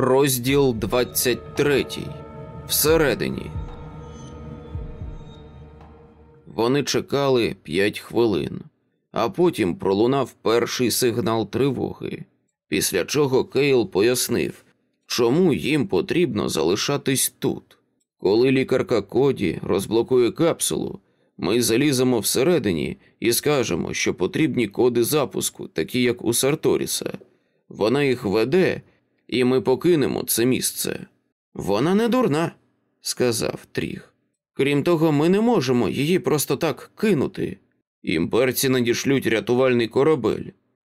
Розділ 23. Всередині. Вони чекали 5 хвилин, а потім пролунав перший сигнал тривоги, після чого Кейл пояснив, чому їм потрібно залишатись тут. Коли лікарка Коді розблокує капсулу, ми заліземо всередині і скажемо, що потрібні коди запуску, такі як у Сарторіса. Вона їх веде, і ми покинемо це місце. Вона не дурна, сказав Тріґ. Крім того, ми не можемо її просто так кинути. Імперці надішлють рятувальний корабель.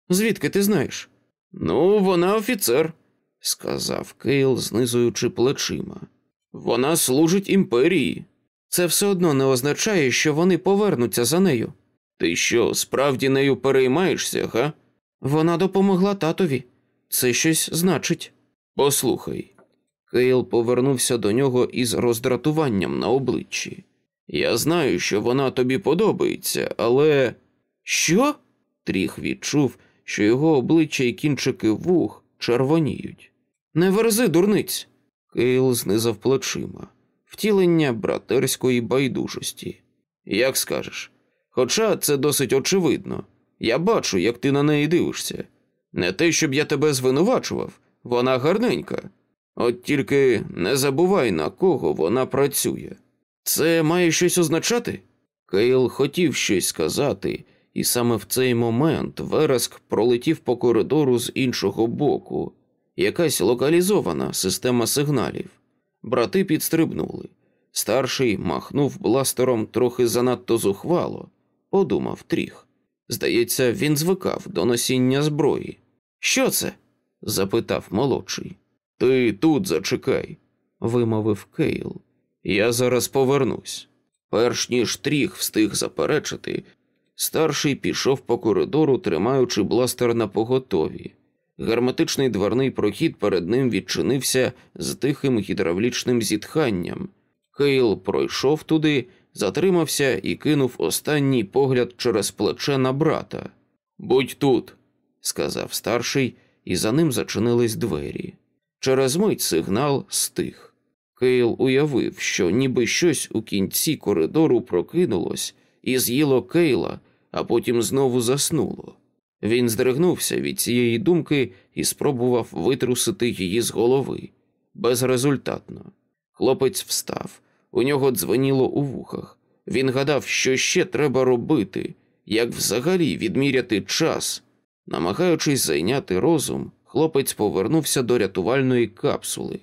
Звідки ти знаєш? Ну, вона офіцер, сказав Кейл, знизуючи плечима. Вона служить імперії. Це все одно не означає, що вони повернуться за нею. Ти що, справді нею переймаєшся, га? Вона допомогла татові. Це щось значить. Послухай. Кейл повернувся до нього із роздратуванням на обличчі. Я знаю, що вона тобі подобається, але. Що? Тріґ відчув, що його обличчя і кінчики вух червоніють. Не верзи дурниць. Кейл знизав плечима, втілення братерської байдужості. Як скажеш. Хоча це досить очевидно. Я бачу, як ти на неї дивишся. Не те, щоб я тебе звинувачував, вона гарненька. От тільки не забувай, на кого вона працює. Це має щось означати? Кейл хотів щось сказати, і саме в цей момент вереск пролетів по коридору з іншого боку, якась локалізована система сигналів. Брати підстрибнули. Старший махнув бластером трохи занадто зухвало, подумав Тріґ. Здається, він звикав до носіння зброї. Що це? Запитав молодший. Ти тут зачекай, вимовив Кейл. Я зараз повернусь. Перш ніж Тріґ встиг заперечити, старший пішов по коридору, тримаючи бластер на поготові. Герметичний дверний прохід перед ним відчинився з тихим гідравлічним зітханням. Кейл пройшов туди, затримався і кинув останній погляд через плече на брата. Будь тут, сказав старший, і за ним зачинились двері. Через мить сигнал стих. Кейл уявив, що ніби щось у кінці коридору прокинулось і з'їло Кейла, а потім знову заснуло. Він здригнувся від цієї думки і спробував витрусити її з голови. Безрезультатно. Хлопець встав, у нього дзвоніло у вухах. Він гадав, що ще треба робити, як взагалі відміряти час. Намагаючись зайняти розум, хлопець повернувся до рятувальної капсули.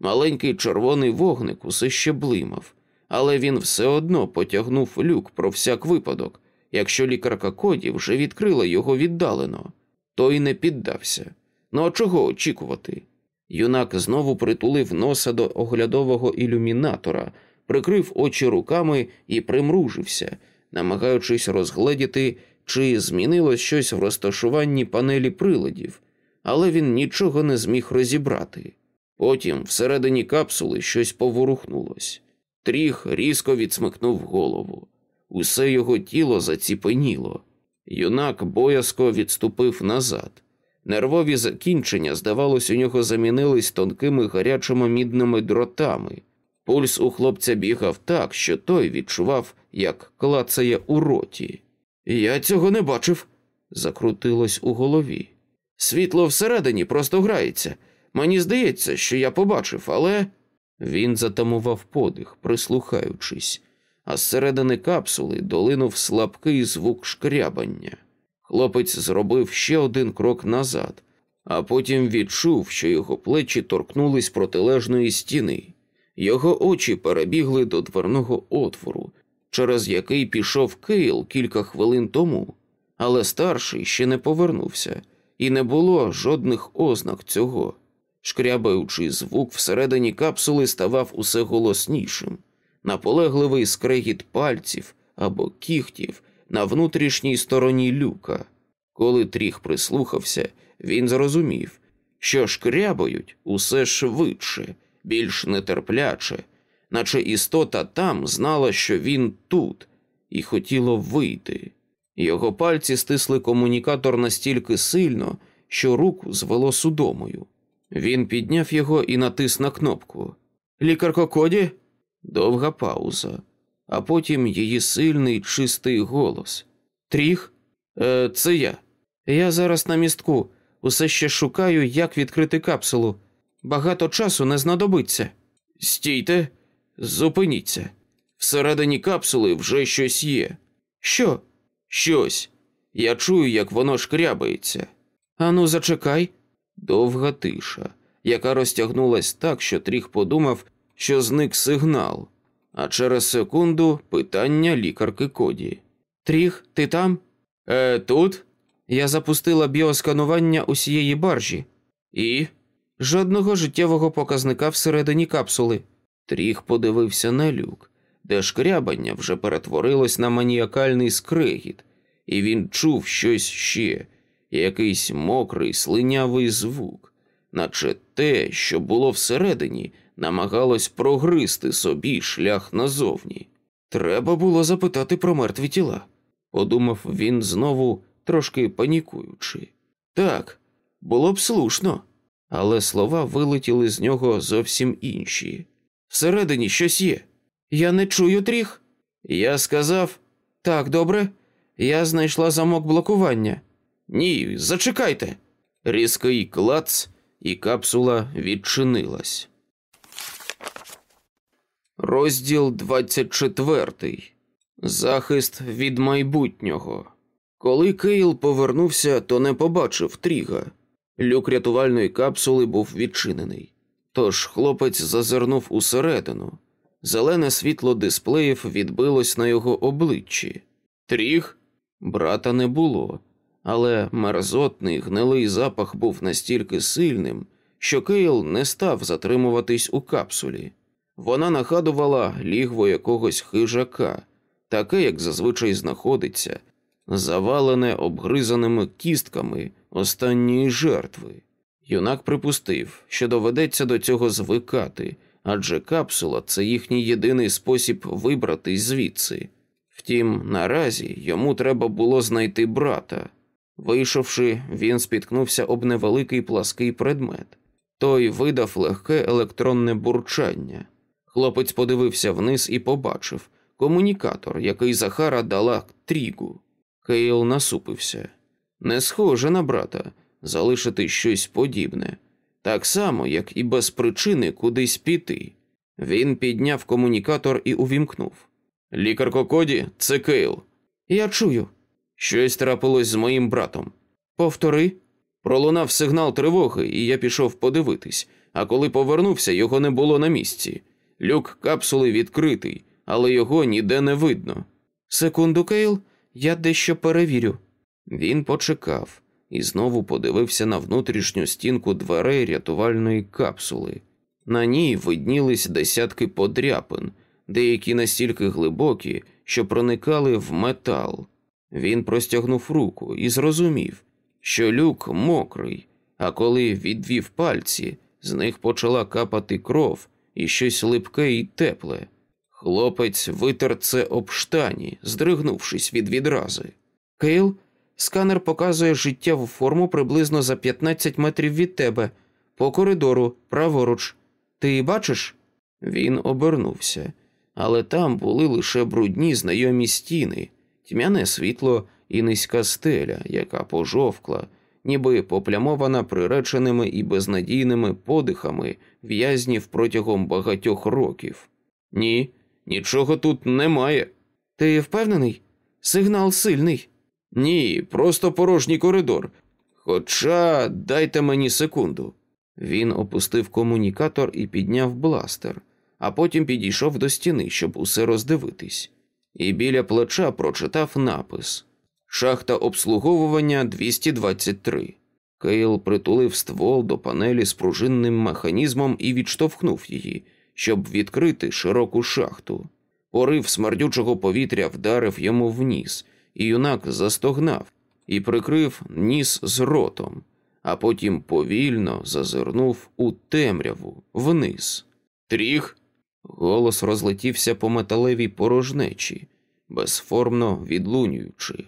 Маленький червоний вогник усе ще блимав, але він все одно потягнув люк про всяк випадок, якщо лікарка Коді вже відкрила його віддалено, той не піддався. Ну а чого очікувати? Юнак знову притулив носа до оглядового ілюмінатора, прикрив очі руками і примружився, намагаючись розгледіти, чи змінилось щось в розташуванні панелі приладів, але він нічого не зміг розібрати. Потім всередині капсули щось поворухнулось. Тріх різко відсмикнув голову. Усе його тіло заціпеніло. Юнак боязко відступив назад. Нервові закінчення, здавалось, у нього замінились тонкими гарячими мідними дротами. Пульс у хлопця бігав так, що той відчував, як клацає у роті. Я цього не бачив, закрутилось у голові. Світло всередині просто грається. Мені здається, що я побачив, але. Він затамував подих, прислухаючись, а зсередини капсули долинув слабкий звук шкрябання. Хлопець зробив ще один крок назад, а потім відчув, що його плечі торкнулись протилежної стіни. Його очі перебігли до дверного отвору, через який пішов Кейл кілька хвилин тому, але старший ще не повернувся, і не було жодних ознак цього. Шкрябаючий звук всередині капсули ставав усе голоснішим, наполегливий скрегіт пальців або кігтів на внутрішній стороні люка. Коли тріх прислухався, він зрозумів, що шкрябають усе швидше, більш нетерпляче, наче істота там знала, що він тут, і хотіло вийти. Його пальці стисли комунікатор настільки сильно, що руку звело судомою. Він підняв його і натис на кнопку. Лікарко Коді? Довга пауза, а потім її сильний чистий голос. Тріх? Е, Це я. Я зараз на містку. Усе ще шукаю, як відкрити капсулу. Багато часу не знадобиться. Стійте, зупиніться. Всередині капсули вже щось є. Що? Щось. Я чую, як воно шкрябається. Ану, зачекай. Довга тиша, яка розтягнулась так, що тріх подумав, що зник сигнал, а через секунду питання лікарки Коді. Тріх, ти там? Е, Тут? Я запустила біосканування усієї баржі. І жодного життєвого показника всередині капсули. Тріх подивився на люк, де шкрябання вже перетворилось на маніакальний скрегіт, і він чув щось ще, якийсь мокрий, слинявий звук, наче те, що було всередині, намагалось прогризти собі шлях назовні. Треба було запитати про мертві тіла, подумав він знову, трошки панікуючи. Так, було б слушно, але слова вилетіли з нього зовсім інші. Всередині щось є. Я не чую тріх. Я сказав так, добре. Я знайшла замок блокування. Ні, зачекайте. Різкий клац, і капсула відчинилась. Розділ 24. Захист від майбутнього. Коли Кейл повернувся, то не побачив Тріґа. Люк рятувальної капсули був відчинений. Тож хлопець зазирнув усередину. Зелене світло дисплеїв відбилось на його обличчі. Тріґ. Брата не було, але мерзотний гнилий запах був настільки сильним, що Кейл не став затримуватись у капсулі. Вона нагадувала лігво якогось хижака, таке, як зазвичай знаходиться, завалене обгризаними кістками останньої жертви. Юнак припустив, що доведеться до цього звикати, адже капсула це їхній єдиний спосіб вибратись звідси. Втім, наразі йому треба було знайти брата. Вийшовши, він спіткнувся об невеликий плаский предмет. Той видав легке електронне бурчання. Хлопець подивився вниз і побачив комунікатор, який Захара дала Тріґу. Кейл насупився. Не схоже на брата залишити щось подібне, так само, як і без причини кудись піти. Він підняв комунікатор і увімкнув. Лікарко Коді, це Кейл. Я чую. Щось трапилось з моїм братом. Повтори. Пролунав сигнал тривоги, і я пішов подивитись, а коли повернувся, його не було на місці. Люк капсули відкритий, але його ніде не видно. Секунду, Кейл, я дещо перевірю. Він почекав і знову подивився на внутрішню стінку дверей рятувальної капсули. На ній виднілись десятки подряпин, деякі настільки глибокі, що проникали в метал. Він простягнув руку і зрозумів, що люк мокрий, а коли відвів пальці, з них почала капати кров і щось липке і тепле. Хлопець витер це об штані, здригнувшись від відрази. Кейл, сканер показує життєву форму приблизно за 15 метрів від тебе, по коридору, праворуч. Ти бачиш? Він обернувся, але там були лише брудні знайомі стіни, тьмяне світло і низька стеля, яка пожовкла, ніби поплямована приреченими і безнадійними подихами в'язнів протягом багатьох років. Ні, нічого тут немає. Ти впевнений? Сигнал сильний. Ні, просто порожній коридор. Хоча дайте мені секунду. Він опустив комунікатор і підняв бластер, а потім підійшов до стіни, щоб усе роздивитись, і біля плеча прочитав напис Шахта обслуговування 223. Кейл притулив ствол до панелі з пружинним механізмом і відштовхнув її, щоб відкрити широку шахту. Порив смердючого повітря вдарив йому в ніс, і юнак застогнав і прикрив ніс з ротом, а потім повільно зазирнув у темряву вниз. Тріґ. Голос розлетівся по металевій порожнечі, безформно відлунюючи.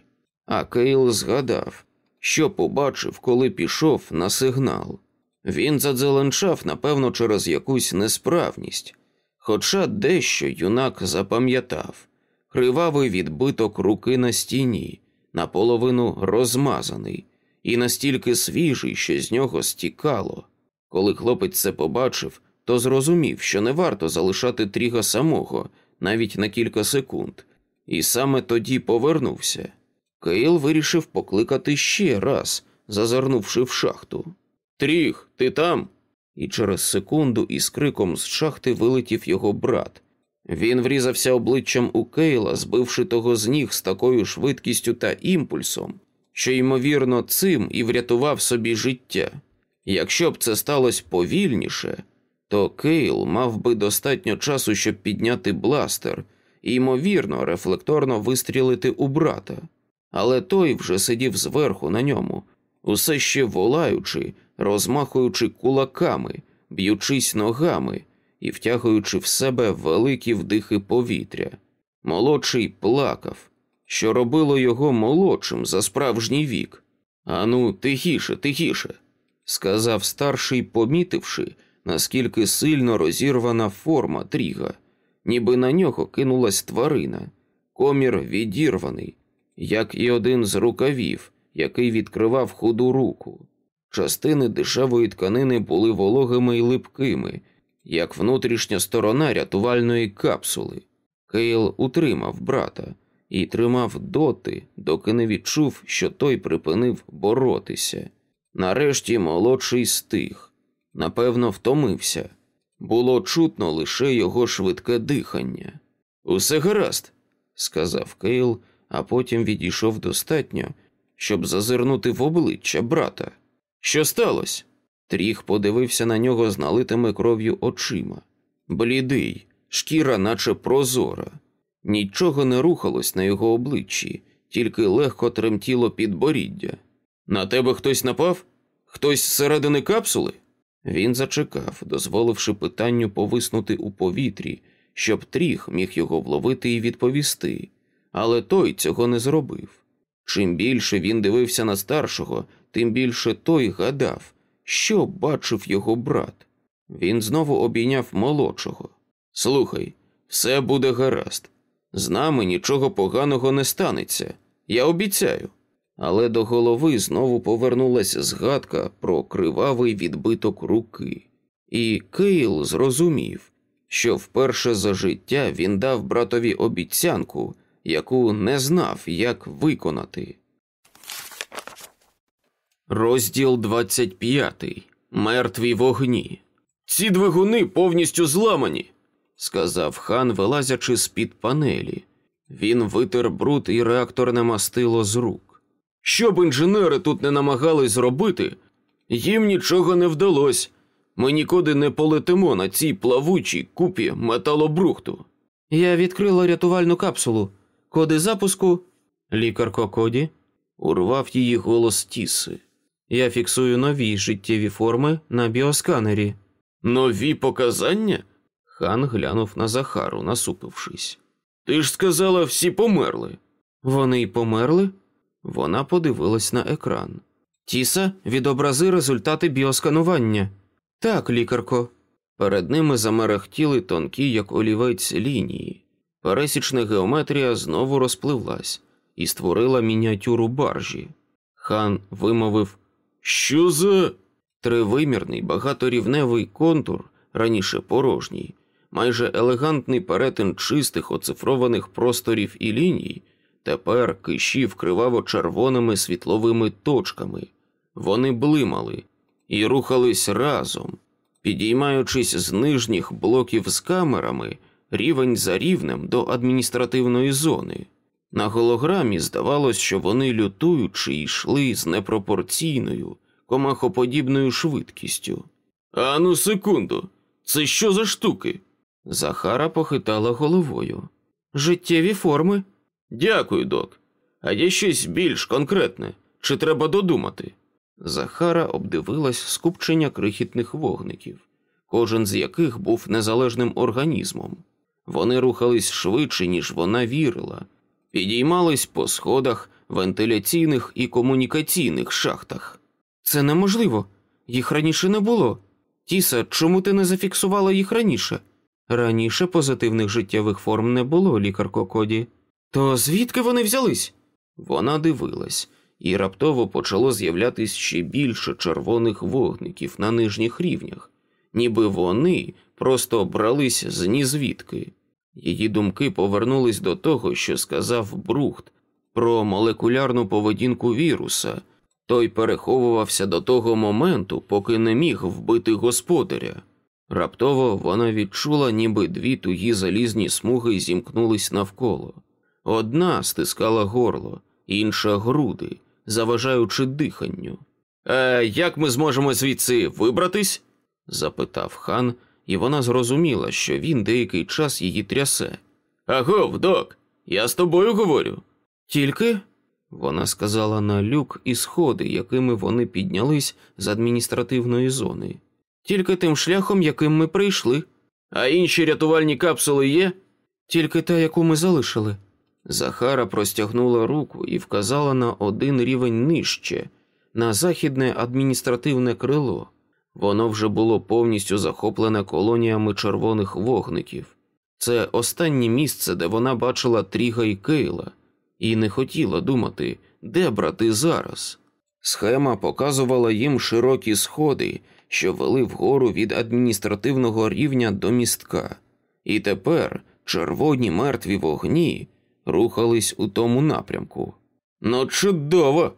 А Кейл згадав, що побачив, коли пішов на сигнал. Він задзеленчав, напевно, через якусь несправність, хоча дещо юнак запам'ятав кривавий відбиток руки на стіні, наполовину розмазаний, і настільки свіжий, що з нього стікало. Коли хлопець це побачив, то зрозумів, що не варто залишати Тріґа самого навіть на кілька секунд, і саме тоді повернувся. Кейл вирішив покликати ще раз, зазирнувши в шахту. Тріг, ти там? І через секунду із криком з шахти вилетів його брат. Він врізався обличчям у Кейла, збивши того з ніг з такою швидкістю та імпульсом, що, ймовірно, цим і врятував собі життя. Якщо б це сталося повільніше, то Кейл мав би достатньо часу, щоб підняти бластер і, ймовірно, рефлекторно вистрілити у брата. Але той вже сидів зверху на ньому, усе ще волаючи, розмахуючи кулаками, б'ючись ногами і втягуючи в себе великі вдихи повітря. Молодший плакав, що робило його молодшим за справжній вік. Ану, тихіше, тихіше, сказав старший, помітивши, наскільки сильно розірвана форма Тріга, ніби на нього кинулась тварина, комір відірваний, як і один з рукавів, який відкривав худу руку. Частини дешевої тканини були вологими і липкими, як внутрішня сторона рятувальної капсули. Кейл утримав брата і тримав доти, доки не відчув, що той припинив боротися. Нарешті молодший стих, напевно, втомився. Було чутно лише його швидке дихання. Усе гаразд, сказав Кейл, а потім відійшов достатньо, щоб зазирнути в обличчя брата. Що сталося? Тріг подивився на нього з налитими кров'ю очима. Блідий, шкіра, наче прозора. Нічого не рухалось на його обличчі, тільки легко тремтіло підборіддя. На тебе хтось напав? Хтось зсередини капсули? Він зачекав, дозволивши питанню повиснути у повітрі, щоб тріх міг його вловити і відповісти, але той цього не зробив. Чим більше він дивився на старшого, тим більше той гадав, що бачив його брат. Він знову обійняв молодшого. Слухай, все буде гаразд. З нами нічого поганого не станеться, я обіцяю. Але до голови знову повернулася згадка про кривавий відбиток руки, і Кейл зрозумів, що вперше за життя він дав братові обіцянку, яку не знав, як виконати. Розділ 25. Мертві вогні. Ці двигуни повністю зламані, сказав хан, вилазячи з під панелі. Він витер бруд і реакторне мастило з рук. Що б інженери тут не намагались зробити, їм нічого не вдалося. Ми нікуди не полетимо на цій плавучій купі металобрухту. Я відкрила рятувальну капсулу. Коди запуску. Лікарко Коді урвав її голос Тіси. Я фіксую нові життєві форми на біосканері. Нові показання? Хан глянув на Захару, насупившись. Ти ж сказала, всі померли. Вони й померли? Вона подивилась на екран. Тіса, відобрази результати біосканування. Так, лікарко. Перед ними замерехтіли тонкі, як олівець, лінії. Пересічна геометрія знову розпливлась і створила мініатюру баржі. Хан вимовив Що за тривимірний багаторівневий контур, раніше порожній, майже елегантний перетин чистих оцифрованих просторів і ліній, тепер кишів криваво-червоними світловими точками. Вони блимали і рухались разом, підіймаючись з нижніх блоків з камерами рівень за рівнем до адміністративної зони. На голограмі здавалось, що вони лютуючи йшли з непропорційною, комахоподібною швидкістю. Ану, секунду, це що за штуки? Захара похитала головою. Життєві форми. Дякую, док. А є щось більш конкретне, чи треба додумати? Захара обдивилась скупчення крихітних вогників, кожен з яких був незалежним організмом. Вони рухались швидше, ніж вона вірила, підіймались по сходах, вентиляційних і комунікаційних шахтах. Це неможливо. Їх раніше не було. Тіса, чому ти не зафіксувала їх раніше? Раніше позитивних життєвих форм не було, лікарко Коді. То звідки вони взялись? Вона дивилась, і раптово почало з'являтись ще більше червоних вогників на нижніх рівнях, ніби вони просто брались з нізвідки. Її думки повернулись до того, що сказав Брухт про молекулярну поведінку віруса. Той переховувався до того моменту, поки не міг вбити господаря. Раптово вона відчула, ніби дві тугі залізні смуги зімкнулись навколо. Одна стискала горло, інша груди, заважаючи диханню. Е, як ми зможемо звідси вибратись? запитав хан, і вона зрозуміла, що він деякий час її трясе. Агов, док, я з тобою говорю. Тільки вона сказала на люк і сходи, якими вони піднялись з адміністративної зони. Тільки тим шляхом, яким ми прийшли. А інші рятувальні капсули є? Тільки та, яку ми залишили. Захара простягнула руку і вказала на один рівень нижче, на західне адміністративне крило. Воно вже було повністю захоплене колоніями червоних вогників. Це останнє місце, де вона бачила Тріга і Кейла і не хотіла думати, де брати зараз. Схема показувала їм широкі сходи, що вели вгору від адміністративного рівня до містка, і тепер червоні мертві вогні рухались у тому напрямку. Ну, чудово!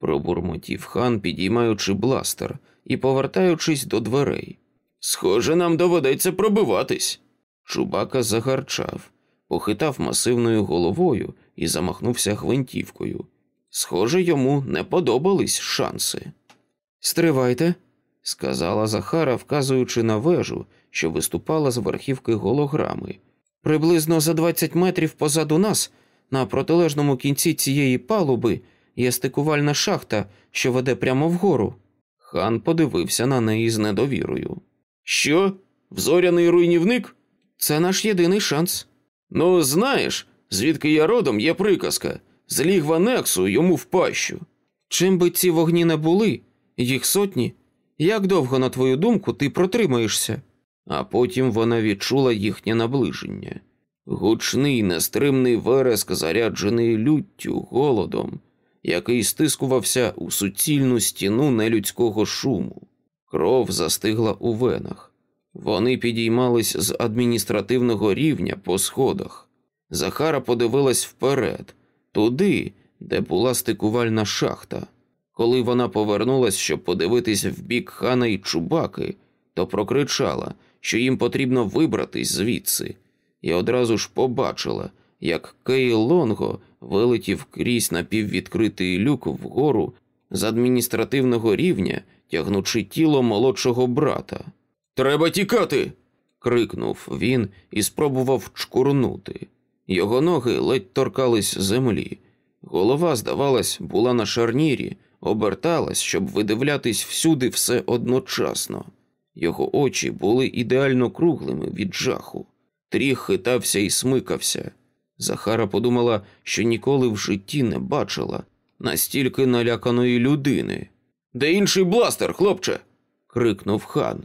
пробурмотів хан, підіймаючи бластер і повертаючись до дверей. Схоже, нам доведеться пробиватись. Чубака загарчав, похитав масивною головою і замахнувся гвинтівкою. Схоже, йому не подобались шанси. Стривайте, сказала Захара, вказуючи на вежу, що виступала з верхівки голограми. Приблизно за 20 метрів позаду нас, на протилежному кінці цієї палуби, є стикувальна шахта, що веде прямо вгору. Хан подивився на неї з недовірою. Що? Взоряний руйнівник? Це наш єдиний шанс. Ну, знаєш, звідки я родом є приказка з лігва Нексу йому в пащу. Чим би ці вогні не були, їх сотні. Як довго, на твою думку, ти протримаєшся? А потім вона відчула їхнє наближення. Гучний, нестримний вереск, заряджений люттю, голодом, який стискувався у суцільну стіну нелюдського шуму. Кров застигла у венах. Вони підіймались з адміністративного рівня по сходах. Захара подивилась вперед, туди, де була стикувальна шахта. Коли вона повернулась, щоб подивитись в бік хана і чубаки, то прокричала, що їм потрібно вибратись звідси, і одразу ж побачила, як Кейл Лонго вилетів крізь напіввідкритий люк вгору з адміністративного рівня, тягнучи тіло молодшого брата. Треба тікати. крикнув він і спробував чкурнути. Його ноги ледь торкались землі. Голова, здавалось, була на шарнірі, оберталась, щоб видивлятись всюди все одночасно. Його очі були ідеально круглими від жаху. Тріг хитався і смикався. Захара подумала, що ніколи в житті не бачила настільки наляканої людини. Де інший бластер, хлопче? крикнув Хан.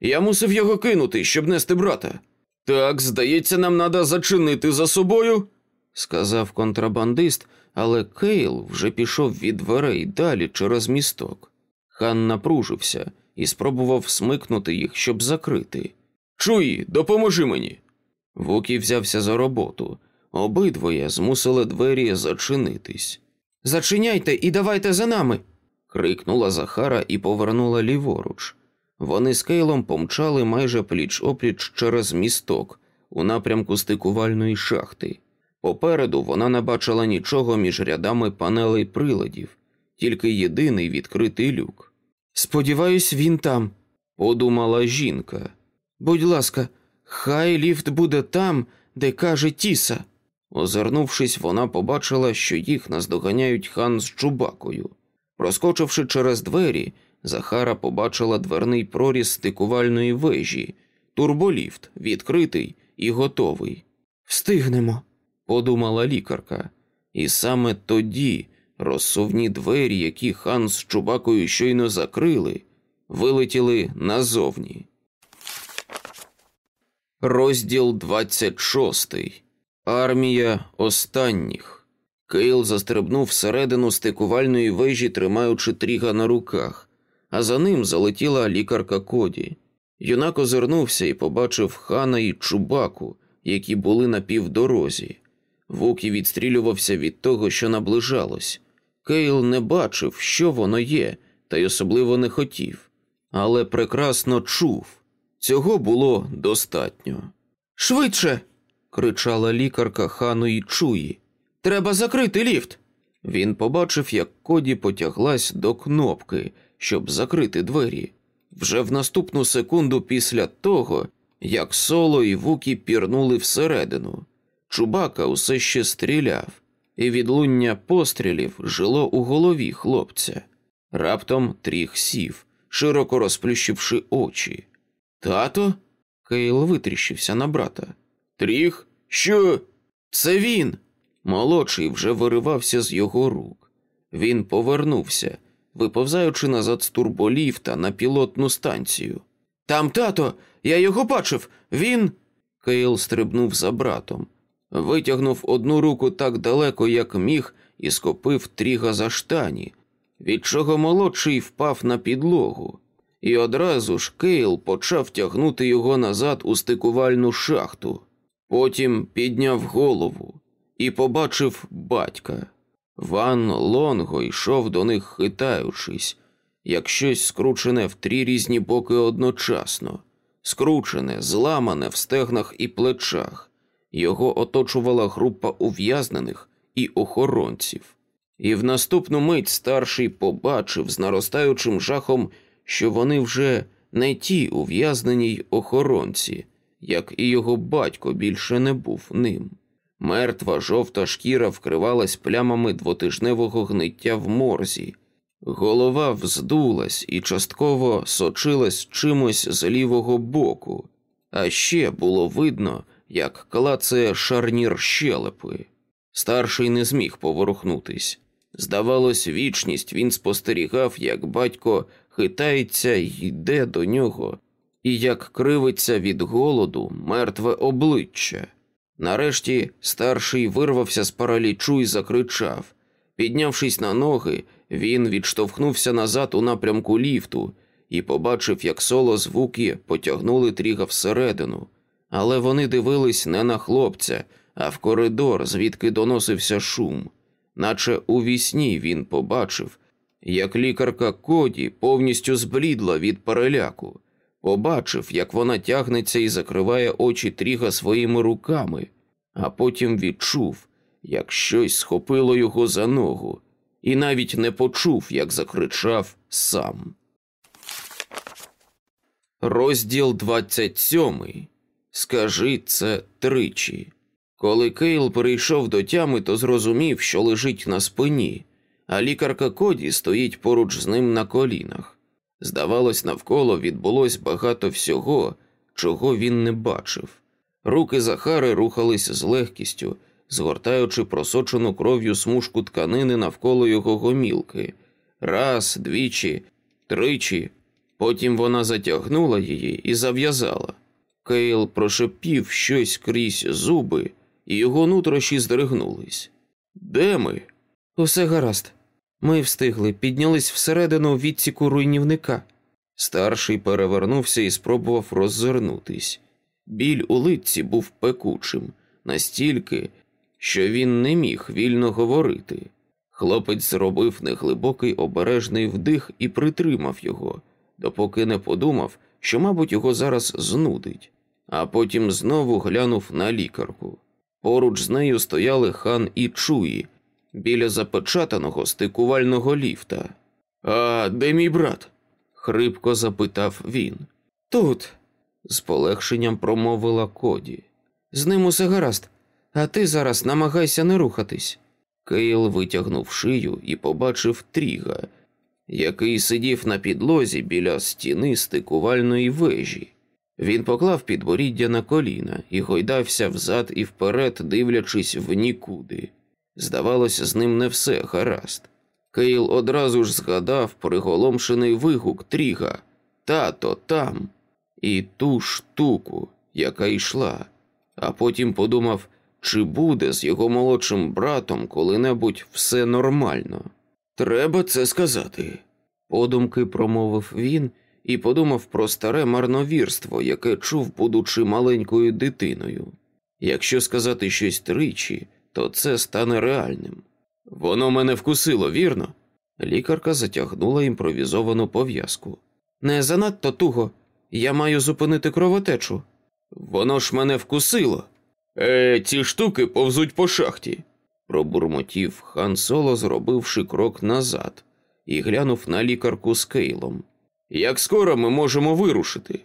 Я мусив його кинути, щоб нести брата. Так, здається, нам треба зачинити за собою, сказав контрабандист, але Кейл вже пішов від дверей далі через місток. Хан напружився і спробував смикнути їх, щоб закрити. Чуї, допоможи мені. Вукі взявся за роботу. Обидвоє змусили двері зачинитись. Зачиняйте і давайте за нами. крикнула Захара і повернула ліворуч. Вони з Кейлом помчали майже пліч опліч через місток у напрямку стикувальної шахти. Попереду вона не бачила нічого між рядами панелей приладів, тільки єдиний відкритий люк. Сподіваюсь, він там, подумала жінка. Будь ласка, хай ліфт буде там, де каже Тіса. Озирнувшись, вона побачила, що їх наздоганяють хан з чубакою. Проскочивши через двері, Захара побачила дверний проріз стикувальної вежі, турболіфт відкритий і готовий. Встигнемо, подумала лікарка, і саме тоді розсувні двері, які Хан з Чубакою щойно закрили, вилетіли назовні. Розділ 26. Армія останніх. Кейл застрибнув всередину стикувальної вежі, тримаючи Тріга на руках, а за ним залетіла лікарка Коді. Юнак озирнувся і побачив Хана і Чубаку, які були на півдорозі. Вукі відстрілювався від того, що наближалось. Кейл не бачив, що воно є, та й особливо не хотів, але прекрасно чув. Цього було достатньо. Швидше. Кричала лікарка Хану і Чуї. Треба закрити ліфт. Він побачив, як Коді потяглась до кнопки, щоб закрити двері. Вже в наступну секунду після того, як Соло і вукі пірнули всередину. Чубака усе ще стріляв, і відлуння пострілів жило у голові хлопця. Раптом Тріг сів, широко розплющивши очі. Тато? Кейл витріщився на брата. Тріг? Що? Це він. Молодший вже виривався з його рук. Він повернувся, виповзаючи назад з турболіфта на пілотну станцію. Там тато, я його бачив. Він. Кейл стрибнув за братом, витягнув одну руку так далеко, як міг, і схопив Тріга за штани, від чого молодший впав на підлогу, і одразу ж Кейл почав тягнути його назад у стикувальну шахту. Потім підняв голову і побачив батька. Ван Лонго йшов до них, хитаючись, як щось скручене в три різні боки одночасно, скручене, зламане в стегнах і плечах. Його оточувала група ув'язнених і охоронців. І в наступну мить старший побачив з наростаючим жахом, що вони вже не ті ув'язнені й охоронці, як і його батько більше не був ним. Мертва жовта шкіра вкривалась плямами двотижневого гниття в морзі. Голова вздулась і частково сочилась чимось з лівого боку, а ще було видно, як клацає шарнір щелепи. Старший не зміг поворухнутись. Здавалось, вічність він спостерігав, як батько хитається й йде до нього, і як кривиться від голоду мертве обличчя. Нарешті старший вирвався з паралічу і закричав. Піднявшись на ноги, він відштовхнувся назад у напрямку ліфту і побачив, як соло звуки потягнули тріга всередину, але вони дивились не на хлопця, а в коридор, звідки доносився шум. Наче у вісні він побачив, як лікарка Коді повністю зблідла від переляку, побачив, як вона тягнеться і закриває очі Тріга своїми руками, а потім відчув, як щось схопило його за ногу, і навіть не почув, як закричав сам. Розділ 27. Скажи це тричі. Коли Кейл перейшов до тями, то зрозумів, що лежить на спині, а лікарка Коді стоїть поруч з ним на колінах. Здавалось, навколо відбулось багато всього, чого він не бачив. Руки Захари рухались з легкістю, згортаючи просочену кров'ю смужку тканини навколо його гомілки. Раз, двічі, тричі. Потім вона затягнула її і зав'язала. Кейл просичів щось крізь зуби, і його нутрощі здригнулись. Де ми? Усе гаразд. Ми встигли, піднялись всередину відсіку руйнівника. Старший перевернувся і спробував роззирнутись. Біль у лиці був пекучим, настільки, що він не міг вільно говорити. Хлопець зробив неглибокий обережний вдих і притримав його, допоки не подумав, що, мабуть, його зараз знудить, а потім знову глянув на лікарку. Поруч з нею стояли Хан і Чуї біля запечатаного стикувального ліфта. А де мій брат? хрипко запитав він. Тут, з полегшенням промовила Коді. з ним усе гаразд, а ти зараз намагайся не рухатись. Кейл витягнув шию і побачив Тріга, який сидів на підлозі біля стіни стикувальної вежі. Він поклав підборіддя на коліна і гойдався взад і вперед, дивлячись в нікуди. Здавалося, з ним не все гаразд. Кейл одразу ж згадав приголомшений вигук Тріга, тато там і ту штуку, яка йшла, а потім подумав, чи буде з його молодшим братом коли-небудь все нормально. Треба це сказати. Подумки промовив він і подумав про старе марновірство, яке чув, будучи маленькою дитиною. Якщо сказати щось тричі, то це стане реальним. Воно мене вкусило, вірно? Лікарка затягнула імпровізовану пов'язку. Не занадто туго. Я маю зупинити кровотечу. Воно ж мене вкусило. Е, ці штуки повзуть по шахті, пробурмотів Хан Соло, зробивши крок назад, і глянув на лікарку з Кейлом. Як скоро ми можемо вирушити?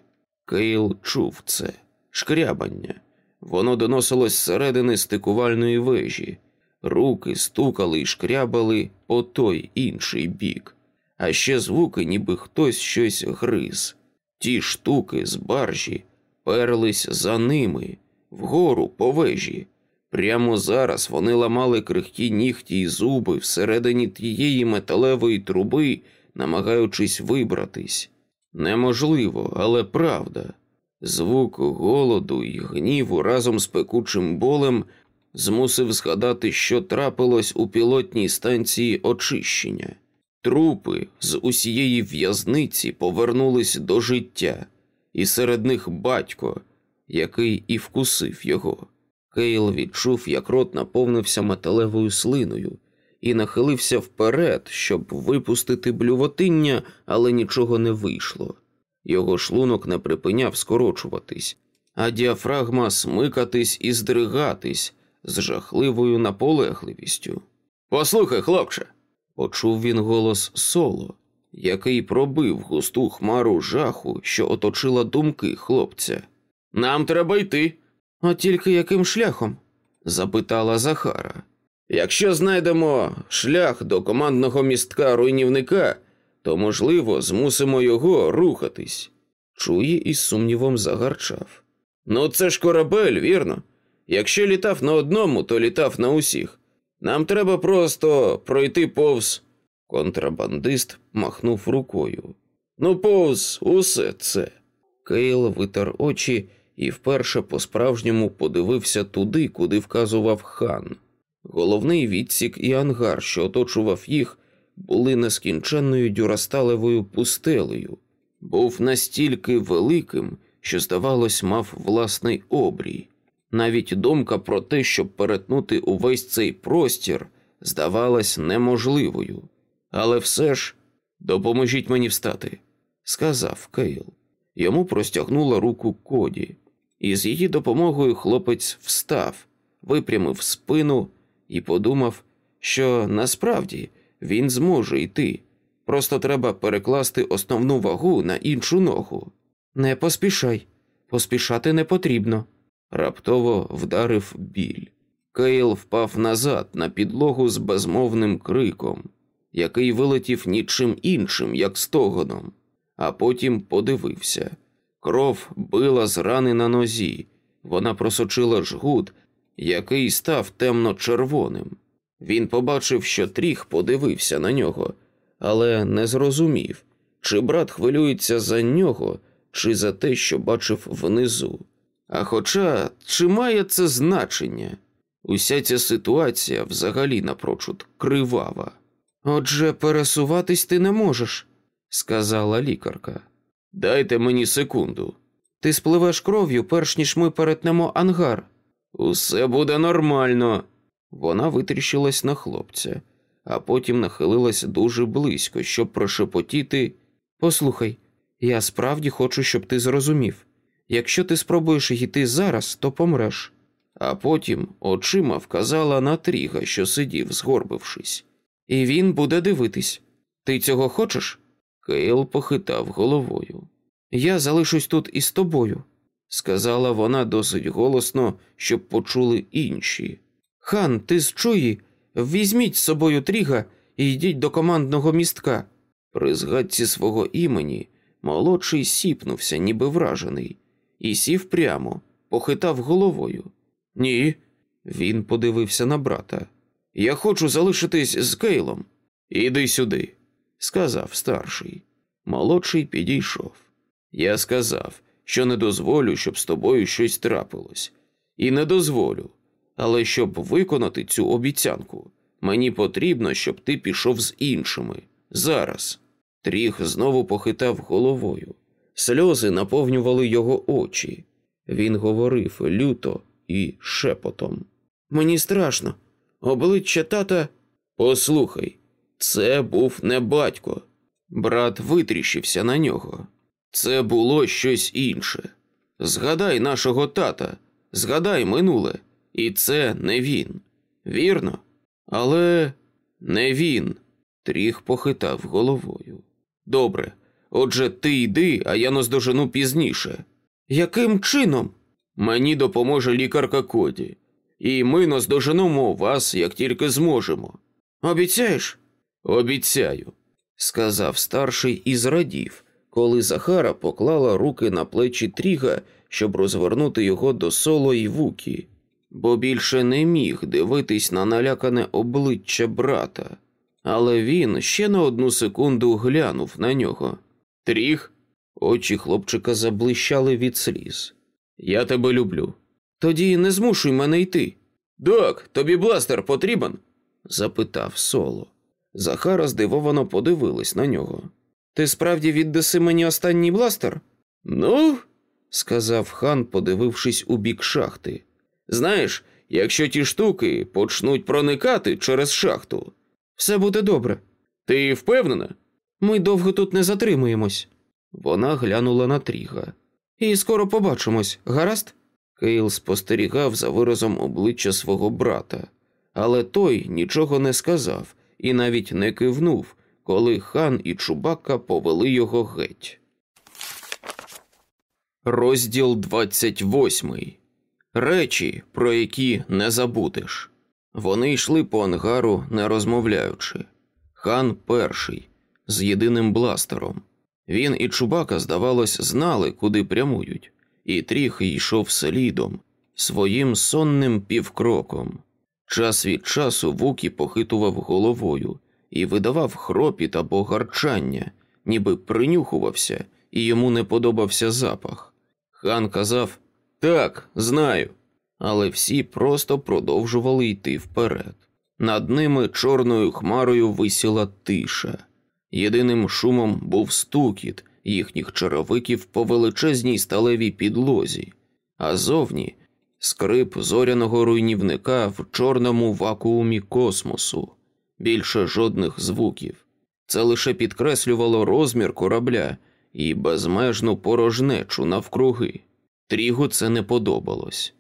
Кейл чув це шкрябання. Воно доносилось зсередини стикувальної вежі. Руки стукали і шкрябали по той інший бік, а ще звуки, ніби хтось щось гриз. Ті штуки з баржі перлись за ними, вгору по вежі. Прямо зараз вони ламали крихкі нігті й зуби всередині тієї металевої труби, намагаючись вибратись. Неможливо, але правда. Звук голоду і гніву разом з пекучим болем змусив згадати, що трапилось у пілотній станції очищення. Трупи з усієї в'язниці повернулись до життя, і серед них батько, який і вкусив його. Кейл відчув, як рот наповнився металевою слиною, і нахилився вперед, щоб випустити блювотиння, але нічого не вийшло. Його шлунок не припиняв скорочуватись, а діафрагма смикатись і здригатись з жахливою наполегливістю. Послухай, хлопче, почув він голос Соло, який пробив густу хмару жаху, що оточила думки хлопця. Нам треба йти. А тільки яким шляхом? запитала Захара. Якщо знайдемо шлях до командного містка руйнівника, то, можливо, змусимо його рухатись. Чує із сумнівом загарчав. Ну, це ж корабель, вірно? Якщо літав на одному, то літав на усіх. Нам треба просто пройти повз. Контрабандист махнув рукою. Ну, повз усе це. Кейл витер очі і вперше по-справжньому подивився туди, куди вказував Хан. Головний відсік і ангар, що оточував їх, були нескінченною дюрасталевою пустелею, був настільки великим, що, здавалось, мав власний обрій. Навіть думка про те, щоб перетнути увесь цей простір, здавалась неможливою. Але все ж допоможіть мені встати, сказав Кейл. Йому простягнула руку Коді, і з її допомогою хлопець встав, випрямив спину і подумав, що насправді він зможе йти. Просто треба перекласти основну вагу на іншу ногу. Не поспішай, поспішати не потрібно. Раптово вдарив біль. Кейл впав назад на підлогу з безмовним криком, який вилетів нічим іншим, як стогоном, а потім подивився. Кров била з рани на нозі, вона просочила жгут, який став темно-червоним. Він побачив, що Тріг подивився на нього, але не зрозумів, чи брат хвилюється за нього, чи за те, що бачив внизу. А хоча чи має це значення? Уся ця ситуація взагалі напрочуд кривава. Отже, пересуватись ти не можеш, сказала лікарка. Дайте мені секунду. Ти спливеш кров'ю, перш ніж ми перетнемо ангар. Усе буде нормально. Вона витріщилась на хлопця, а потім нахилилась дуже близько, щоб прошепотіти. Послухай, я справді хочу, щоб ти зрозумів. Якщо ти спробуєш йти зараз, то помреш. А потім очима вказала на Тріга, що сидів, згорбившись. І він буде дивитись. Ти цього хочеш? Кейл похитав головою. Я залишусь тут із тобою, сказала вона досить голосно, щоб почули інші. Хан, ти з чуї, візьміть з собою тріга і йдіть до командного містка. При згадці свого імені молодший сіпнувся, ніби вражений, і сів прямо, похитав головою. Ні, він подивився на брата. Я хочу залишитись з Кейлом. Іди сюди, сказав старший. Молодший підійшов. Я сказав, що не дозволю, щоб з тобою щось трапилось. І не дозволю. Але щоб виконати цю обіцянку, мені потрібно, щоб ти пішов з іншими. Зараз. Тріх знову похитав головою. Сльози наповнювали його очі. Він говорив люто і шепотом. Мені страшно. Обличчя тата. Послухай, це був не батько. Брат витріщився на нього. Це було щось інше. Згадай нашого тата, згадай минуле, і це не він. Вірно? Але не він. Тріх похитав головою. Добре, отже, ти йди, а я наздожену пізніше. Яким чином? Мені допоможе лікарка Коді, і ми наздоженемо вас, як тільки зможемо. Обіцяєш? Обіцяю, сказав старший і зрадів, коли Захара поклала руки на плечі Тріга, щоб розвернути його до соло й вукі, бо більше не міг дивитись на налякане обличчя брата. Але він ще на одну секунду глянув на нього. Тріг, очі хлопчика заблищали від сліз. Я тебе люблю. Тоді не змушуй мене йти. Док, тобі бластер потрібен? запитав соло. Захара здивовано подивилась на нього. Ти справді віддаси мені останній бластер? Ну, сказав хан, подивившись у бік шахти. Знаєш, якщо ті штуки почнуть проникати через шахту, все буде добре. Ти впевнена? Ми довго тут не затримуємось. Вона глянула на Тріга. І скоро побачимось, гаразд? Кейл спостерігав за виразом обличчя свого брата, але той нічого не сказав і навіть не кивнув, коли Хан і Чубака повели його геть. Розділ 28. Речі, про які не забудеш. Вони йшли по ангару, не розмовляючи. Хан перший, з єдиним бластером. Він і Чубака, здавалось, знали, куди прямують, і Тріг йшов слідом, своїм сонним півкроком. Час від часу Вукі похитував головою і видавав хропіт або гарчання, ніби принюхувався, і йому не подобався запах. Хан казав так, знаю. Але всі просто продовжували йти вперед. Над ними чорною хмарою висіла тиша. Єдиним шумом був стукіт їхніх черевиків по величезній сталевій підлозі, а зовні скрип зоряного руйнівника в чорному вакуумі космосу, більше жодних звуків. Це лише підкреслювало розмір корабля і безмежну порожнечу навкруги. Трігу це не подобалось.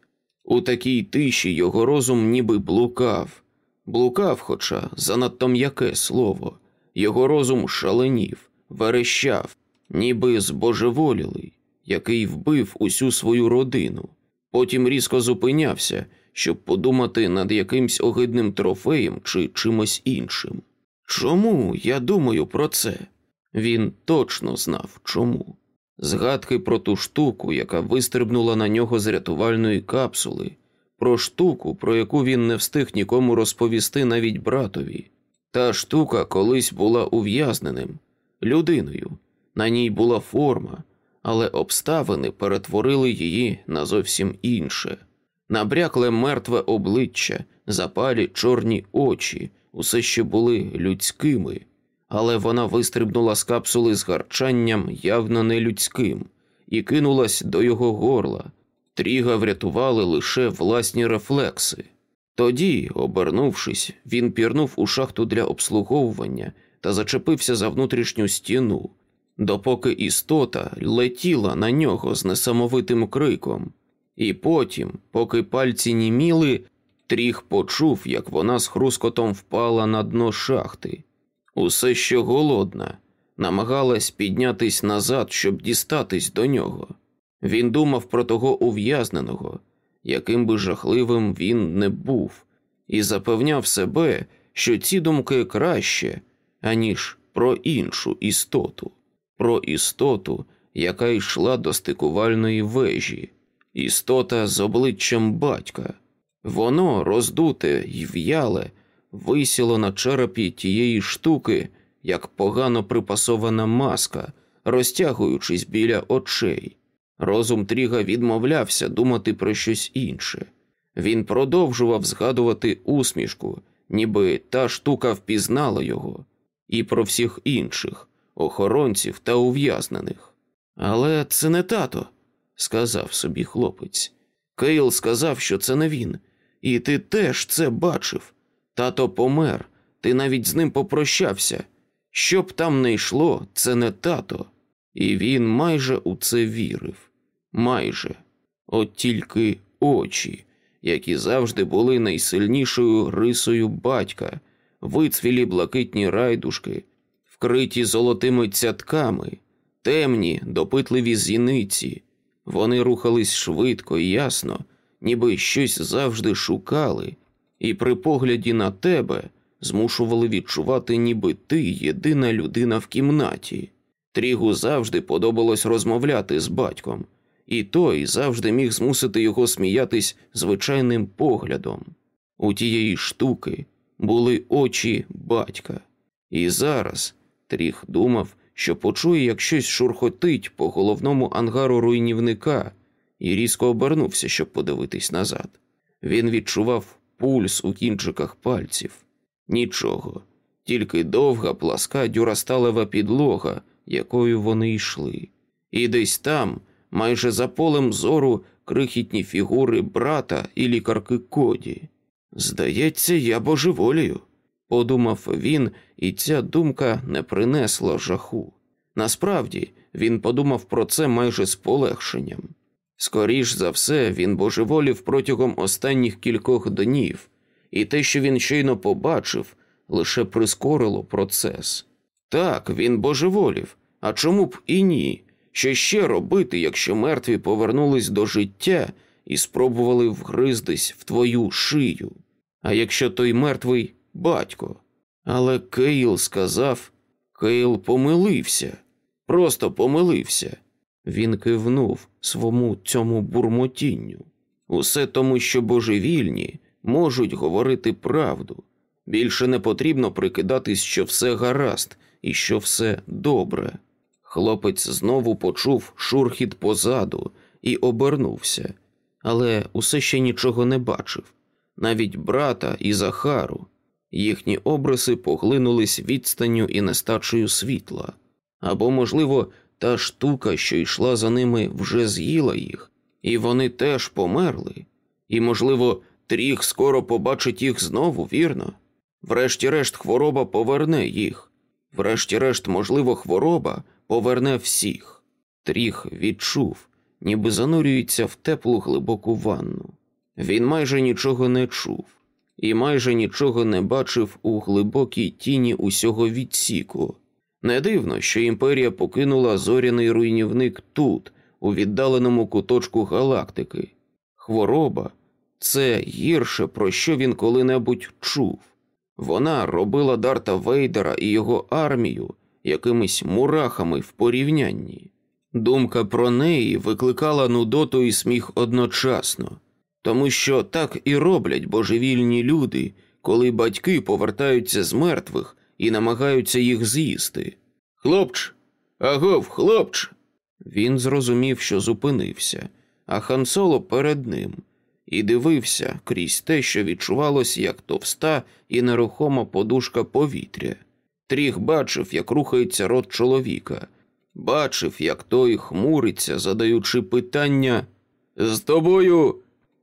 У такій тиші його розум ніби блукав, блукав, хоча занадто м'яке слово, його розум шаленів, верещав, ніби збожеволілий, який вбив усю свою родину, потім різко зупинявся, щоб подумати над якимсь огидним трофеєм чи чимось іншим. Чому я думаю про це? Він точно знав чому. Згадки про ту штуку, яка вистрибнула на нього з рятувальної капсули, про штуку, про яку він не встиг нікому розповісти навіть братові. Та штука колись була ув'язненим, людиною, на ній була форма, але обставини перетворили її на зовсім інше. Набрякле мертве обличчя, запалі чорні очі, усе ще були людськими але вона вистрибнула з капсули з гарчанням явно не людським і кинулась до його горла. Тріга врятували лише власні рефлекси. Тоді, обернувшись, він пірнув у шахту для обслуговування та зачепився за внутрішню стіну, допоки істота летіла на нього з несамовитим криком, і потім, поки пальці німіли, тріг почув, як вона з хрускотом впала на дно шахти усе ще голодна, намагалась піднятись назад, щоб дістатись до нього. Він думав про того ув'язненого, яким би жахливим він не був, і запевняв себе, що ці думки краще, аніж про іншу істоту, про істоту, яка йшла до стикувальної вежі, істота з обличчям батька. Воно роздуте й в'яле, висіло на черепі тієї штуки, як погано припасована маска, розтягуючись біля очей. Розум Тріга відмовлявся думати про щось інше. Він продовжував згадувати усмішку, ніби та штука впізнала його, і про всіх інших охоронців та ув'язнених. Але це не тато, сказав собі хлопець. Кейл сказав, що це не він, і ти теж це бачив. Тато помер, ти навіть з ним попрощався. Що б там не йшло, це не тато. І він майже у це вірив. Майже. От тільки очі, які завжди були найсильнішою рисою батька, вицвілі блакитні райдушки, вкриті золотими цятками, темні, допитливі зіниці. Вони рухались швидко і ясно, ніби щось завжди шукали, і при погляді на тебе змушували відчувати, ніби ти єдина людина в кімнаті. Трігу завжди подобалось розмовляти з батьком, і той завжди міг змусити його сміятись звичайним поглядом. У тієї штуки були очі батька, і зараз Тріг думав, що почує, як щось шурхотить по головному ангару руйнівника, і різко обернувся, щоб подивитись назад. Він відчував пульс у кінчиках пальців. Нічого, тільки довга пласка дюрасталева підлога, якою вони йшли, і десь там, майже за полем зору, крихітні фігури брата і лікарки Коді. Здається, я божеволію, подумав він, і ця думка не принесла жаху. Насправді, він подумав про це майже з полегшенням. Скоріш за все, він божеволів протягом останніх кількох днів, і те, що він щойно побачив, лише прискорило процес. Так, він божеволів, а чому б і ні? Що ще робити, якщо мертві повернулись до життя і спробували вгризтись в твою шию? А якщо той мертвий батько? Але Кейл сказав, Кейл помилився, просто помилився. Він кивнув свому цьому бурмотінню. Усе тому, що божевільні можуть говорити правду. Більше не потрібно прикидатись, що все гаразд і що все добре. Хлопець знову почув шурхіт позаду і обернувся, але усе ще нічого не бачив, навіть брата і Захару. Їхні обриси поглинулись відстанню і нестачею світла, або, можливо, та штука, що йшла за ними, вже з'їла їх, і вони теж померли, і, можливо, Тріх скоро побачить їх знову, вірно? Врешті-решт, хвороба поверне їх. Врешті-решт, можливо, хвороба поверне всіх. Тріх відчув, ніби занурюється в теплу глибоку ванну. Він майже нічого не чув і майже нічого не бачив у глибокій тіні усього відсіку. Не дивно, що імперія покинула зоряний руйнівник тут, у віддаленому куточку галактики. Хвороба це гірше, про що він коли-небудь чув. Вона робила Дарта Вейдера і його армію якимись мурахами в порівнянні. Думка про неї викликала нудоту і сміх одночасно, тому що так і роблять божевільні люди, коли батьки повертаються з мертвих і намагаються їх з'їсти. Хлопч, агов, хлопч. Він зрозумів, що зупинився, а Хан Соло перед ним і дивився крізь те, що відчувалось як товста і нерухома подушка повітря. Тріх бачив, як рухається рот чоловіка, бачив, як той хмуриться, задаючи питання з тобою.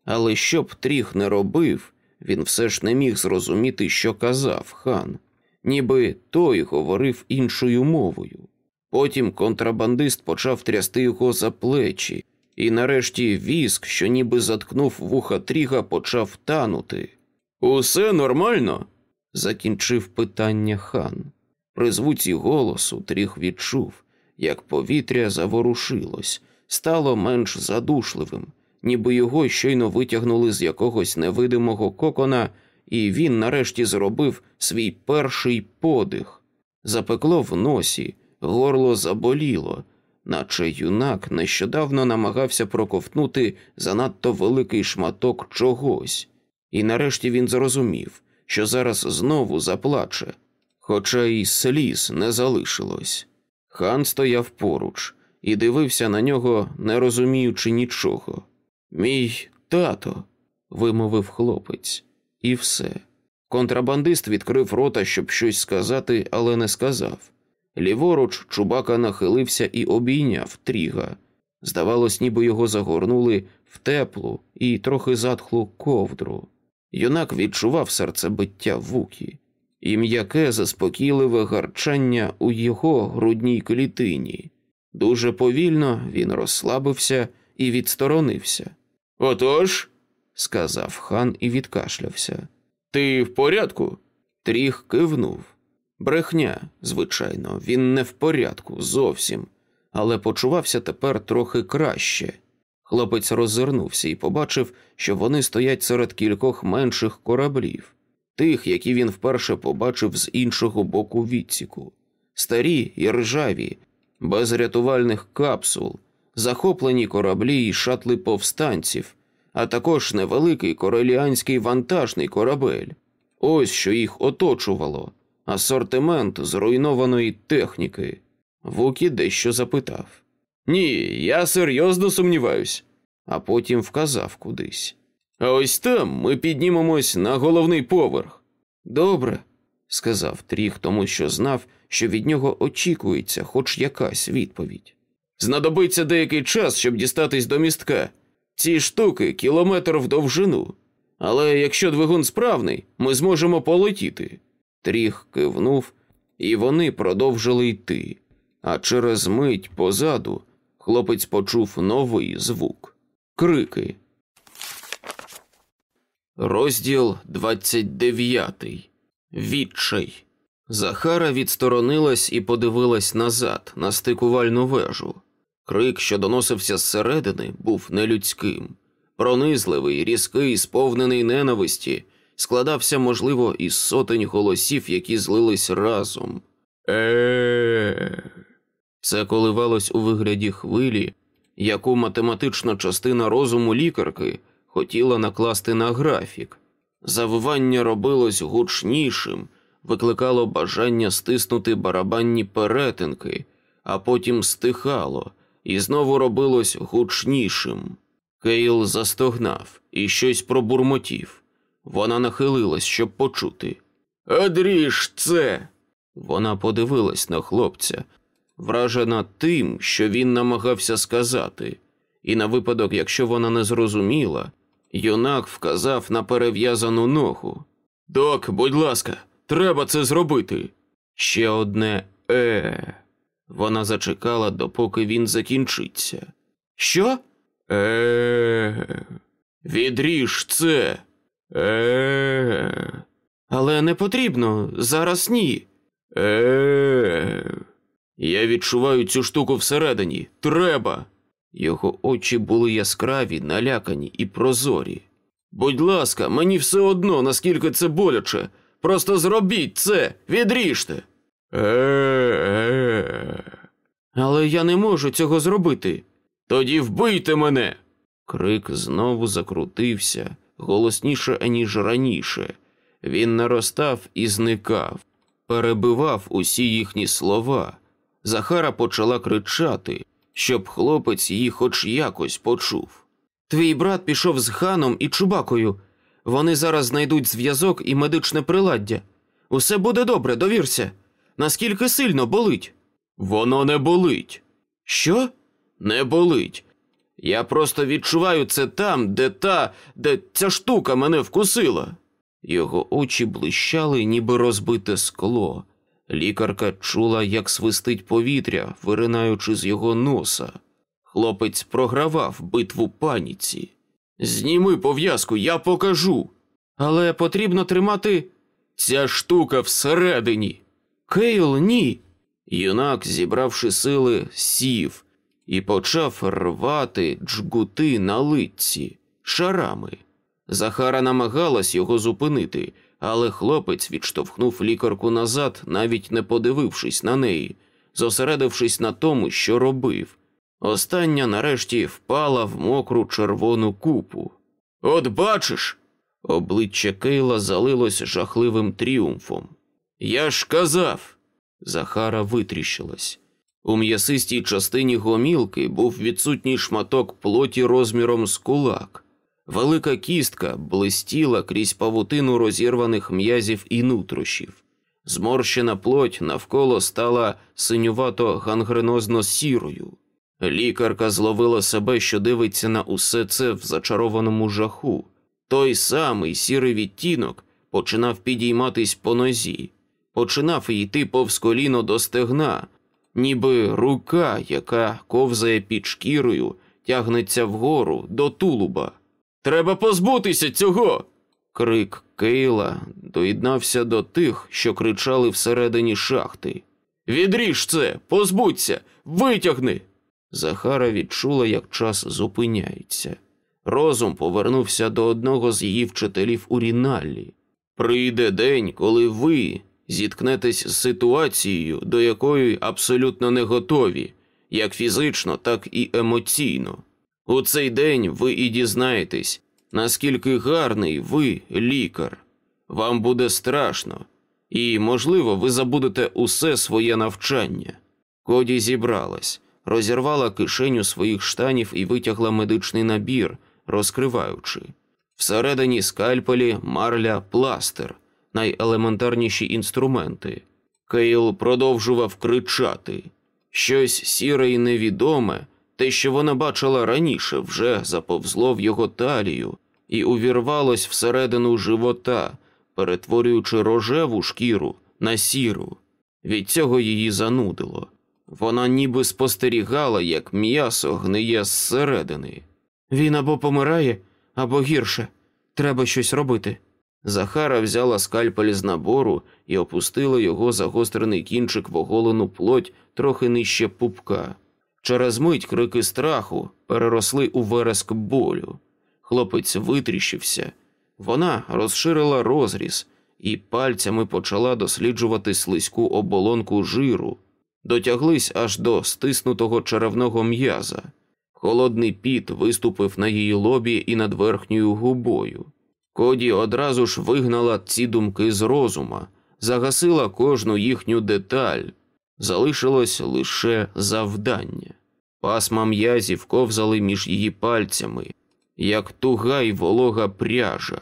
Але що б тріх не робив, він все ж не міг зрозуміти, що казав хан, ніби той говорив іншою мовою. Потім контрабандист почав трясти його за плечі, і нарешті віск, що ніби заткнув вуха тріга, почав танути. Усе нормально? закінчив питання хан. При звуці голосу тріг відчув, як повітря заворушилось, стало менш задушливим, ніби його щойно витягнули з якогось невидимого кокона, і він нарешті зробив свій перший подих. Запекло в носі, горло заболіло, наче юнак нещодавно намагався проковтнути занадто великий шматок чогось, і нарешті він зрозумів, що зараз знову заплаче, хоча й сліз не залишилось. Хан стояв поруч і дивився на нього, не розуміючи нічого. Мій тато, вимовив хлопець, і все. Контрабандист відкрив рота, щоб щось сказати, але не сказав. Ліворуч чубака нахилився і обійняв тріга. Здавалось, ніби його загорнули в теплу і трохи затхлу ковдру. Юнак відчував серцебиття вукі і м'яке заспокійливе гарчання у його грудній клітині. Дуже повільно він розслабився і відсторонився. Отож, сказав хан і відкашлявся. Ти в порядку? Тріх кивнув. Брехня, звичайно, він не в порядку зовсім, але почувався тепер трохи краще. Хлопець роззирнувся і побачив, що вони стоять серед кількох менших кораблів, тих, які він вперше побачив з іншого боку відсіку, старі і ржаві, без рятувальних капсул, захоплені кораблі і шатли повстанців, а також невеликий кореліанський вантажний корабель. Ось що їх оточувало, асортимент зруйнованої техніки. Вукі дещо запитав. Ні, я серйозно сумніваюсь, а потім вказав кудись. А ось там ми піднімемось на головний поверх. Добре, сказав Тріх, тому що знав, що від нього очікується хоч якась відповідь. Знадобиться деякий час, щоб дістатись до містка. Ці штуки кілометр в довжину. Але якщо двигун справний, ми зможемо полетіти. Тріх кивнув, і вони продовжили йти. А через мить позаду хлопець почув новий звук крики. Розділ 29. Відчай. Захара відсторонилась і подивилась назад на стикувальну вежу. Крик, що доносився зсередини, був нелюдським. Пронизливий, різкий, сповнений ненависті, складався, можливо, із сотень голосів, які злились разом. Е. Це коливалось у вигляді хвилі, яку математична частина розуму лікарки хотіла накласти на графік. Завивання робилось гучнішим, викликало бажання стиснути барабанні перетинки, а потім стихало і знову робилось гучнішим. Кейл застогнав і щось пробурмотів. Вона нахилилась, щоб почути. Одріж це. Вона подивилась на хлопця, вражена тим, що він намагався сказати, і на випадок, якщо вона не зрозуміла, юнак вказав на перев'язану ногу. Док, будь ласка, треба це зробити. Ще одне е. Вона зачекала, допоки він закінчиться. Що? Е. Відріж це. Е. Але не потрібно, зараз ні. Е. Я відчуваю цю штуку всередині. Треба. Його очі були яскраві, налякані і прозорі. Будь ласка, мені все одно, наскільки це боляче. Просто зробіть це, відріжте. Е. Але я не можу цього зробити. Тоді вбийте мене. Крик знову закрутився, голосніше, аніж раніше. Він наростав і зникав, перебивав усі їхні слова. Захара почала кричати, щоб хлопець її хоч якось почув. Твій брат пішов з ханом і чубакою. Вони зараз знайдуть зв'язок і медичне приладдя. Усе буде добре, довірся. Наскільки сильно болить? Воно не болить. Що? Не болить. Я просто відчуваю це там, де та, де ця штука мене вкусила. Його очі блищали, ніби розбите скло. Лікарка чула, як свистить повітря, виринаючи з його носа. Хлопець програвав битву паніці. Зніми пов'язку, я покажу. Але потрібно тримати ця штука всередині. Кейл, ні. Юнак, зібравши сили, сів і почав рвати джгути на литці шарами. Захара намагалась його зупинити, але хлопець відштовхнув лікарку назад, навіть не подивившись на неї, зосередившись на тому, що робив. Остання нарешті впала в мокру червону купу. От бачиш, обличчя Кейла залилось жахливим тріумфом. Я ж казав. Захара витріщилась. У м'ясистій частині гомілки був відсутній шматок плоті розміром з кулак. Велика кістка блистіла крізь павутину розірваних м'язів і нутрощів. Зморщена плоть навколо стала синювато гангренозно сірою. Лікарка зловила себе, що дивиться на усе це в зачарованому жаху. Той самий сірий відтінок починав підійматись по нозі, починав йти повз коліно до стегна, ніби рука, яка ковзає під шкірою, тягнеться вгору до тулуба. Треба позбутися цього. Крик Кейла доєднався до тих, що кричали всередині шахти. Відріж це, позбудься, витягни. Захара відчула, як час зупиняється. Розум повернувся до одного з її вчителів у Ріналлі. Прийде день, коли ви зіткнетесь з ситуацією, до якої абсолютно не готові, як фізично, так і емоційно. У цей день ви і дізнаєтесь, наскільки гарний ви лікар. Вам буде страшно, і, можливо, ви забудете усе своє навчання. Коді зібралась, розірвала кишеню своїх штанів і витягла медичний набір, розкриваючи. Всередині скальпелі, марля, пластир, найелементарніші інструменти. Кейл продовжував кричати. Щось сіре і невідоме, те, що вона бачила раніше, вже заповзло в його талію і увірвалось всередину живота, перетворюючи рожеву шкіру на сіру. Від цього її занудило. Вона ніби спостерігала, як м'ясо гниє зсередини. Він або помирає, або гірше. Треба щось робити. Захара взяла скальпель з набору і опустила його загострений кінчик в оголену плоть трохи нижче пупка. Через мить крики страху переросли у вереск болю. Хлопець витріщився. Вона розширила розріз і пальцями почала досліджувати слизьку оболонку жиру, дотяглись аж до стиснутого черевного м'яза. Холодний піт виступив на її лобі і над верхньою губою. Коді одразу ж вигнала ці думки з розума, загасила кожну їхню деталь. Залишилось лише завдання. Пасма м'язів ковзали між її пальцями, як туга й волога пряжа.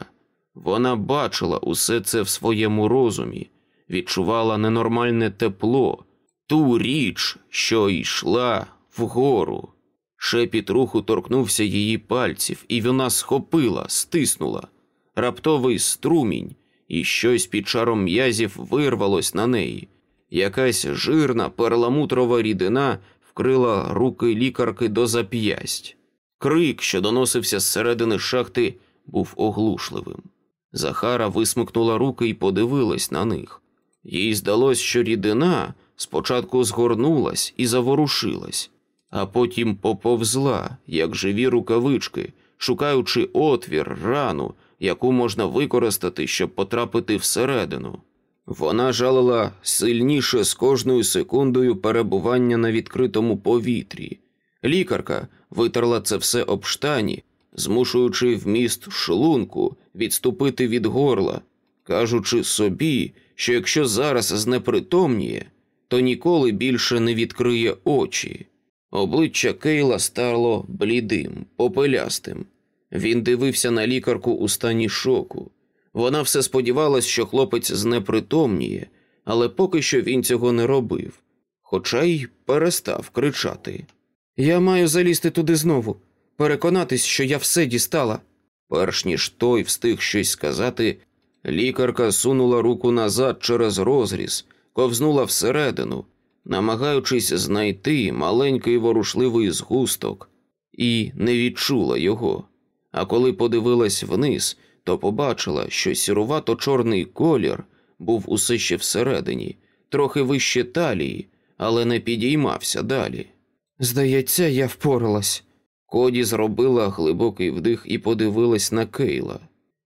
Вона бачила усе це в своєму розумі, відчувала ненормальне тепло, ту річ, що йшла вгору. Шепіт руху торкнувся її пальців, і вона схопила, стиснула. Раптовий струмінь, і щось під шаром м'язів вирвалось на неї. Якась жирна перламутрова рідина вкрила руки лікарки до зап'ясть. Крик, що доносився зсередини шахти, був оглушливим. Захара висмикнула руки і подивилась на них. Їй здалось, що рідина спочатку згорнулась і заворушилась, а потім поповзла, як живі рукавички, шукаючи отвір, рану, яку можна використати, щоб потрапити всередину. Вона жалила сильніше з кожною секундою перебування на відкритому повітрі. Лікарка витерла це все об штані, змушуючи вміст шлунку відступити від горла, кажучи собі, що якщо зараз знепритомніє, то ніколи більше не відкриє очі. Обличчя Кейла стало блідим, попелястим. Він дивився на лікарку у стані шоку. Вона все сподівалась, що хлопець знепритомніє, але поки що він цього не робив, хоча й перестав кричати. Я маю залізти туди знову, переконатись, що я все дістала. Перш ніж той встиг щось сказати, лікарка сунула руку назад через розріз, ковзнула всередину, намагаючись знайти маленький ворушливий згусток, і не відчула його. А коли подивилась вниз, то побачила, що сірувато чорний колір був усе ще всередині, трохи вище талії, але не підіймався далі. Здається, я впоралась. Коді зробила глибокий вдих і подивилась на Кейла.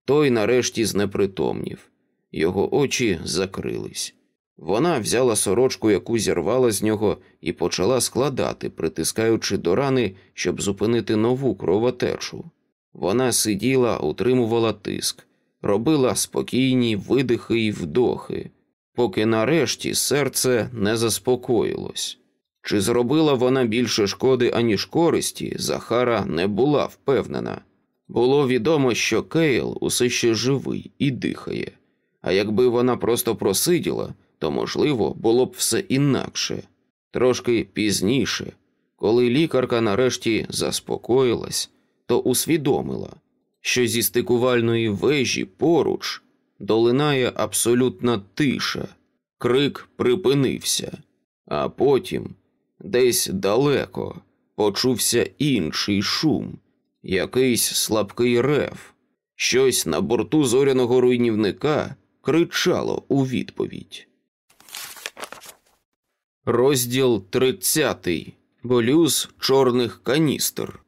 Той нарешті знепритомнів. Його очі закрились. Вона взяла сорочку, яку зірвала з нього, і почала складати, притискаючи до рани, щоб зупинити нову кровотечу. Вона сиділа, утримувала тиск, робила спокійні видихи і вдохи, поки нарешті серце не заспокоїлось. Чи зробила вона більше шкоди, аніж користі, Захара не була впевнена. Було відомо, що Кейл усе ще живий і дихає, а якби вона просто просиділа, то, можливо, було б все інакше. Трошки пізніше, коли лікарка нарешті заспокоїлась, то усвідомила, що зі стикувальної вежі поруч долинає абсолютна тиша, крик припинився, а потім десь далеко почувся інший шум, якийсь слабкий рев. Щось на борту зоряного руйнівника кричало у відповідь. Розділ 30. Болюз чорних каністр.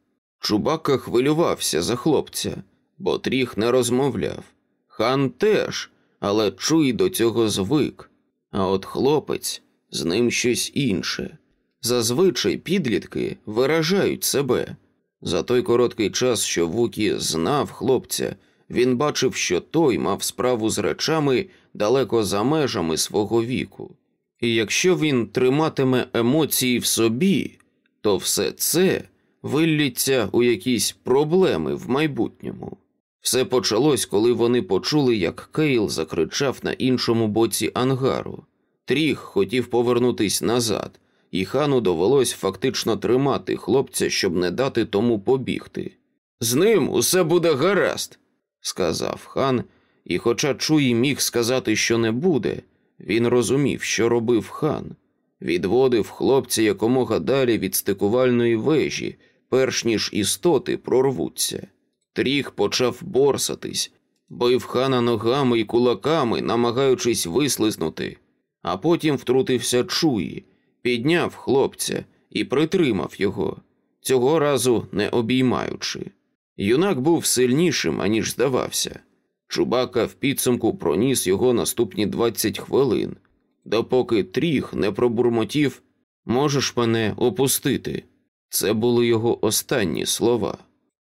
Чубака хвилювався за хлопця, бо тріх не розмовляв. Хан теж, але чуй до цього звик. А от хлопець з ним щось інше. Зазвичай підлітки виражають себе. За той короткий час, що Вукі знав хлопця, він бачив, що той мав справу з речами далеко за межами свого віку. І якщо він триматиме емоції в собі, то все це виллється у якісь проблеми в майбутньому. Все почалось, коли вони почули, як Кейл закричав на іншому боці ангару. Тріг хотів повернутись назад, і Хану довелось фактично тримати хлопця, щоб не дати тому побігти. З ним усе буде гаразд, сказав хан, і, хоча Чуї міг сказати, що не буде, він розумів, що робив хан. Відводив хлопця якомога далі від стикувальної вежі, перш ніж істоти прорвуться. Тріх почав борсатись, бив хана ногами і кулаками, намагаючись вислизнути, а потім втрутився Чуї, підняв хлопця і притримав його, цього разу не обіймаючи. Юнак був сильнішим, аніж здавався. Чубака в підсумку проніс його наступні 20 хвилин, допоки тріх не пробурмотів можеш мене опустити. Це були його останні слова.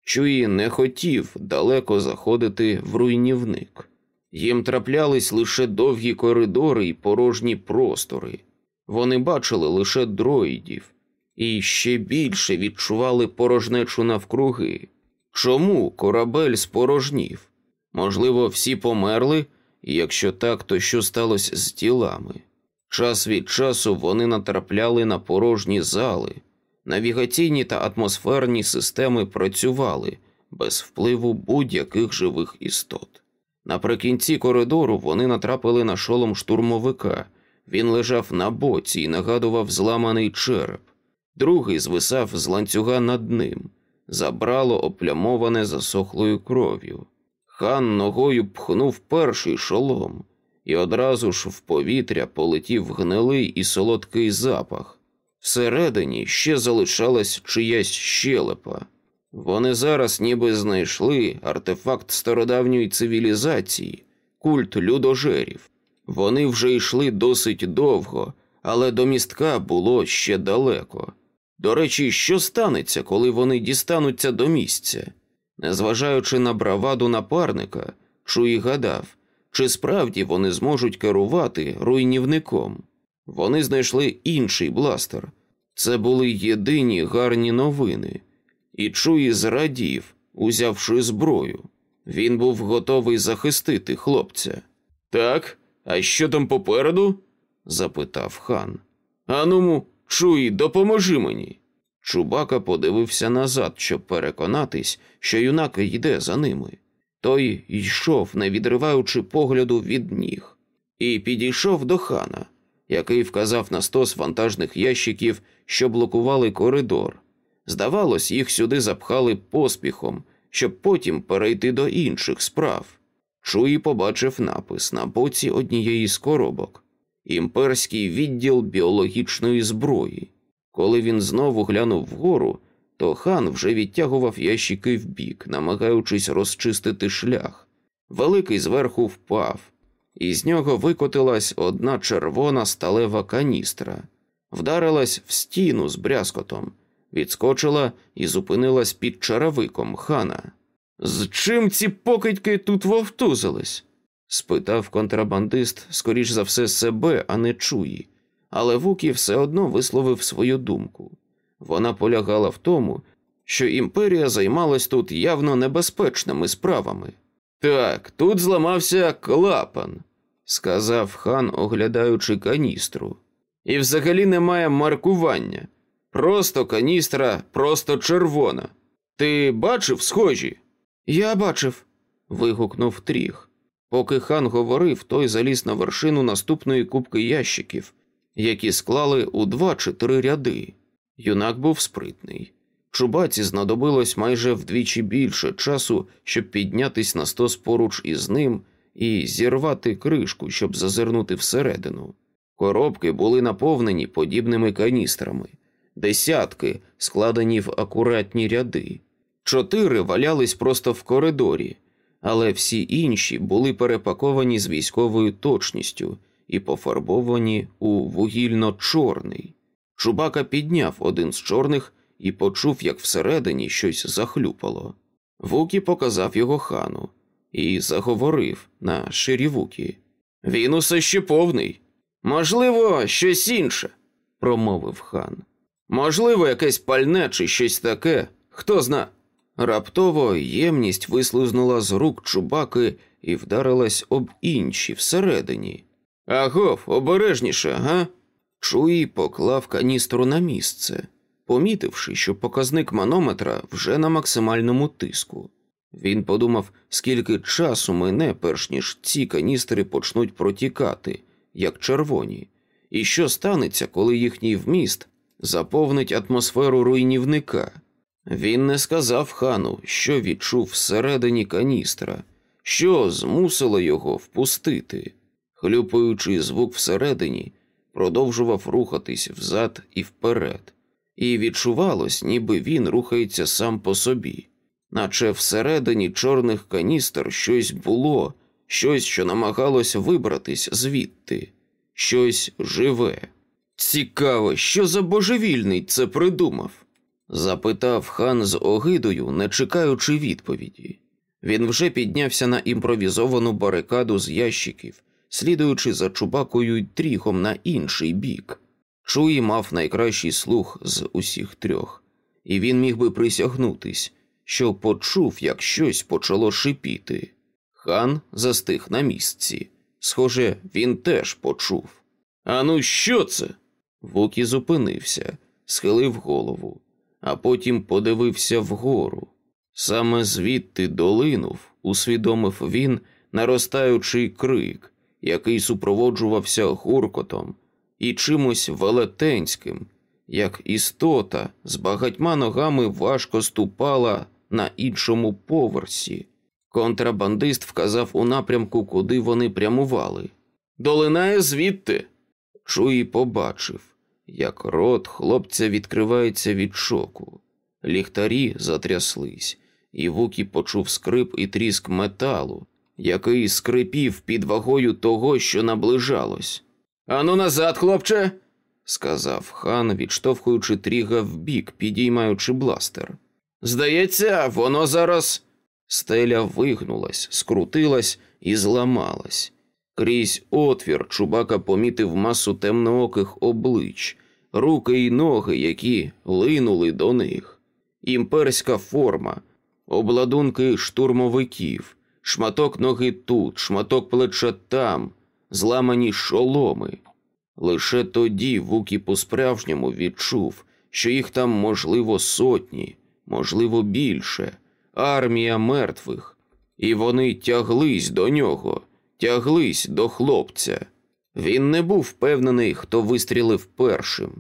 Чуї не хотів далеко заходити в руйнівник. Їм траплялись лише довгі коридори і порожні простори. Вони бачили лише дроїдів і ще більше відчували порожнечу навкруги. Чому корабель спорожнів? Можливо, всі померли, і якщо так, то що сталося з тілами? Час від часу вони натрапляли на порожні зали, навігаційні та атмосферні системи працювали без впливу будь-яких живих істот. Наприкінці коридору вони натрапили на шолом штурмовика. Він лежав на боці і нагадував зламаний череп. Другий звисав з ланцюга над ним, забрало оплямоване засохлою кров'ю. Хан ногою пхнув перший шолом, і одразу ж в повітря полетів гнилий і солодкий запах. Всередині ще залишалась чиясь щелепа. Вони зараз ніби знайшли артефакт стародавньої цивілізації, культ людожерів. Вони вже йшли досить довго, але до містка було ще далеко. До речі, що станеться, коли вони дістануться до місця? Незважаючи на браваду напарника, Чуї гадав, чи справді вони зможуть керувати руйнівником. Вони знайшли інший бластер. Це були єдині гарні новини, і Чуї зрадів, узявши зброю. Він був готовий захистити хлопця. Так, а що там попереду? запитав хан. Ануму, Чуї, допоможи мені. Чубака подивився назад, щоб переконатись, що юнак йде за ними. Той йшов, не відриваючи погляду від ніг, і підійшов до хана, який вказав на стос вантажних ящиків, що блокували коридор. Здавалось, їх сюди запхали поспіхом, щоб потім перейти до інших справ. Чуї побачив напис на боці однієї з коробок імперський відділ біологічної зброї. Коли він знову глянув вгору, то хан вже відтягував ящики вбік, намагаючись розчистити шлях. Великий зверху впав, і з нього викотилась одна червона сталева каністра, вдарилась в стіну з брязкотом, відскочила і зупинилась під чаровиком хана. З чим ці покидьки тут вовтузились? спитав контрабандист, скоріш за все, себе, а не чуї, але Вукі все одно висловив свою думку. Вона полягала в тому, що імперія займалась тут явно небезпечними справами. Так, тут зламався клапан, сказав хан, оглядаючи каністру. І взагалі немає маркування. Просто каністра, просто червона. Ти бачив схожі? Я бачив. вигукнув тріх. Поки хан говорив, той заліз на вершину наступної кубки ящиків, які склали у два чи три ряди. Юнак був спритний. Чубаці знадобилось майже вдвічі більше часу, щоб піднятись на стос поруч із ним і зірвати кришку, щоб зазирнути всередину. Коробки були наповнені подібними каністрами, десятки складені в акуратні ряди, чотири валялись просто в коридорі, але всі інші були перепаковані з військовою точністю і пофарбовані у вугільно-чорний. Чубака підняв один з чорних і почув, як всередині щось захлюпало. Вукі показав його хану і заговорив на ширі Вукі. Він усе ще повний. Можливо, щось інше, промовив хан. Можливо, якесь пальне чи щось таке, хто зна. Раптово ємність вислизнула з рук чубаки і вдарилась об інші всередині. Агов, обережніше, га? Чуї поклав каністру на місце, помітивши, що показник манометра вже на максимальному тиску. Він подумав, скільки часу мине, перш ніж ці каністри почнуть протікати, як червоні, і що станеться, коли їхній вміст заповнить атмосферу руйнівника. Він не сказав хану, що відчув всередині каністра, що змусило його впустити. Хлюпаючий звук всередині продовжував рухатись взад і вперед, і відчувалось, ніби він рухається сам по собі, наче всередині чорних каністр щось було, щось, що намагалось вибратись звідти, щось живе. Цікаво, що за божевільний це придумав? запитав хан з огидою, не чекаючи відповіді. Він вже піднявся на імпровізовану барикаду з ящиків, слідуючи за чубакою й тріхом на інший бік. Чуї мав найкращий слух з усіх трьох, і він міг би присягнутись, що почув, як щось почало шипіти. Хан застиг на місці. Схоже, він теж почув. Ану, що це? Вукі зупинився, схилив голову, а потім подивився вгору. Саме звідти долинув, усвідомив він наростаючий крик, який супроводжувався гуркотом і чимось велетенським, як істота з багатьма ногами важко ступала на іншому поверсі. Контрабандист вказав у напрямку, куди вони прямували. Долинає звідти. Чуї побачив, як рот хлопця відкривається від шоку. Ліхтарі затряслись, і Вукі почув скрип і тріск металу, який скрипів під вагою того, що наближалось. Ану назад, хлопче, сказав хан, відштовхуючи тріга вбік, підіймаючи бластер. Здається, воно зараз. Стеля вигнулась, скрутилась і зламалась. Крізь отвір чубака помітив масу темнооких облич, руки й ноги, які линули до них, імперська форма, обладунки штурмовиків, шматок ноги тут, шматок плеча там, зламані шоломи. Лише тоді Вукі по-справжньому відчув, що їх там, можливо, сотні, можливо, більше, армія мертвих, і вони тяглись до нього, тяглись до хлопця. Він не був впевнений, хто вистрілив першим.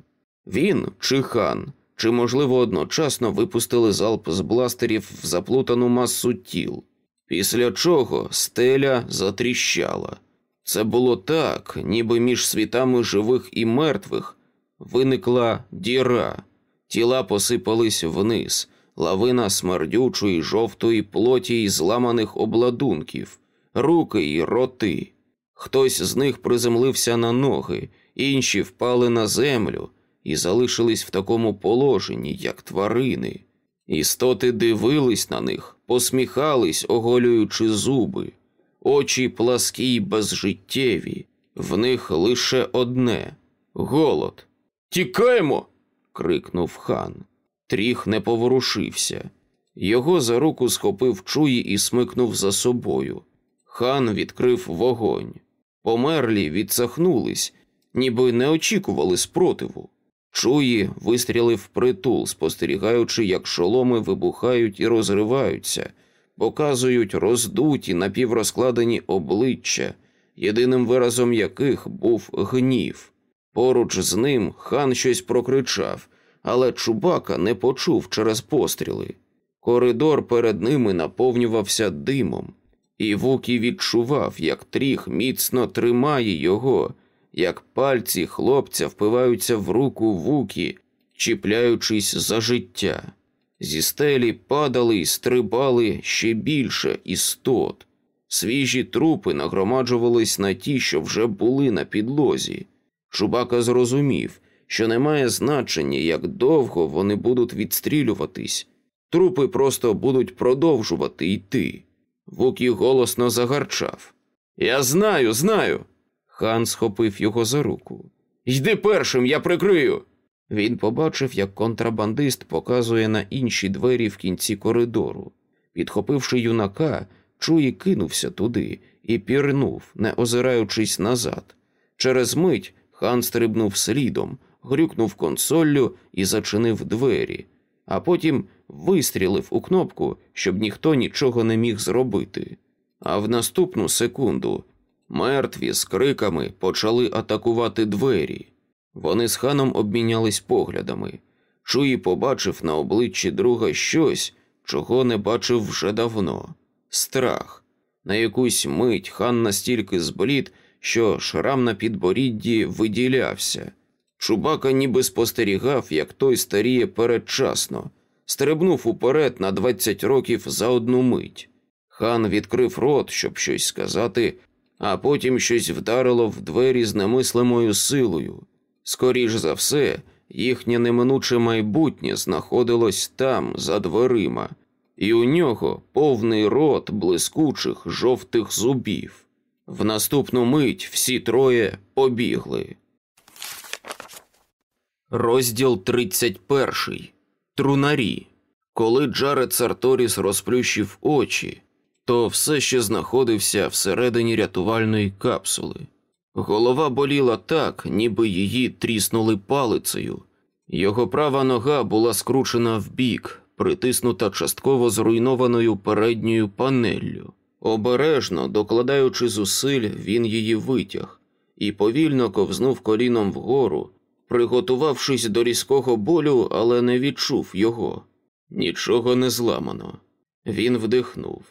Він чи хан, чи, можливо, одночасно випустили залп з бластерів в заплутану масу тіл, після чого стеля затріщала. Це було так, ніби між світами живих і мертвих виникла діра, тіла посипались вниз, лавина смердючої жовтої плоті й зламаних обладунків, руки й роти. Хтось з них приземлився на ноги, інші впали на землю і залишились в такому положенні, як тварини. Істоти дивились на них, посміхались, оголюючи зуби, очі пласкі й безжиттєві, в них лише одне голод. Тікаємо. крикнув хан. Тріх не поворушився. Його за руку схопив чуї і смикнув за собою. Хан відкрив вогонь. Померлі відсахнулись, ніби не очікували спротиву. Чуї вистрілив притул, спостерігаючи, як шоломи вибухають і розриваються, показують роздуті напіврозкладені обличчя, єдиним виразом яких був гнів. Поруч з ним хан щось прокричав, але чубака не почув через постріли. Коридор перед ними наповнювався димом, і Вукі відчував, як тріх міцно тримає його, як пальці хлопця впиваються в руку Вукі, чіпляючись за життя. Зі стелі падали й стрибали ще більше істот. Свіжі трупи нагромаджувались на ті, що вже були на підлозі. Чубака зрозумів, що не має значення, як довго вони будуть відстрілюватись. Трупи просто будуть продовжувати йти. Вукі голосно загарчав. Я знаю, знаю. Хан схопив його за руку. Йди першим, я прикрию. Він побачив, як контрабандист показує на інші двері в кінці коридору. Підхопивши юнака, Чуї кинувся туди і пірнув, не озираючись назад. Через мить хан стрибнув слідом, грюкнув консоллю і зачинив двері, а потім вистрілив у кнопку, щоб ніхто нічого не міг зробити. А в наступну секунду мертві з криками почали атакувати двері. Вони з ханом обмінялись поглядами. Чуї побачив на обличчі друга щось, чого не бачив вже давно страх. На якусь мить хан настільки зблід, що шрам на підборідді виділявся. Чубака ніби спостерігав, як той старіє передчасно, стрибнув уперед на 20 років за одну мить. Хан відкрив рот, щоб щось сказати, а потім щось вдарило в двері з немислимою силою. Скоріш за все, їхнє неминуче майбутнє знаходилось там, за дверима, і у нього повний рот блискучих жовтих зубів. В наступну мить всі троє побігли. Розділ 31. Трунарі. Коли Джаред Сарторіс розплющив очі, то все ще знаходився всередині рятувальної капсули. Голова боліла так, ніби її тріснули палицею. Його права нога була скручена вбік, притиснута частково зруйнованою передньою панеллю. Обережно, докладаючи зусиль, він її витяг і повільно ковзнув коліном вгору, приготувавшись до різкого болю, але не відчув його. Нічого не зламано. Він вдихнув,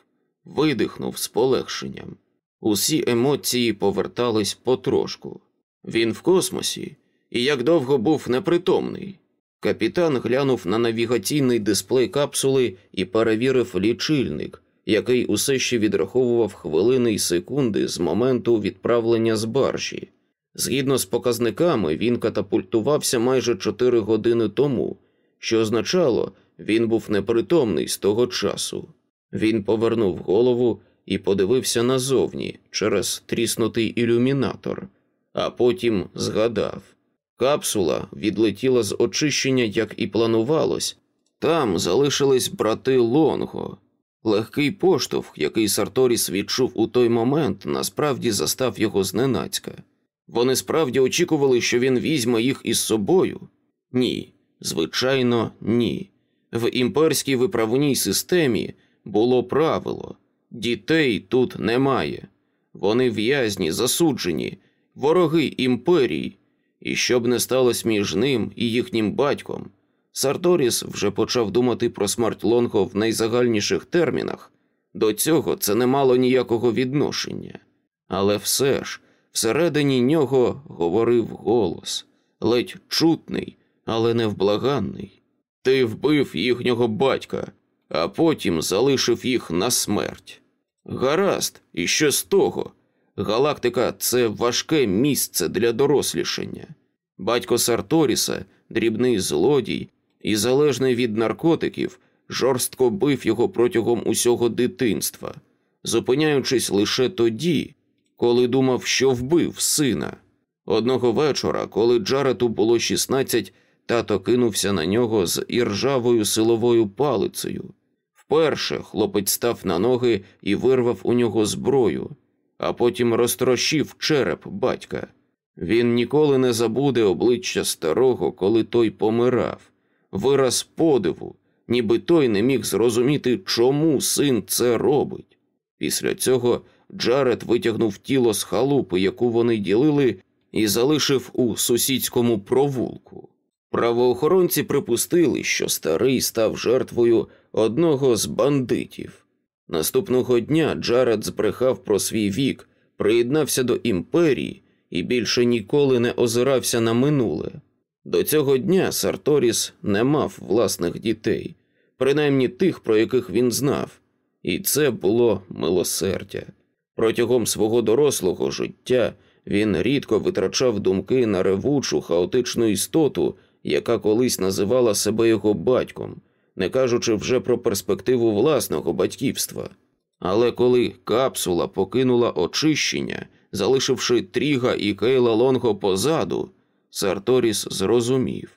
видихнув з полегшенням. Усі емоції повертались потрошку. Він в космосі і як довго був непритомний. Капітан глянув на навігаційний дисплей капсули і перевірив лічильник, який усе ще відраховував хвилини й секунди з моменту відправлення з баржі. Згідно з показниками, він катапультувався майже 4 години тому, що означало, він був непритомний з того часу. Він повернув голову і подивився назовні через тріснутий ілюмінатор, а потім згадав. Капсула відлетіла з очищення, як і планувалось. Там залишились брати Лонго. Легкий поштовх, який Сарторіс відчув у той момент, насправді застав його зненацька. Вони справді очікували, що він візьме їх із собою? Ні, звичайно, ні. В імперській виправній системі було правило дітей тут немає. Вони в'язні, засуджені, вороги імперії. І що б не сталося між ним і їхнім батьком, Сарторіс вже почав думати про смерть Лонго в найзагальніших термінах. До цього це не мало ніякого відношення. Але все ж, всередині нього говорив голос, ледь чутний, але невблаганний. Ти вбив їхнього батька, а потім залишив їх на смерть. Гаразд, і що з того? Галактика це важке місце для дорослішання. Батько Сарторіса, дрібний злодій і залежний від наркотиків, жорстко бив його протягом усього дитинства, зупиняючись лише тоді, коли думав, що вбив сина. Одного вечора, коли Джарету було 16, тато кинувся на нього з іржавою силовою палицею. Вперше хлопець став на ноги і вирвав у нього зброю, а потім розтрощив череп батька. Він ніколи не забуде обличчя старого, коли той помирав, вираз подиву, ніби той не міг зрозуміти, чому син це робить. Після цього Джаред витягнув тіло з халупи, яку вони ділили, і залишив у сусідському провулку. Правоохоронці припустили, що старий став жертвою одного з бандитів. Наступного дня Джаред збрехав про свій вік, приєднався до імперії і більше ніколи не озирався на минуле. До цього дня Сарторіс не мав власних дітей, принаймні тих, про яких він знав, і це було милосердя. Протягом свого дорослого життя він рідко витрачав думки на ревучу, хаотичну істоту, яка колись називала себе його батьком, не кажучи вже про перспективу власного батьківства. Але коли капсула покинула очищення, залишивши Тріга і Кейла Лонго позаду, Сарторіс зрозумів,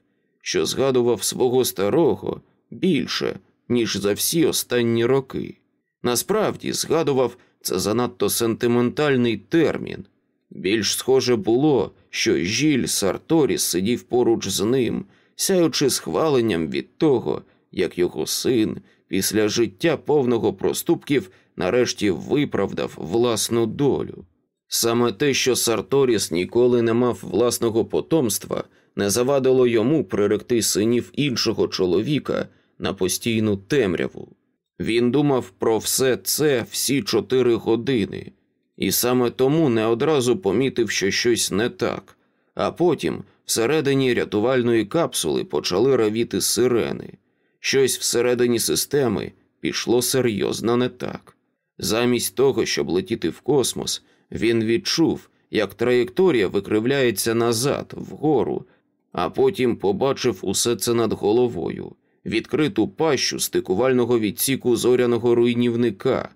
що згадував свого старого більше, ніж за всі останні роки. Насправді згадував це занадто сентиментальний термін. Більш схоже було, що Жіль Сарторіс сидів поруч з ним, сяючи схваленням від того, як його син після життя повного проступків нарешті виправдав власну долю. Саме те, що Сарторіс ніколи не мав власного потомства, не завадило йому приректи синів іншого чоловіка на постійну темряву. Він думав про все це всі чотири години, і саме тому не одразу помітив, що щось не так, а потім всередині рятувальної капсули почали равіти сирени. Щось всередині системи пішло серйозно не так. Замість того, щоб летіти в космос, він відчув, як траєкторія викривляється назад, вгору, а потім побачив усе це над головою, відкриту пащу стикувального відсіку зоряного руйнівника.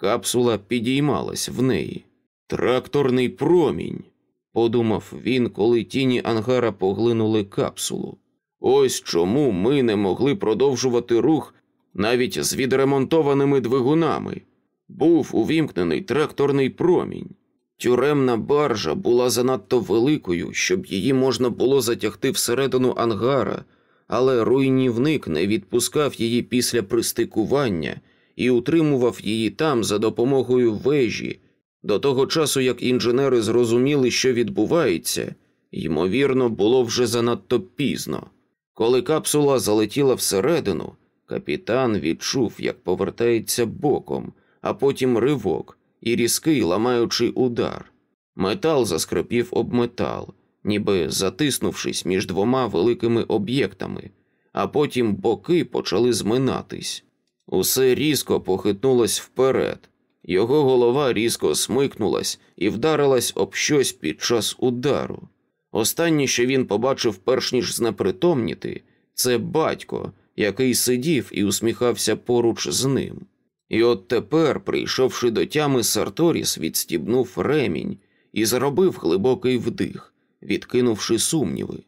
Капсула підіймалась в неї. Тракторний промінь, подумав він, коли тіні ангара поглинули капсулу. Ось чому ми не могли продовжувати рух навіть з відремонтованими двигунами. Був увімкнений тракторний промінь. Тюремна баржа була занадто великою, щоб її можна було затягти всередину ангара, але руйнівник не відпускав її після пристикування і утримував її там за допомогою вежі. До того часу, як інженери зрозуміли, що відбувається, ймовірно, було вже занадто пізно. Коли капсула залетіла всередину, капітан відчув, як повертається боком, а потім ривок і різкий ламаючий удар. Метал заскрипів об метал, ніби затиснувшись між двома великими об'єктами, а потім боки почали зминатись. Усе різко похитнулось вперед. Його голова різко смикнулась і вдарилась об щось під час удару. Останнє, що він побачив, перш ніж знепритомніти, це батько, який сидів і усміхався поруч з ним. І от тепер, прийшовши до тями, Сарторіс відстібнув ремінь і зробив глибокий вдих, відкинувши сумніви.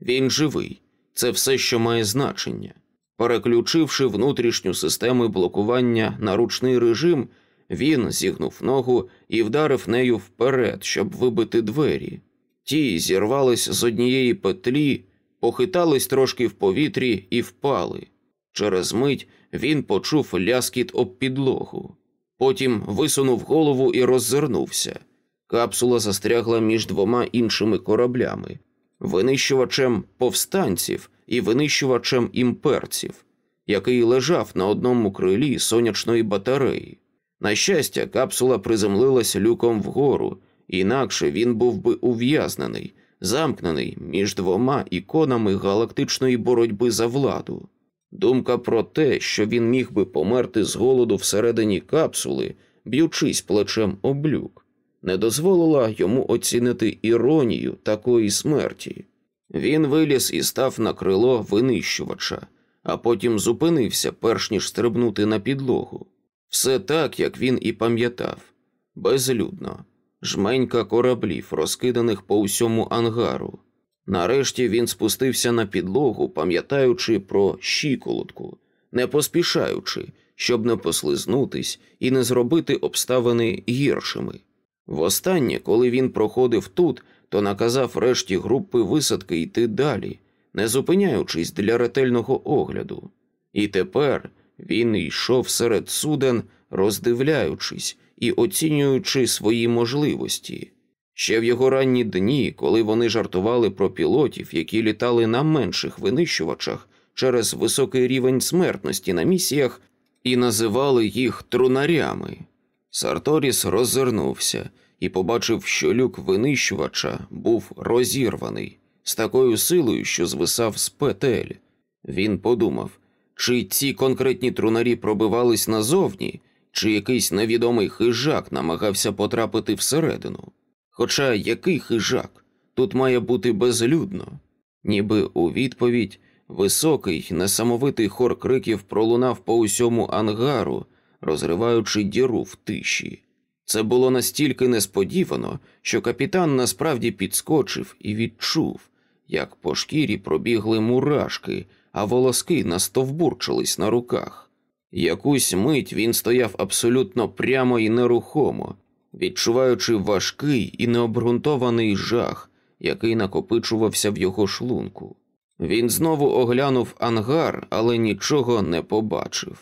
Він живий, це все, що має значення. Переключивши внутрішню систему блокування на ручний режим, він зігнув ногу і вдарив нею вперед, щоб вибити двері. Ті зірвались з однієї петлі, похитались трошки в повітрі і впали. Через мить він почув ляскіт об підлогу. Потім висунув голову і роззирнувся. Капсула застрягла між двома іншими кораблями винищувачем повстанців і винищувачем імперців, який лежав на одному крилі сонячної батареї. На щастя, капсула приземлилась люком вгору, інакше він був би ув'язнений, замкнений між двома іконами галактичної боротьби за владу. Думка про те, що він міг би померти з голоду всередині капсули, б'ючись плечем об люк, не дозволила йому оцінити іронію такої смерті. Він виліз і став на крило винищувача, а потім зупинився, перш ніж стрибнути на підлогу. Все так, як він і пам'ятав, безлюдно. жменька кораблів, розкиданих по всьому ангару. Нарешті він спустився на підлогу, пам'ятаючи про щиколотку, не поспішаючи, щоб не послизнутись і не зробити обставини гіршими. Востаннє, коли він проходив тут, то наказав решті групи висадки йти далі, не зупиняючись для ретельного огляду. І тепер він йшов серед суден, роздивляючись і оцінюючи свої можливості. Ще в його ранні дні, коли вони жартували про пілотів, які літали на менших винищувачах через високий рівень смертності на місіях, і називали їх трунарями. Сарторіс роззирнувся і побачив, що люк винищувача був розірваний з такою силою, що звисав з петель. Він подумав, чи ці конкретні трунарі пробивались назовні, чи якийсь невідомий хижак намагався потрапити всередину. Хоча який хижак тут має бути безлюдно, ніби у відповідь високий, несамовитий хор криків пролунав по усьому ангару, розриваючи діру в тиші. Це було настільки несподівано, що капітан насправді підскочив і відчув, як по шкірі пробігли мурашки, а волоски настовбурчились на руках. Якусь мить він стояв абсолютно прямо і нерухомо, відчуваючи важкий і необґрунтований жах, який накопичувався в його шлунку. Він знову оглянув ангар, але нічого не побачив.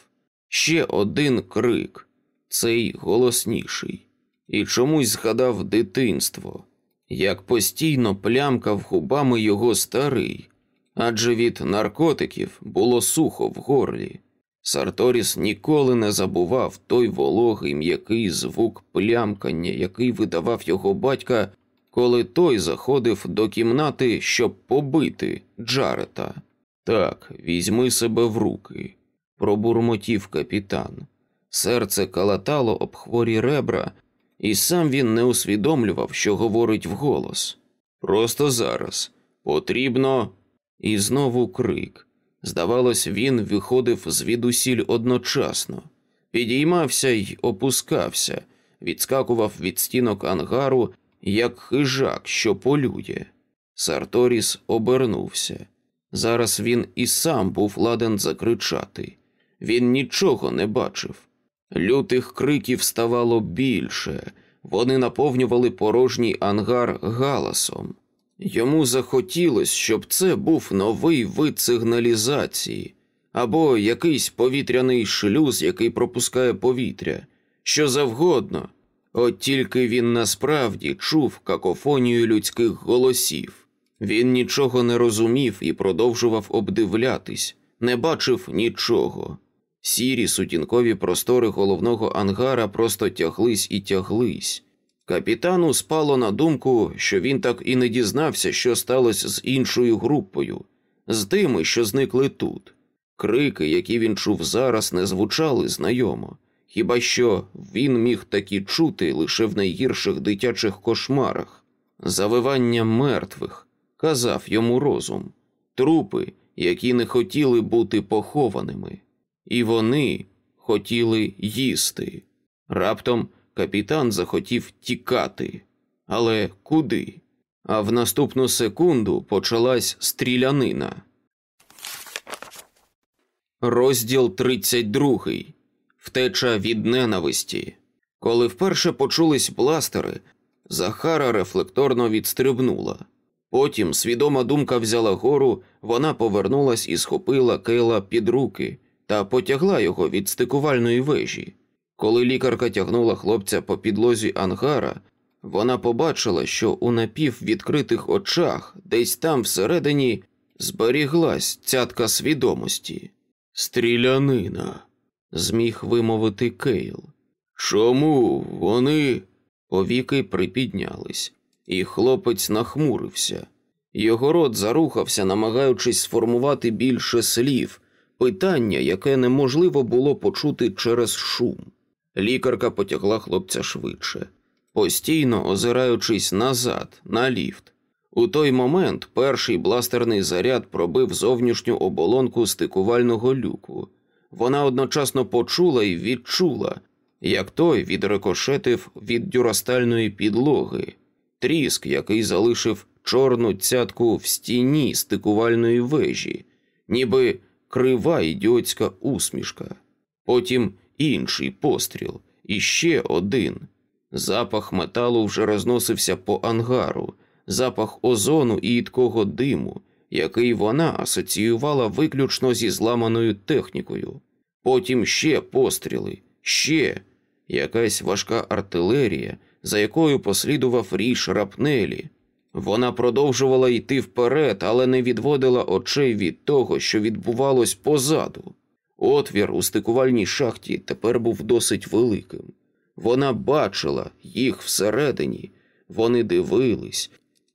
Ще один крик, цей голосніший, і чомусь згадав дитинство, як постійно плямкав губами його старий, адже від наркотиків було сухо в горлі. Сарторіс ніколи не забував той вологий м'який звук плямкання, який видавав його батька, коли той заходив до кімнати, щоб побити Джарета. Так, візьми себе в руки, пробурмотів капітан. Серце калатало об хворі ребра, і сам він не усвідомлював, що говорить вголос. Просто зараз потрібно. І знову крик. Здавалось, він виходив звідусіль одночасно, підіймався й опускався, відскакував від стінок ангару, як хижак, що полює. Сарторіс обернувся. Зараз він і сам був ладен закричати. Він нічого не бачив. Лютих криків ставало більше, вони наповнювали порожній ангар галасом. Йому захотілося, щоб це був новий вид сигналізації або якийсь повітряний шлюз, який пропускає повітря, що завгодно, от тільки він насправді чув какофонію людських голосів. Він нічого не розумів і продовжував обдивлятись, не бачив нічого. Сірі сутінкові простори головного ангара просто тяглись і тяглись. Капітану спало на думку, що він так і не дізнався, що сталося з іншою групою, з тими, що зникли тут. Крики, які він чув зараз, не звучали знайомо, хіба що він міг такі чути лише в найгірших дитячих кошмарах, завивання мертвих, казав йому розум, трупи, які не хотіли бути похованими, і вони хотіли їсти. Раптом капітан захотів тікати. Але куди? А в наступну секунду почалась стрілянина. Розділ 32. Втеча від ненависті. Коли вперше почулись бластери, Захара рефлекторно відстрибнула. Потім свідома думка взяла гору, вона повернулась і схопила Кейла під руки та потягла його від стикувальної вежі. Коли лікарка тягнула хлопця по підлозі ангара, вона побачила, що у напіввідкритих очах, десь там всередині, зберіглась цятка свідомості. Стрілянина, зміг вимовити Кейл. Чому вони? Повіки припіднялись, і хлопець нахмурився. Його рот зарухався, намагаючись сформувати більше слів, питання, яке неможливо було почути через шум. Лікарка потягла хлопця швидше, постійно озираючись назад, на ліфт. У той момент перший бластерний заряд пробив зовнішню оболонку стикувального люку. Вона одночасно почула і відчула, як той відрикошетив від дюрастальної підлоги, тріск, який залишив чорну цятку в стіні стикувальної вежі, ніби крива ідіотська усмішка. Потім інший постріл, і ще один. Запах металу вже розносився по ангару, запах озону і їдкого диму, який вона асоціювала виключно зі зламаною технікою. Потім ще постріли, ще якась важка артилерія, за якою послідував ріж рапнелі. Вона продовжувала йти вперед, але не відводила очей від того, що відбувалось позаду. Отвір у стикувальній шахті тепер був досить великим. Вона бачила їх всередині, вони дивились,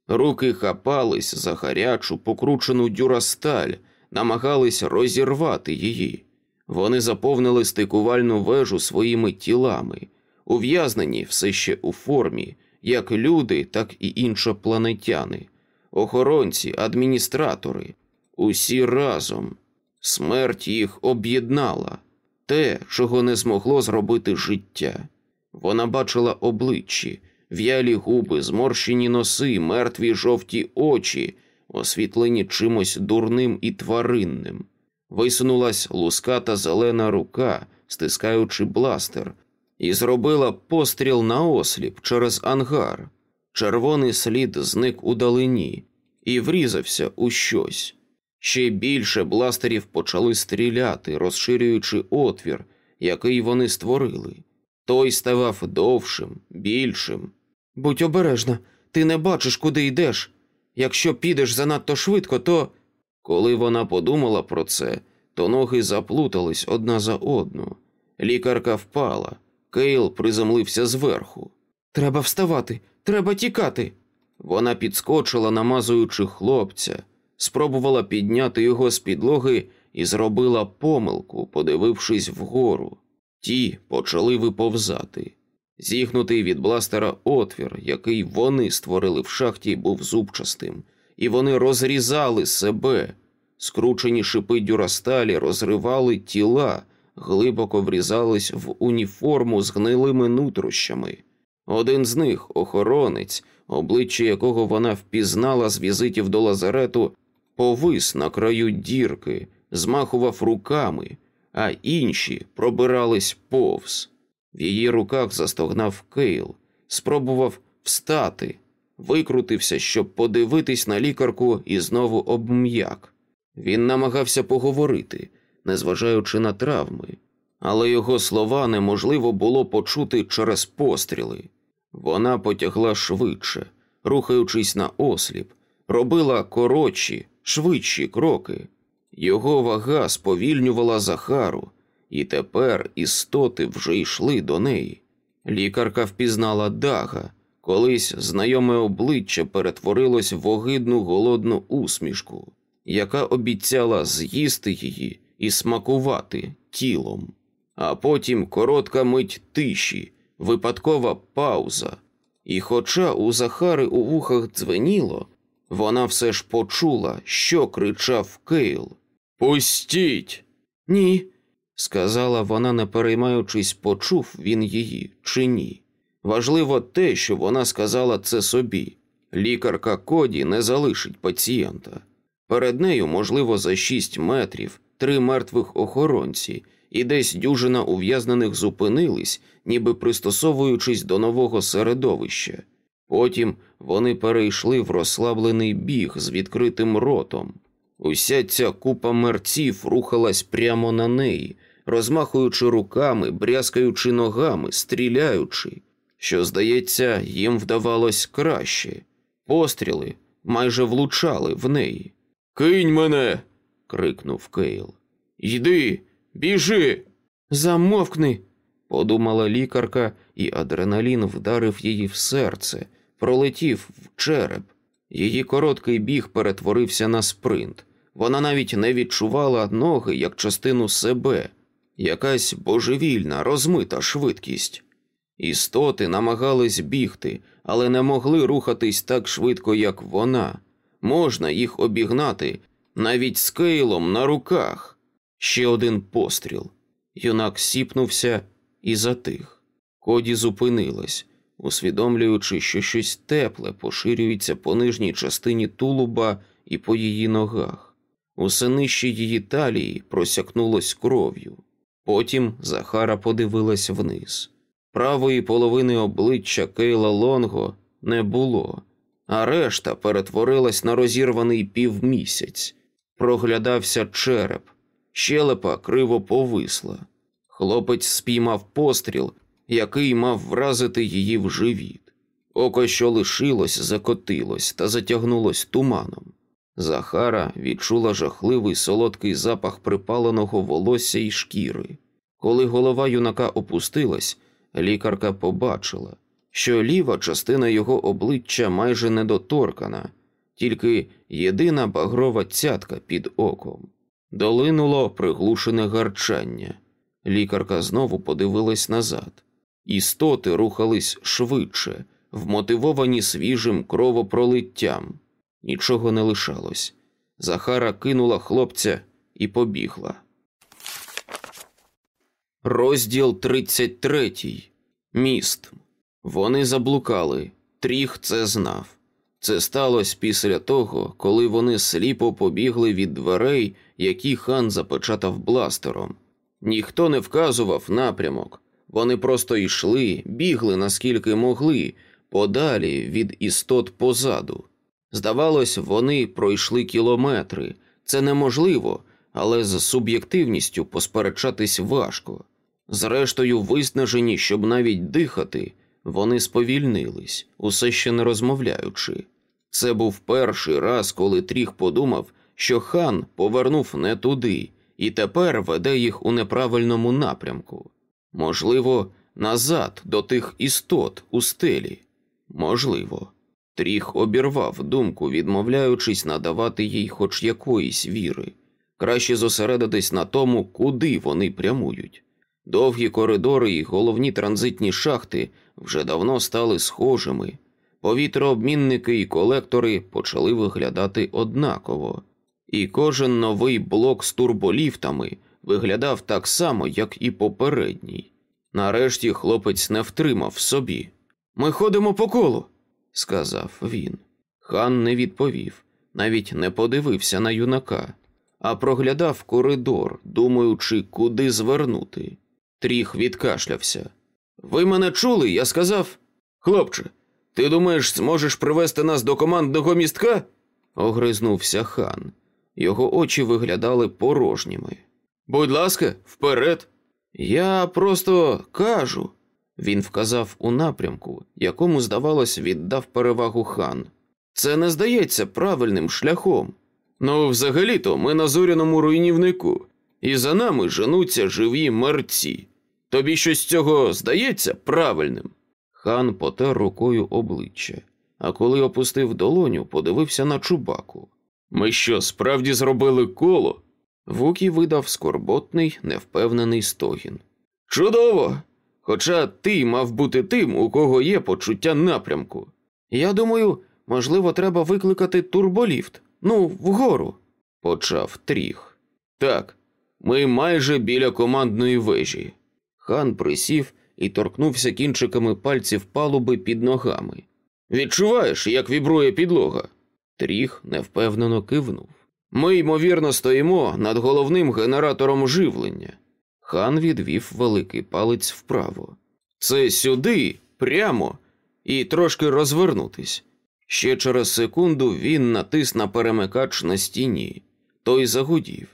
руки хапались за гарячу, покручену дюрасталь, намагались розірвати її. Вони заповнили стикувальну вежу своїми тілами, ув'язнені все ще у формі, як люди, так і іншопланетяни, охоронці, адміністратори, усі разом. Смерть їх об'єднала те, чого не змогло зробити життя. Вона бачила обличчі, в'ялі губи, зморщені носи, мертві жовті очі, освітлені чимось дурним і тваринним. Висунулась луската зелена рука, стискаючи бластер, і зробила постріл на осліп через ангар. Червоний слід зник у далині і врізався у щось. Ще більше бластерів почали стріляти, розширюючи отвір, який вони створили. Той ставав довшим, більшим. Будь обережна, ти не бачиш, куди йдеш. Якщо підеш занадто швидко, то. Коли вона подумала про це, то ноги заплутались одна за одну. Лікарка впала, Кейл приземлився зверху. Треба вставати, треба тікати. Вона підскочила, намазуючи хлопця, спробувала підняти його з підлоги і зробила помилку, подивившись вгору. Ті почали виповзати. Зігнутий від бластера отвір, який вони створили в шахті, був зубчастим, і вони розрізали себе. Скручені шипи дюрасталі розривали тіла, глибоко врізались в уніформу з гнилими нутрощами. Один з них, охоронець, обличчя якого вона впізнала з візитів до лазарету, повис на краю дірки, змахував руками, а інші пробирались повз. В її руках застогнав Кейл, спробував встати, викрутився, щоб подивитись на лікарку і знову обм'як. Він намагався поговорити, незважаючи на травми, але його слова неможливо було почути через постріли. Вона потягла швидше, рухаючись наосліп, робила коротші, швидші кроки. Його вага сповільнювала Захару, і тепер істоти вже йшли до неї. Лікарка впізнала дага, колись знайоме обличчя перетворилось в огидну голодну усмішку, яка обіцяла з'їсти її і смакувати тілом. А потім коротка мить тиші, випадкова пауза. І, хоча у Захари у вухах дзвеніло, вона все ж почула, що кричав Кейл. Пустіть. Ні, сказала вона, не переймаючись, почув він її чи ні. Важливо те, що вона сказала це собі. Лікарка Коді не залишить пацієнта. Перед нею, можливо, за шість метрів, три мертвих охоронці, і десь дюжина ув'язнених зупинились, ніби пристосовуючись до нового середовища. Потім вони перейшли в розслаблений біг з відкритим ротом. Уся ця купа мерців рухалась прямо на неї, розмахуючи руками, брязкаючи ногами, стріляючи, що, здається, їм вдавалось краще. Постріли майже влучали в неї. Кинь мене. Крикнув Кейл. Йди, біжи. замовкни. подумала лікарка, і адреналін вдарив її в серце, пролетів в череп. Її короткий біг перетворився на спринт. Вона навіть не відчувала ноги як частину себе, якась божевільна, розмита швидкість. Істоти намагались бігти, але не могли рухатись так швидко, як вона. Можна їх обігнати навіть з кейлом на руках. Ще один постріл. Юнак сіпнувся і затих. Коді зупинилась, усвідомлюючи, що щось тепле поширюється по нижній частині тулуба і по її ногах. Усе нижче її талії просякнулось кров'ю. Потім Захара подивилась вниз. Правої половини обличчя Кейла Лонго не було, а решта перетворилась на розірваний півмісяць. Проглядався череп, щелепа криво повисла. Хлопець спіймав постріл, який мав вразити її в живіт. Око, що лишилось, закотилось та затягнулось туманом. Захара відчула жахливий солодкий запах припаленого волосся і шкіри. Коли голова юнака опустилась, лікарка побачила, що ліва частина його обличчя майже недоторкана, тільки єдина багрова цятка під оком. Долинуло приглушене гарчання. Лікарка знову подивилась назад. Істоти рухались швидше, вмотивовані свіжим кровопролиттям. Нічого не лишалось. Захара кинула хлопця і побігла. Розділ 33. Міст. Вони заблукали. Тріх це знав. Це сталося після того, коли вони сліпо побігли від дверей, які хан запечатав бластером. Ніхто не вказував напрямок. Вони просто йшли, бігли наскільки могли, подалі від істот позаду. Здавалось, вони пройшли кілометри. Це неможливо, але з суб'єктивністю посперечатись важко. Зрештою, виснажені, щоб навіть дихати, вони сповільнились, усе ще не розмовляючи. Це був перший раз, коли Тріх подумав, що хан повернув не туди і тепер веде їх у неправильному напрямку. Можливо, назад до тих істот у стелі. Можливо. Тріх обірвав думку, відмовляючись надавати їй хоч якоїсь віри. Краще зосередитись на тому, куди вони прямують. Довгі коридори і головні транзитні шахти вже давно стали схожими. Повітрообмінники і колектори почали виглядати однаково, і кожен новий блок з турболіфтами виглядав так само, як і попередній. Нарешті хлопець не втримав собі. Ми ходимо по колу, сказав він. Хан не відповів, навіть не подивився на юнака, а проглядав коридор, думаючи, куди звернути. Тріх відкашлявся. Ви мене чули? Я сказав. Хлопче, ти думаєш, зможеш привести нас до командного містка? огризнувся хан. Його очі виглядали порожніми. Будь ласка, вперед. Я просто кажу. Він вказав у напрямку, якому, здавалось, віддав перевагу хан. Це не здається правильним шляхом. Ну, взагалі-то ми на зоряному руйнівнику, і за нами женуться живі мерці. Тобі щось з цього здається правильним? Хан потер рукою обличчя, а коли опустив долоню, подивився на чубаку. Ми що, справді зробили коло? Вукі видав скорботний, невпевнений стогін. Чудово! Хоча ти мав бути тим, у кого є почуття напрямку. Я думаю, можливо, треба викликати турболіфт. Ну, вгору, почав Тріг. Так, ми майже біля командної вежі. Хан присів і торкнувся кінчиками пальців палуби під ногами. Відчуваєш, як вібрує підлога? Тріг невпевнено кивнув. Ми, ймовірно, стоїмо над головним генератором живлення. Хан відвів великий палець вправо. Це сюди, прямо, і трошки розвернутись. Ще через секунду він натис на перемикач на стіні. Той загудів.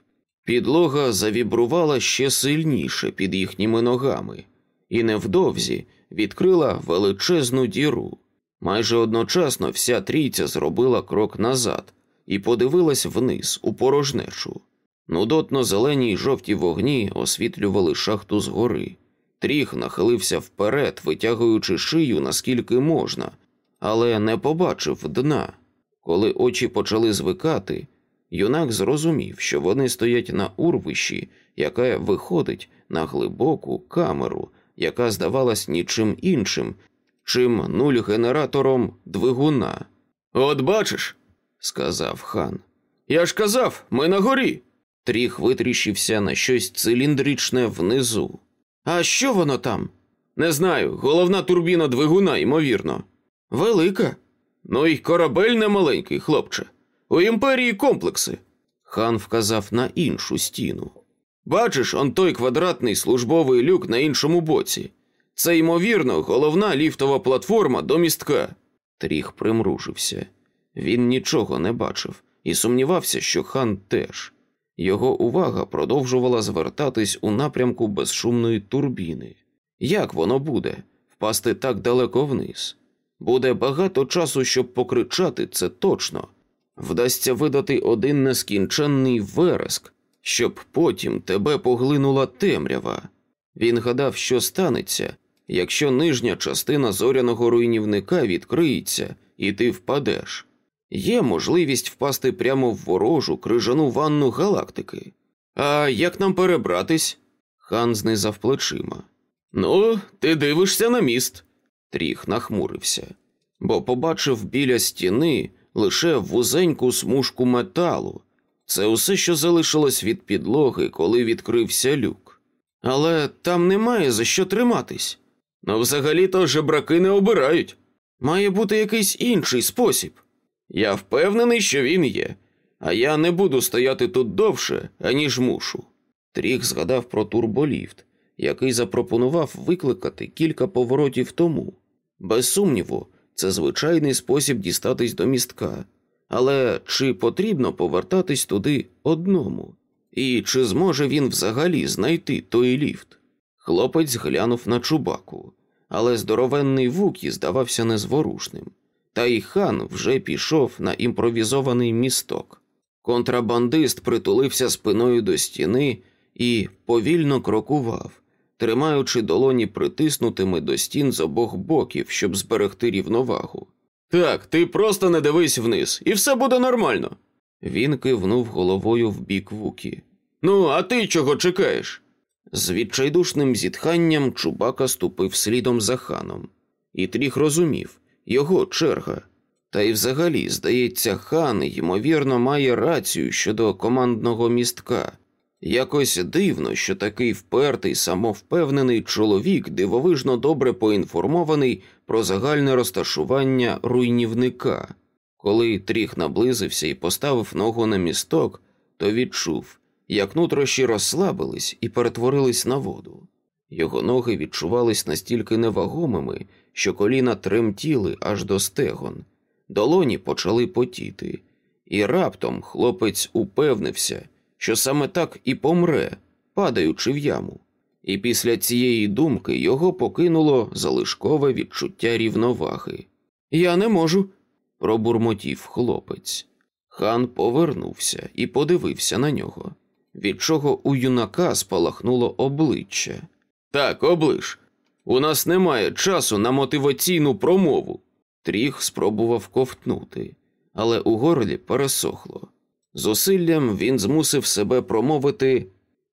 Підлога завібрувала ще сильніше під їхніми ногами, і невдовзі відкрила величезну діру. Майже одночасно вся трійця зробила крок назад і подивилась вниз у порожнечу. Нудотно зелені й жовті вогні освітлювали шахту згори. Тріх нахилився вперед, витягуючи шию наскільки можна, але не побачив дна. Коли очі почали звикати, юнак зрозумів, що вони стоять на урвищі, яке виходить на глибоку камеру, яка здавалась нічим іншим, чим нуль генератором двигуна. От бачиш, сказав хан. Я ж казав, ми на горі. Тріх витріщився на щось циліндричне внизу. А що воно там? Не знаю, головна турбіна двигуна, ймовірно. Велика. Ну й корабель не маленький, хлопче. У імперії комплекси. Хан вказав на іншу стіну. Бачиш, он той квадратний службовий люк на іншому боці. Це, ймовірно, головна ліфтова платформа до містка. Тріх примружився. Він нічого не бачив і сумнівався, що хан теж. Його увага продовжувала звертатись у напрямку безшумної турбіни. Як воно буде впасти так далеко вниз? Буде багато часу, щоб покричати це точно. Вдасться видати один нескінченний вереск, щоб потім тебе поглинула темрява. Він гадав, що станеться, якщо нижня частина зоряного руйнівника відкриється і ти впадеш. Є можливість впасти прямо в ворожу крижану ванну галактики. А як нам перебратись? Хан знизав плечима. Ну, ти дивишся на міст. Тріх нахмурився, бо побачив біля стіни лише вузеньку смужку металу. Це усе, що залишилось від підлоги, коли відкрився люк. Але там немає за що триматись. Ну, взагалі-то жебраки не обирають. Має бути якийсь інший спосіб. Я впевнений, що він є, а я не буду стояти тут довше, аніж мушу. Тріх згадав про турболіфт, який запропонував викликати кілька поворотів тому. Без сумніву, це звичайний спосіб дістатись до містка. Але чи потрібно повертатись туди одному? І чи зможе він взагалі знайти той ліфт? Хлопець глянув на чубаку, але здоровенний вукі здавався незворушним. Та й хан вже пішов на імпровізований місток. Контрабандист притулився спиною до стіни і повільно крокував, тримаючи долоні притиснутими до стін з обох боків, щоб зберегти рівновагу. Так, ти просто не дивись вниз, і все буде нормально. Він кивнув головою в бік вукі. Ну, а ти чого чекаєш? З відчайдушним зітханням чубака ступив слідом за ханом, і тріх розумів його черга. Та й взагалі, здається, хан, ймовірно, має рацію щодо командного містка. Якось дивно, що такий впертий, самовпевнений чоловік дивовижно добре поінформований про загальне розташування руйнівника. Коли тріх наблизився і поставив ногу на місток, то відчув, як нутрощі розслабились і перетворились на воду. Його ноги відчувались настільки невагомими, що коліна тремтіли аж до стегон, долоні почали потіти, і раптом хлопець упевнився, що саме так і помре, падаючи в яму. І після цієї думки його покинуло залишкове відчуття рівноваги. Я не можу, пробурмотів хлопець. Хан повернувся і подивився на нього, від чого у юнака спалахнуло обличчя. Так, оближ, у нас немає часу на мотиваційну промову. Тріх спробував ковтнути, але у горлі пересохло. Зусиллям він змусив себе промовити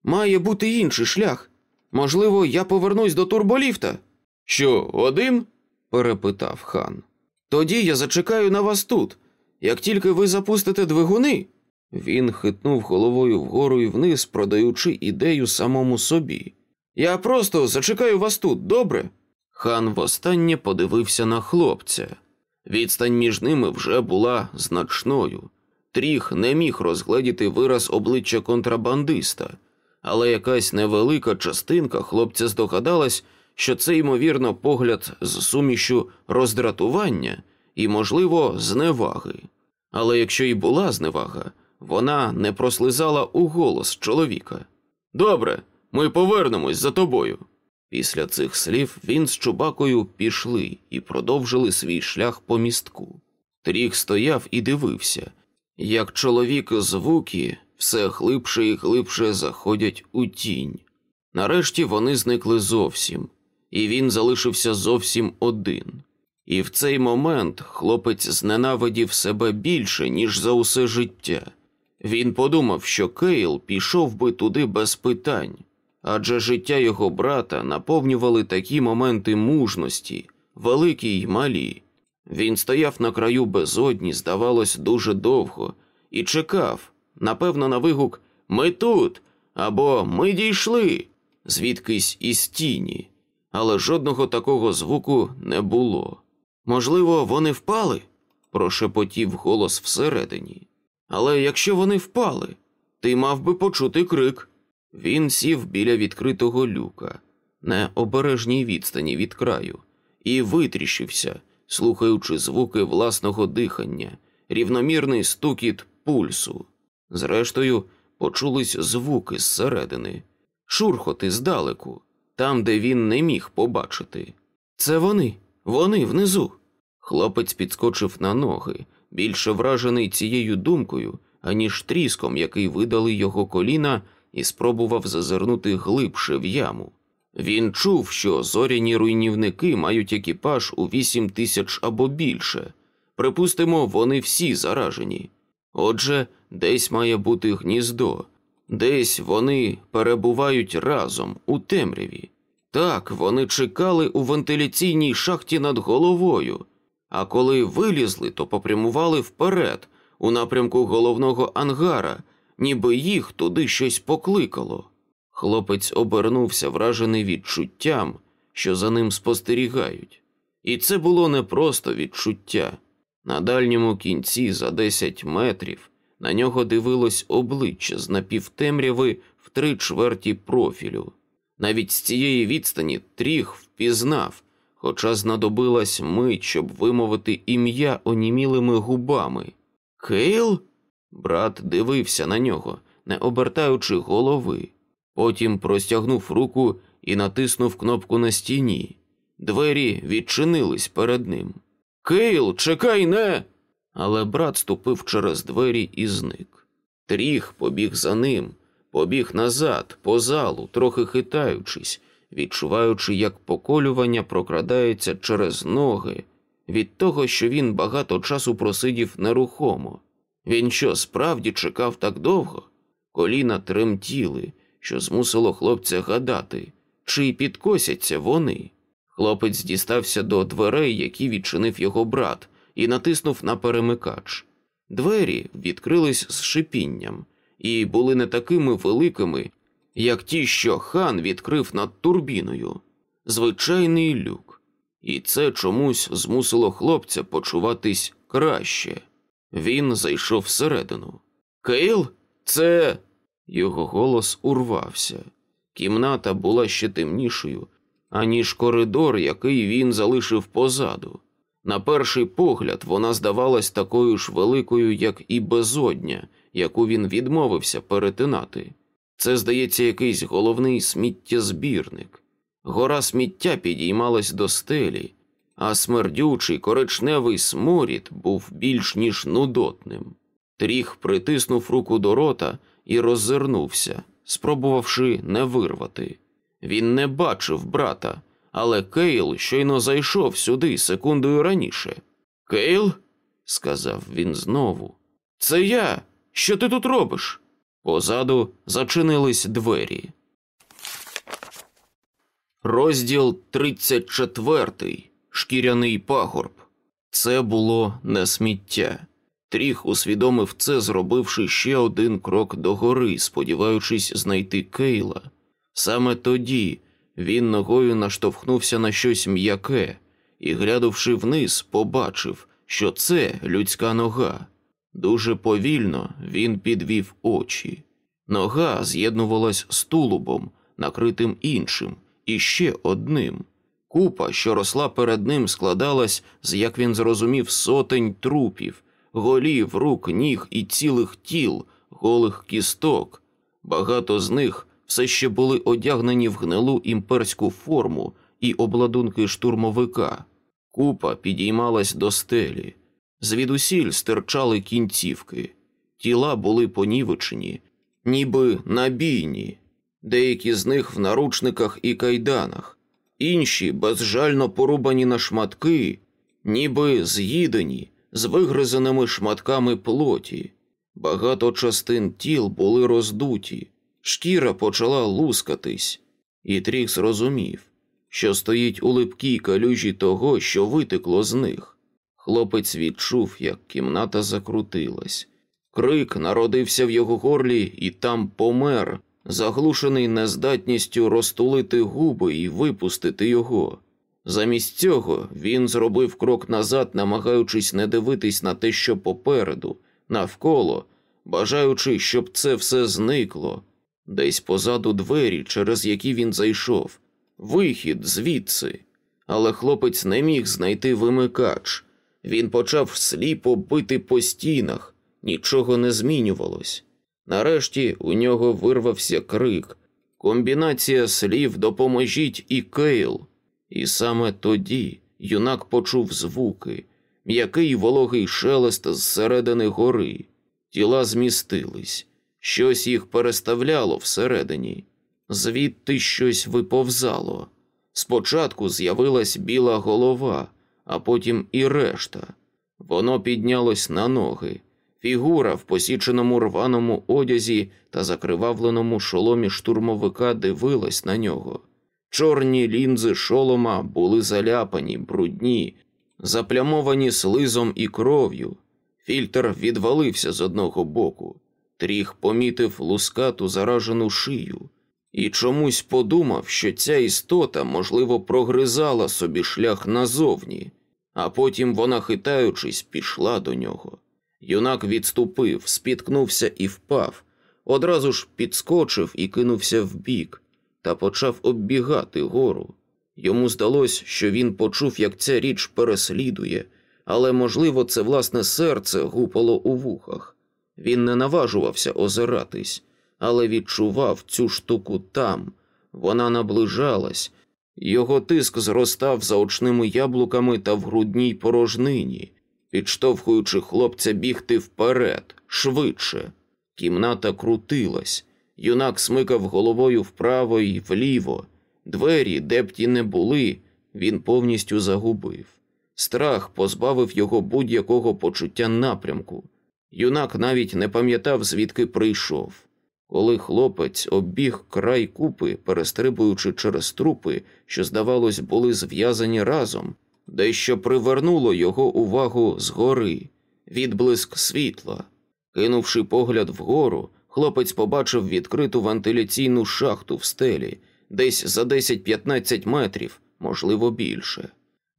має бути інший шлях. Можливо, я повернусь до турболіфта. Що, один? перепитав хан. Тоді я зачекаю на вас тут. Як тільки ви запустите двигуни. Він хитнув головою вгору і вниз, продаючи ідею самому собі. Я просто зачекаю вас тут, добре? Хан востаннє подивився на хлопця. Відстань між ними вже була значною. Тріх не міг розгледіти вираз обличчя контрабандиста, але якась невелика частинка хлопця здогадалась, що це, ймовірно, погляд з сумішю роздратування і, можливо, зневаги. Але якщо й була зневага, вона не прослизала у голос чоловіка. Добре, ми повернемось за тобою. Після цих слів він з чубакою пішли і продовжили свій шлях по містку. Тріх стояв і дивився, як чоловік звуки все глибше і глибше заходять у тінь. Нарешті вони зникли зовсім, і він залишився зовсім один. І в цей момент хлопець зненавидів себе більше, ніж за усе життя. Він подумав, що Кейл пішов би туди без питань, адже життя його брата наповнювали такі моменти мужності, великі й малі. Він стояв на краю безодні, здавалось, дуже довго, і чекав, напевно, на вигук Ми тут або Ми дійшли. звідкись із тіні, але жодного такого звуку не було. Можливо, вони впали? прошепотів голос всередині. Але якщо вони впали, ти мав би почути крик. Він сів біля відкритого люка, на обережній відстані від краю, і витріщився, слухаючи звуки власного дихання, рівномірний стукіт пульсу. Зрештою, почулись звуки зсередини, шурхоти здалеку, там, де він не міг побачити. Це вони, вони внизу. Хлопець підскочив на ноги, більше вражений цією думкою, аніж тріском, який видали його коліна, і спробував зазирнути глибше в яму. Він чув, що зоряні руйнівники мають екіпаж у вісім тисяч або більше. Припустимо, вони всі заражені. Отже, десь має бути гніздо, десь вони перебувають разом у темряві. Так, вони чекали у вентиляційній шахті над головою, а коли вилізли, то попрямували вперед, у напрямку головного ангара, ніби їх туди щось покликало. Хлопець обернувся, вражений відчуттям, що за ним спостерігають. І це було не просто відчуття. На дальньому кінці за десять метрів на нього дивилось обличчя з напівтемряви в три чверті профілю. Навіть з цієї відстані тріх впізнав, хоча знадобилась мить, щоб вимовити ім'я онімілими губами. Кейл? Брат дивився на нього, не обертаючи голови. Потім простягнув руку і натиснув кнопку на стіні. Двері відчинились перед ним. Кейл, чекай, не. Але брат ступив через двері і зник. Тріг побіг за ним, побіг назад, по залу, трохи хитаючись, відчуваючи, як поколювання прокрадається через ноги від того, що він багато часу просидів нерухомо. Він що, справді чекав так довго? Коліна тремтіли, що змусило хлопця гадати, чи підкосяться вони. Хлопець дістався до дверей, які відчинив його брат, і натиснув на перемикач. Двері відкрились з шипінням і були не такими великими, як ті, що хан відкрив над турбіною. Звичайний люк. І це чомусь змусило хлопця почуватись краще. Він зайшов всередину. Кейл, це. Його голос урвався. Кімната була ще темнішою, аніж коридор, який він залишив позаду. На перший погляд вона здавалась такою ж великою, як і безодня, яку він відмовився перетинати. Це, здається, якийсь головний сміттєзбірник. Гора сміття підіймалась до стелі, а смердючий коричневий сморід був більш ніж нудотним. Тріг притиснув руку до рота і роззирнувся, спробувавши не вирвати. Він не бачив брата, але Кейл щойно зайшов сюди секундою раніше. Кейл, сказав він знову, це я. Що ти тут робиш? Позаду зачинились двері. Розділ 34. Шкіряний пагорб. Це було не сміття. Тріх усвідомив це, зробивши ще один крок догори, сподіваючись знайти Кейла. Саме тоді він ногою наштовхнувся на щось м'яке і, глянувши вниз, побачив, що це людська нога. Дуже повільно він підвів очі. Нога з'єднувалась з тулубом, накритим іншим, і ще одним. Купа, що росла перед ним, складалась з, як він зрозумів, сотень трупів, голів, рук, ніг і цілих тіл, голих кісток. Багато з них все ще були одягнені в гнилу імперську форму і обладунки штурмовика. Купа підіймалась до стелі. Звідусіль стирчали кінцівки, тіла були понівечені, ніби набійні, деякі з них в наручниках і кайданах, інші безжально порубані на шматки, ніби з'їдені з вигризаними шматками плоті. Багато частин тіл були роздуті, шкіра почала лускатись, і Трік зрозумів, що стоїть у липкій калюжі того, що витекло з них. Хлопець відчув, як кімната закрутилась. Крик народився в його горлі і там помер, заглушений нездатністю розтулити губи і випустити його. Замість цього він зробив крок назад, намагаючись не дивитись на те, що попереду, навколо, бажаючи, щоб це все зникло, десь позаду двері, через які він зайшов, вихід звідси. Але хлопець не міг знайти вимикач. Він почав сліпо бити по стінах, нічого не змінювалось. Нарешті у нього вирвався крик, комбінація слів Допоможіть і Кейл. І саме тоді юнак почув звуки, м'який вологий шелест зсередини гори. Тіла змістились, щось їх переставляло всередині, звідти щось виповзало. Спочатку з'явилась біла голова, а потім і решта. Воно піднялось на ноги. Фігура в посіченому рваному одязі та закривавленому шоломі штурмовика дивилась на нього. Чорні лінзи шолома були заляпані, брудні, заплямовані слизом і кров'ю. Фільтр відвалився з одного боку. Тріх помітив лускату заражену шию і чомусь подумав, що ця істота, можливо, прогризала собі шлях назовні, а потім вона, хитаючись, пішла до нього. Юнак відступив, спіткнувся і впав, одразу ж підскочив і кинувся вбік, та почав оббігати гору. Йому здалось, що він почув, як ця річ переслідує, але, можливо, це власне серце гупало у вухах. Він не наважувався озиратись, але відчував цю штуку там. Вона наближалась, його тиск зростав за очними яблуками та в грудній порожнині, підштовхуючи хлопця бігти вперед, швидше. Кімната крутилась, юнак смикав головою вправо і вліво. Двері, де б ті не були, він повністю загубив. Страх позбавив його будь-якого почуття напрямку. Юнак навіть не пам'ятав, звідки прийшов. Коли хлопець обіг край купи, перестрибуючи через трупи, що, здавалось, були зв'язані разом, дещо привернуло його увагу згори, відблиск світла. Кинувши погляд вгору, хлопець побачив відкриту вентиляційну шахту в стелі, десь за 10-15 метрів, можливо, більше.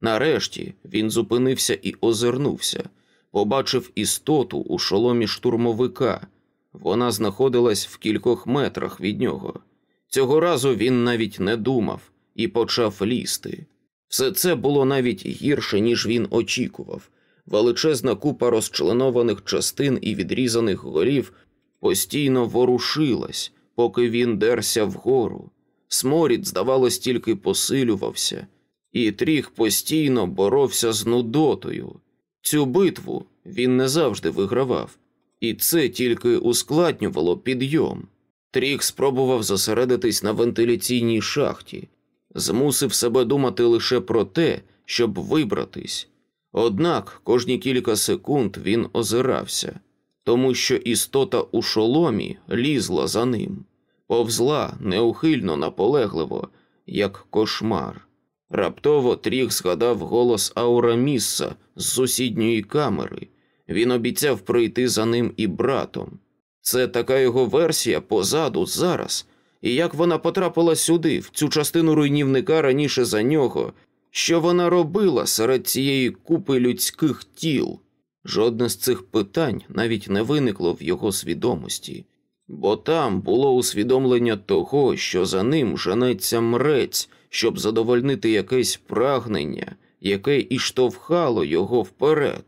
Нарешті він зупинився і озирнувся, побачив істоту у шоломі штурмовика. Вона знаходилась в кількох метрах від нього. Цього разу він навіть не думав і почав лізти. Все це було навіть гірше, ніж він очікував. Величезна купа розчленованих частин і відрізаних голів постійно ворушилась, поки він дерся вгору. Сморід, здавалось, тільки посилювався, і тріх постійно боровся з нудотою. Цю битву він не завжди вигравав, і це тільки ускладнювало підйом. Тріх спробував зосередитись на вентиляційній шахті, змусив себе думати лише про те, щоб вибратись. Однак кожні кілька секунд він озирався, тому що істота у шоломі лізла за ним, повзла неухильно наполегливо, як кошмар. Раптово тріх згадав голос Аурамісса з сусідньої камери. Він обіцяв прийти за ним і братом. Це така його версія позаду зараз. І як вона потрапила сюди, в цю частину руйнівника раніше за нього, що вона робила серед цієї купи людських тіл? Жодне з цих питань навіть не виникло в його свідомості, бо там було усвідомлення того, що за ним женеться мрець, щоб задовольнити якесь прагнення, яке і штовхало його вперед.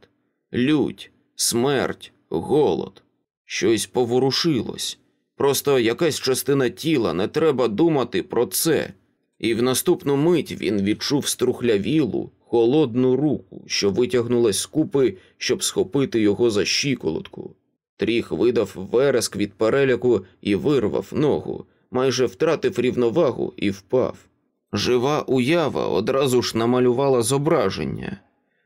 Лють, смерть, голод. Щось поворушилось. Просто якась частина тіла, не треба думати про це. І в наступну мить він відчув струхлявілу, холодну руку, що витягнулась з купи, щоб схопити його за щиколотку. Тріх видав вереск від переляку і вирвав ногу, майже втратив рівновагу і впав. Жива уява одразу ж намалювала зображення.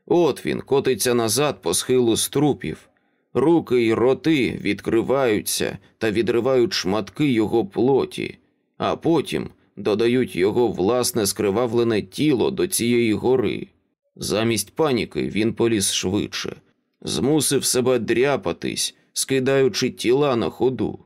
От він котиться назад по схилу з трупів. Руки й роти відкриваються та відривають шматки його плоті, а потім додають його власне скривавлене тіло до цієї гори. Замість паніки він поліз швидше, змусив себе дряпатись, скидаючи тіла на ходу.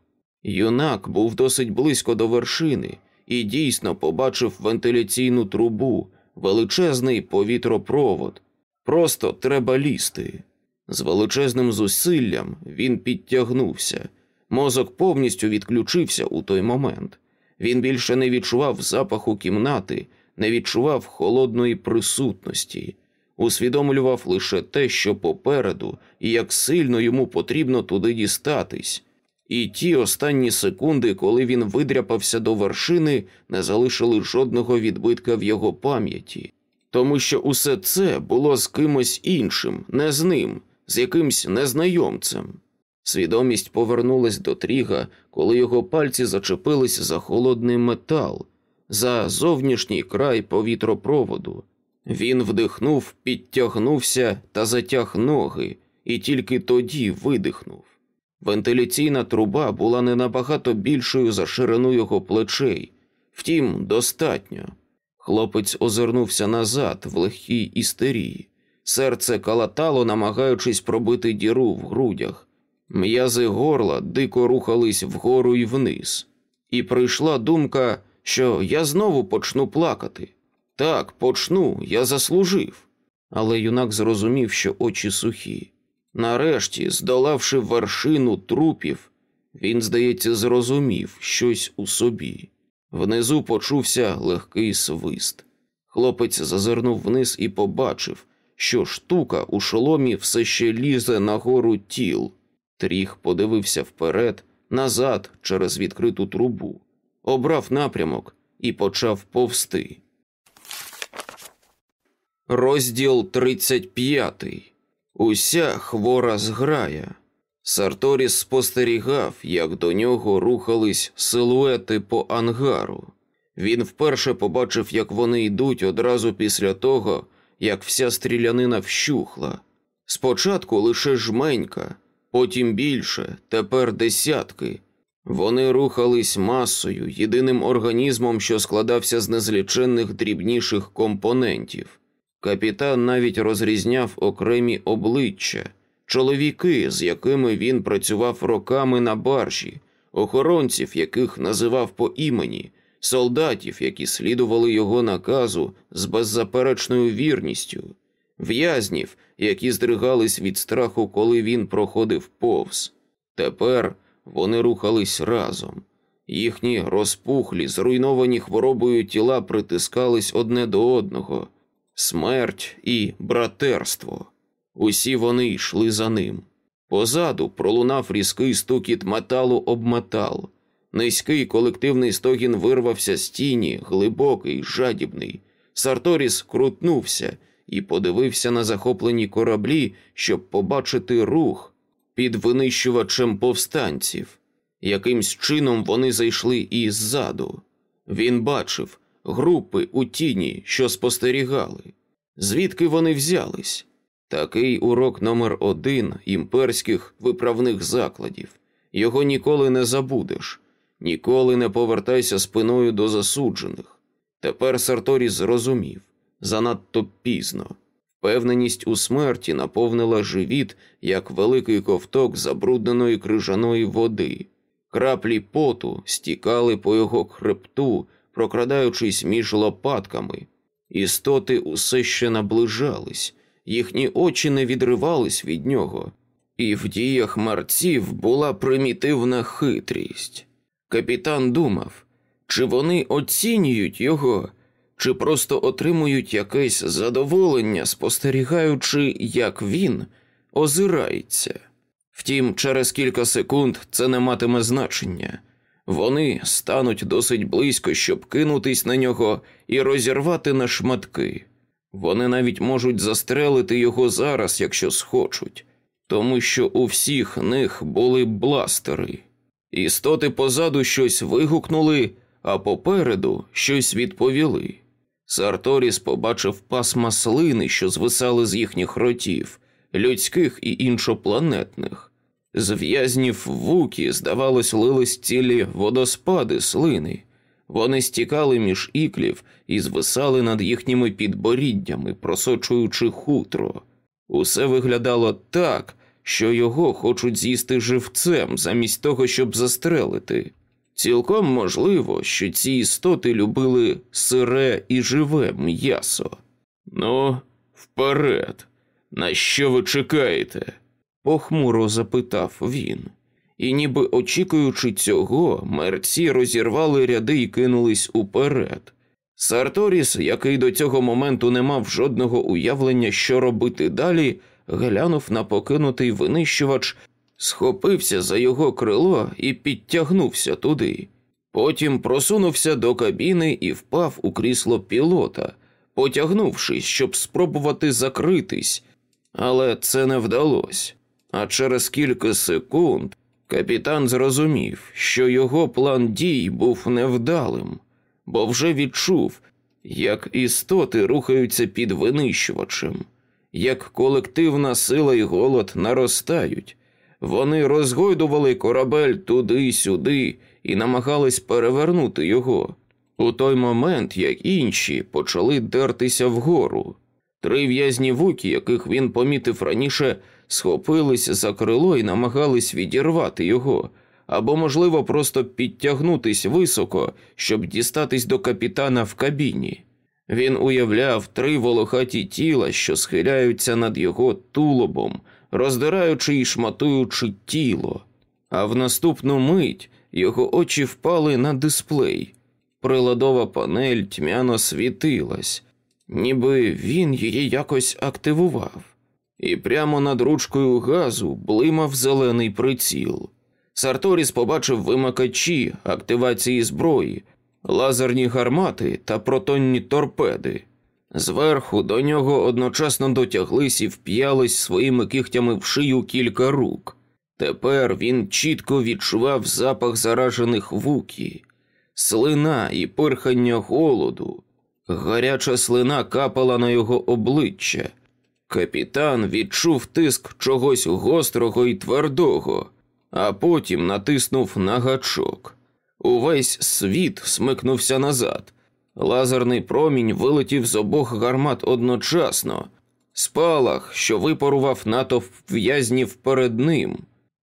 Юнак був досить близько до вершини і дійсно побачив вентиляційну трубу, величезний повітропровод. Просто треба лізти. З величезним зусиллям він підтягнувся. Мозок повністю відключився у той момент. Він більше не відчував запаху кімнати, не відчував холодної присутності, усвідомлював лише те, що попереду, і як сильно йому потрібно туди дістатись. І ті останні секунди, коли він видряпався до вершини, не залишили жодного відбитка в його пам'яті, тому що усе це було з кимось іншим, не з ним, з якимсь незнайомцем. Свідомість повернулась до Тріга, коли його пальці зачепились за холодний метал, за зовнішній край повітропроводу. Він вдихнув, підтягнувся та затяг ноги, і тільки тоді видихнув. Вентиляційна труба була не набагато більшою за ширину його плечей, втім, достатньо. Хлопець озирнувся назад в легкій істерії. Серце калатало, намагаючись пробити діру в грудях. М'язи горла дико рухались вгору і вниз, і прийшла думка, що я знову почну плакати. Так, почну, я заслужив. Але юнак зрозумів, що очі сухі. Нарешті, здолавши вершину трупів, він, здається, зрозумів щось у собі. Внизу почувся легкий свист. Хлопець зазирнув вниз і побачив, що штука у шоломі все ще лізе на гору тіл. Тріх подивився вперед, назад через відкриту трубу, обрав напрямок і почав повсти. Розділ 35. Уся хвора зграя. Сарторіс спостерігав, як до нього рухались силуети по ангару. Він вперше побачив, як вони йдуть одразу після того, як вся стрілянина вщухла. Спочатку лише жменька, потім більше, тепер десятки. Вони рухались масою, єдиним організмом, що складався з незліченних дрібніших компонентів. Капітан навіть розрізняв окремі обличчя, чоловіки, з якими він працював роками на баржі, охоронців, яких називав по імені, солдатів, які слідували його наказу з беззаперечною вірністю, в'язнів, які здригались від страху, коли він проходив повз. Тепер вони рухались разом. Їхні розпухлі, зруйновані хворобою тіла притискались одне до одного смерть і братерство. Усі вони йшли за ним. Позаду пролунав різкий стукіт металу об метал. Низький колективний стогін вирвався з тіні, глибокий, жадібний. Сарторіс крутнувся і подивився на захоплені кораблі, щоб побачити рух під винищувачем повстанців. Якимсь чином вони зайшли і ззаду. Він бачив, групи у тіні, що спостерігали. Звідки вони взялись? Такий урок номер один імперських виправних закладів. Його ніколи не забудеш, ніколи не повертайся спиною до засуджених. Тепер Сарторіс зрозумів занадто пізно. Впевненість у смерті наповнила живіт як великий ковток забрудненої крижаної води. Краплі поту стікали по його хребту, прокрадаючись між лопатками. Істоти усе ще наближались, їхні очі не відривались від нього, і в діях марців була примітивна хитрість. Капітан думав, чи вони оцінюють його, чи просто отримують якесь задоволення, спостерігаючи, як він озирається. Втім, через кілька секунд це не матиме значення. Вони стануть досить близько, щоб кинутись на нього і розірвати на шматки. Вони навіть можуть застрелити його зараз, якщо схочуть, тому що у всіх них були бластери. Істоти позаду щось вигукнули, а попереду щось відповіли. Сарторіс побачив пасма слини, що звисали з їхніх ротів, людських і іншопланетних. З в'язнів вуки, здавалось, лились цілі водоспади слини. Вони стікали між іклів і звисали над їхніми підборіддями, просочуючи хутро. Усе виглядало так, що його хочуть з'їсти живцем, замість того, щоб застрелити. Цілком можливо, що ці істоти любили сире і живе м'ясо. Ну, вперед, на що ви чекаєте? похмуро запитав він. І, ніби очікуючи цього, мерці розірвали ряди і кинулись уперед. Сарторіс, який до цього моменту не мав жодного уявлення, що робити далі, глянув на покинутий винищувач, схопився за його крило і підтягнувся туди. Потім просунувся до кабіни і впав у крісло пілота, потягнувшись, щоб спробувати закритись, але це не вдалося. А через кілька секунд капітан зрозумів, що його план дій був невдалим, бо вже відчув, як істоти рухаються під винищувачем, як колективна сила і голод наростають. Вони розгойдували корабель туди-сюди і намагались перевернути його. У той момент, як інші почали дертися вгору. Три в'язні вуки, яких він помітив раніше, схопились за крило і намагались відірвати його, або, можливо, просто підтягнутись високо, щоб дістатись до капітана в кабіні. Він уявляв три волохаті тіла, що схиляються над його тулобом, роздираючи і шматуючи тіло, а в наступну мить його очі впали на дисплей. Приладова панель тьмяно світилась, ніби він її якось активував, і прямо над ручкою газу блимав зелений приціл. Сарторіс побачив вимикачі активації зброї, лазерні гармати та протонні торпеди. Зверху до нього одночасно дотяглись і вп'ялись своїми кігтями в шию кілька рук. Тепер він чітко відчував запах заражених вукі, слина і пирхання голоду. Гаряча слина капала на його обличчя. Капітан відчув тиск чогось гострого і твердого, а потім натиснув на гачок. Увесь світ смикнувся назад. Лазерний промінь вилетів з обох гармат одночасно, спалах, що випарував натовп в'язнів перед ним.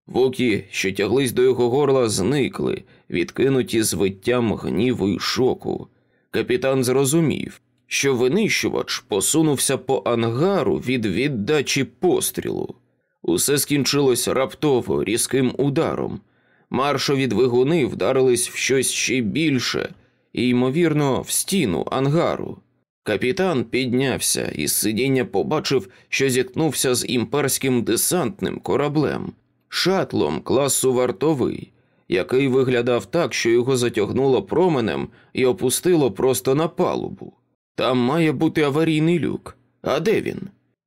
Вуки, що тяглись до його горла, зникли, відкинуті звиттям гніву й шоку. Капітан зрозумів, що винищувач посунувся по ангару від віддачі пострілу. Усе скінчилось раптово різким ударом. Маршові двигуни вдарились в щось ще більше і, ймовірно, в стіну ангару. Капітан піднявся і з сидіння побачив, що зіткнувся з імперським десантним кораблем, шатлом класу вартовий, який виглядав так, що його затягнуло променем і опустило просто на палубу. Там має бути аварійний люк. А де він?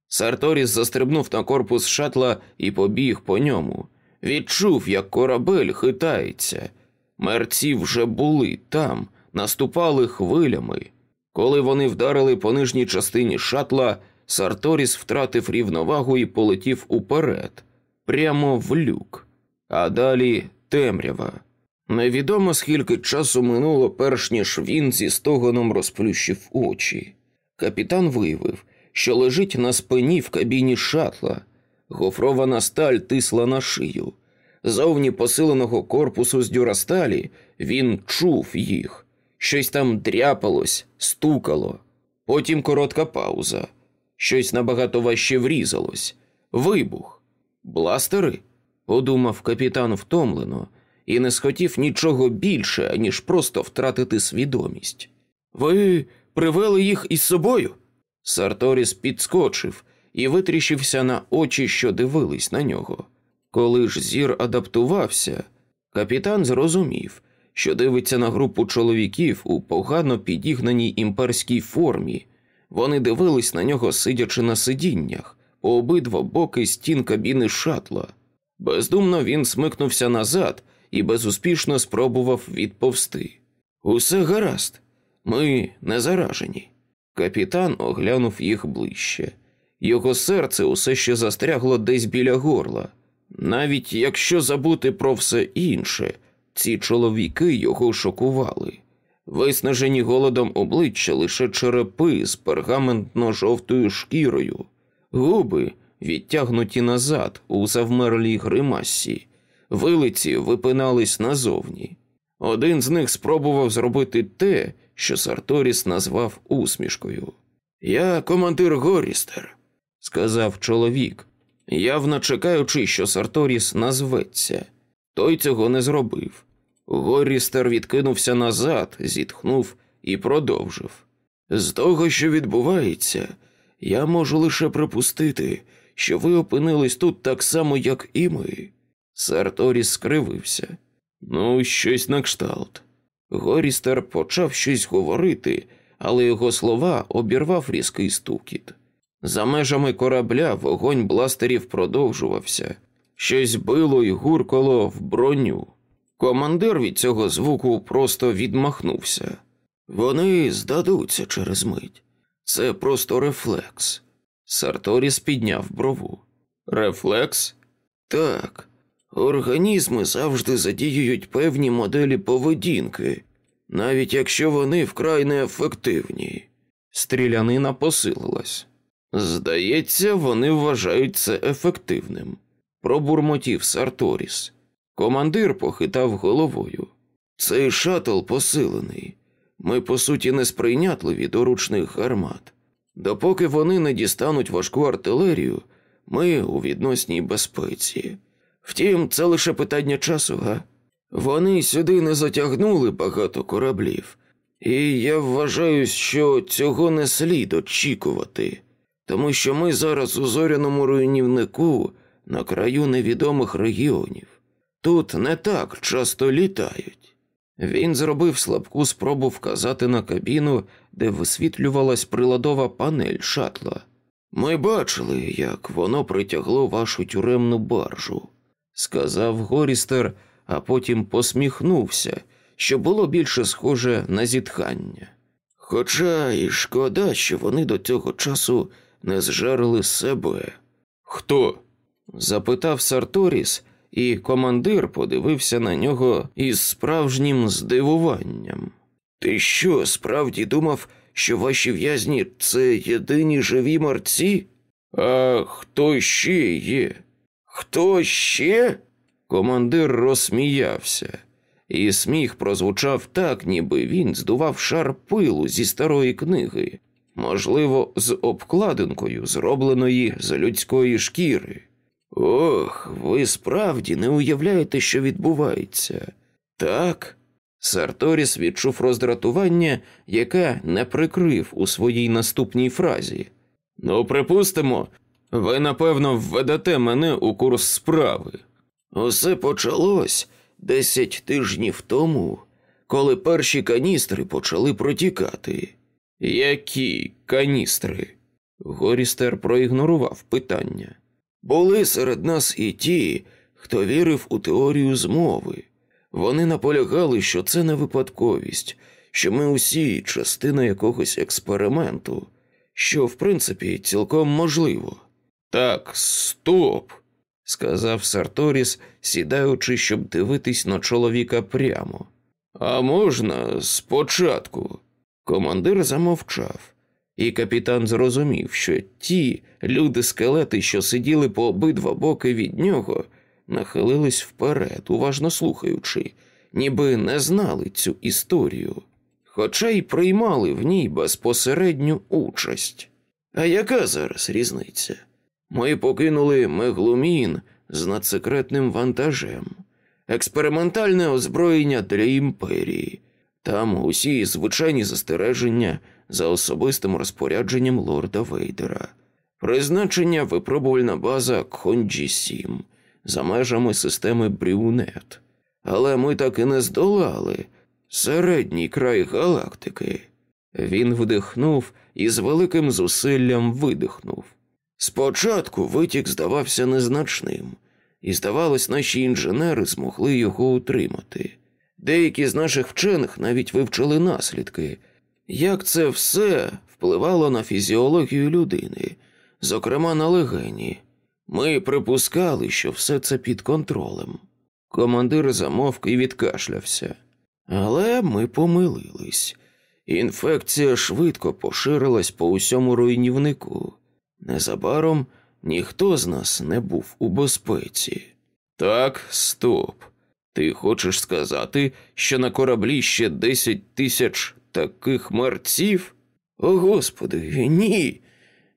Сарторіс застрибнув на корпус шатла і побіг по ньому. Відчув, як корабель хитається. Мерці вже були там, наступали хвилями. Коли вони вдарили по нижній частині шатла, Сарторіс втратив рівновагу і полетів уперед, прямо в люк, а далі темрява. Невідомо скільки часу минуло, перш ніж він зі стогоном розплющив очі. Капітан виявив, що лежить на спині в кабіні шатла, гофрована сталь тисла на шию. Зовні посиленого корпусу з дюрасталі він чув їх. Щось там дряпалось, стукало. Потім коротка пауза. Щось набагато важче врізалось. Вибух. Бластери? подумав капітан втомлено і не схотів нічого більше, ніж просто втратити свідомість. Ви привели їх із собою? Сарторіс підскочив і витріщився на очі, що дивились на нього. Коли ж зір адаптувався, капітан зрозумів, що дивиться на групу чоловіків у погано підігнаній імперській формі. Вони дивились на нього, сидячи на сидіннях, по обидва боки стін кабіни шатла. Бездумно він смикнувся назад і безуспішно спробував відповсти. Усе гаразд, ми не заражені. Капітан оглянув їх ближче. Його серце усе ще застрягло десь біля горла. Навіть якщо забути про все інше, ці чоловіки його шокували. Виснажені голодом обличчя лише черепи з пергаментно жовтою шкірою, губи, відтягнуті назад у завмерлій гримасі, вилиці випинались назовні. Один з них спробував зробити те, що Сарторіс назвав усмішкою. Я командир Горістер, сказав чоловік, явно чекаючи, що Сарторіс назветься. Той цього не зробив. Горістер відкинувся назад, зітхнув і продовжив. З того, що відбувається, я можу лише припустити, що ви опинились тут так само, як і ми. Сарторіс скривився. Ну, щось на кшталт. Горістер почав щось говорити, але його слова обірвав різкий стукіт. За межами корабля вогонь бластерів продовжувався, щось било і гуркало в броню. Командир від цього звуку просто відмахнувся. Вони здадуться через мить. Це просто рефлекс. Сарторіс підняв брову. Рефлекс? Так. Організми завжди задіюють певні моделі поведінки, навіть якщо вони вкрай неефективні. Стрілянина посилилась. Здається, вони вважають це ефективним. Пробурмотів Сарторіс. Командир похитав головою. Цей шатл посилений. Ми, по суті, несприйнятливі до ручних гармат. Допоки вони не дістануть важку артилерію, ми у відносній безпеці. Втім, це лише питання часу, га? Вони сюди не затягнули багато кораблів, і я вважаю, що цього не слід очікувати, тому що ми зараз у зоряному руйнівнику на краю невідомих регіонів. Тут не так часто літають. Він зробив слабку спробу вказати на кабіну, де висвітлювалась приладова панель шатла. Ми бачили, як воно притягло вашу тюремну баржу, сказав Горістер, а потім посміхнувся, що було більше схоже на зітхання. Хоча і шкода, що вони до цього часу не зжерли себе. Хто? запитав Сарторіс, і командир подивився на нього із справжнім здивуванням. Ти що, справді думав, що ваші в'язні це єдині живі марці? А хто ще є? Хто ще? Командир розсміявся, і сміх прозвучав так, ніби він здував шар пилу зі старої книги, можливо, з обкладинкою, зробленої з людської шкіри. Ох, ви справді не уявляєте, що відбувається. Так. Сарторіс відчув роздратування, яке не прикрив у своїй наступній фразі. Ну, припустимо, ви напевно введете мене у курс справи. Усе почалось десять тижнів тому, коли перші каністри почали протікати. Які каністри? Горістер проігнорував питання. Були серед нас і ті, хто вірив у теорію змови. Вони наполягали, що це не випадковість, що ми усі частина якогось експерименту, що, в принципі, цілком можливо. Так, стоп, сказав Сарторіс, сідаючи, щоб дивитись на чоловіка прямо. А можна спочатку? Командир замовчав, і капітан зрозумів, що ті люди-скелети, що сиділи по обидва боки від нього, нахилились вперед, уважно слухаючи, ніби не знали цю історію, хоча й приймали в ній безпосередню участь. А яка зараз різниця? Ми покинули меглумін з надсекретним вантажем, експериментальне озброєння для імперії, там усі звичайні застереження за особистим розпорядженням лорда Вейдера, призначення випробувальна база Кхонджі 7 за межами системи Брюнет. Але ми так і не здолали середній край галактики. Він вдихнув і з великим зусиллям видихнув. Спочатку витік здавався незначним, і, здавалось, наші інженери змогли його утримати. Деякі з наших вчених навіть вивчили наслідки, як це все впливало на фізіологію людини, зокрема на легені. Ми припускали, що все це під контролем. Командир замовк і відкашлявся. Але ми помилились. Інфекція швидко поширилась по усьому руйнівнику. Незабаром ніхто з нас не був у безпеці. Так, стоп. Ти хочеш сказати, що на кораблі ще десять тисяч таких мерців? О господи, ні.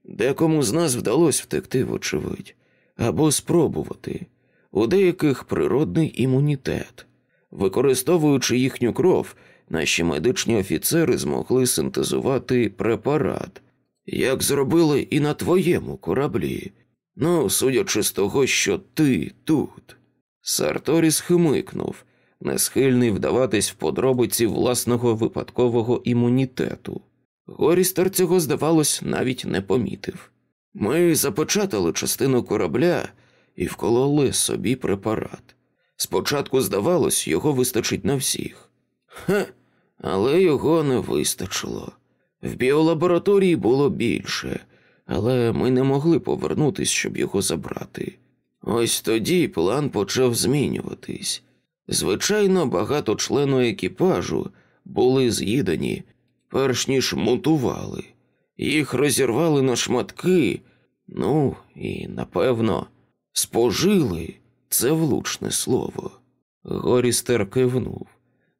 Декому з нас вдалося втекти, вочевидь, або спробувати. У деяких природний імунітет. Використовуючи їхню кров, наші медичні офіцери змогли синтезувати препарат, як зробили і на твоєму кораблі. Ну, судячи з того, що ти тут. Сарторіс хмикнув, не схильний вдаватись в подробиці власного випадкового імунітету. Горістер цього, здавалось, навіть не помітив. Ми запечатали частину корабля і вкололи собі препарат. Спочатку здавалось, його вистачить на всіх. Хе, але його не вистачило. В біолабораторії було більше, але ми не могли повернутись, щоб його забрати. Ось тоді план почав змінюватись. Звичайно, багато членів екіпажу були з'їдані, перш ніж мутували. Їх розірвали на шматки, ну і, напевно, спожили це влучне слово. Горістер кивнув,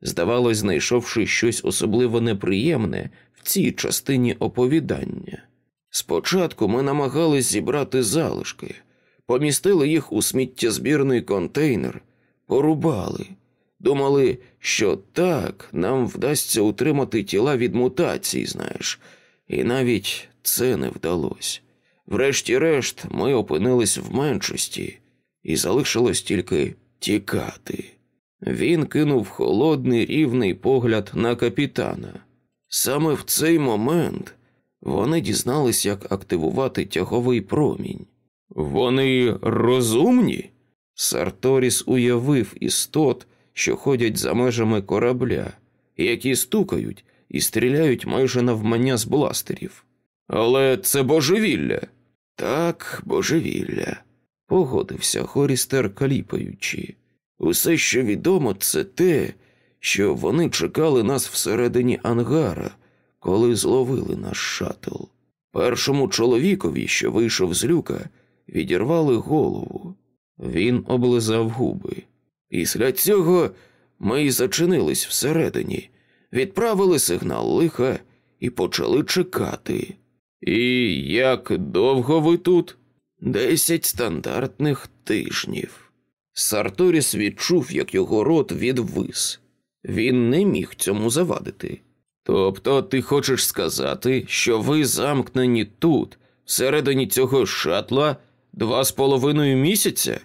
здавалось, знайшовши щось особливо неприємне в цій частині оповідання. Спочатку ми намагались зібрати залишки, помістили їх у сміттєзбірний контейнер, порубали. Думали, що так нам вдасться утримати тіла від мутацій, знаєш, і навіть це не вдалося. Врешті-решт, ми опинились в меншості, і залишилось тільки тікати. Він кинув холодний рівний погляд на капітана. Саме в цей момент вони дізнались, як активувати тяговий промінь. Вони розумні? Сарторіс уявив істот, що ходять за межами корабля, які стукають і стріляють майже навмання з бластерів. Але це божевілля. Так, божевілля, погодився Хорістер кліпаючи. Усе, що відомо, це те, що вони чекали нас всередині ангара, коли зловили наш шатл. Першому чоловікові, що вийшов з люка, відірвали голову. Він облизав губи. Після цього ми й зачинились всередині, відправили сигнал лиха і почали чекати. І як довго ви тут? Десять стандартних тижнів. Сарторіс відчув, як його рот відвис. Він не міг цьому завадити. Тобто ти хочеш сказати, що ви замкнені тут, всередині цього шатла, два з половиною місяця?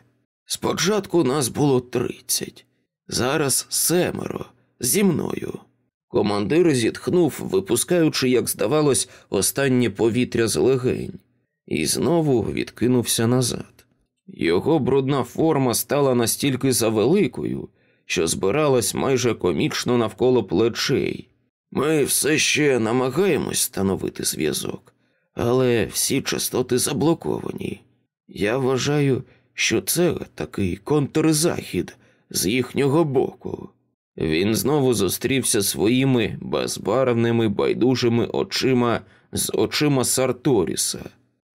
Спочатку нас було тридцять, зараз семеро зі мною. Командир зітхнув, випускаючи, як здавалось, останнє повітря з легень, і знову відкинувся назад. Його брудна форма стала настільки завеликою, що збиралась майже комічно навколо плечей. Ми все ще намагаємось встановити зв'язок, але всі частоти заблоковані. Я вважаю, що це такий контрзахід з їхнього боку. Він знову зустрівся своїми безбарвними байдужими очима з очима Сарторіса.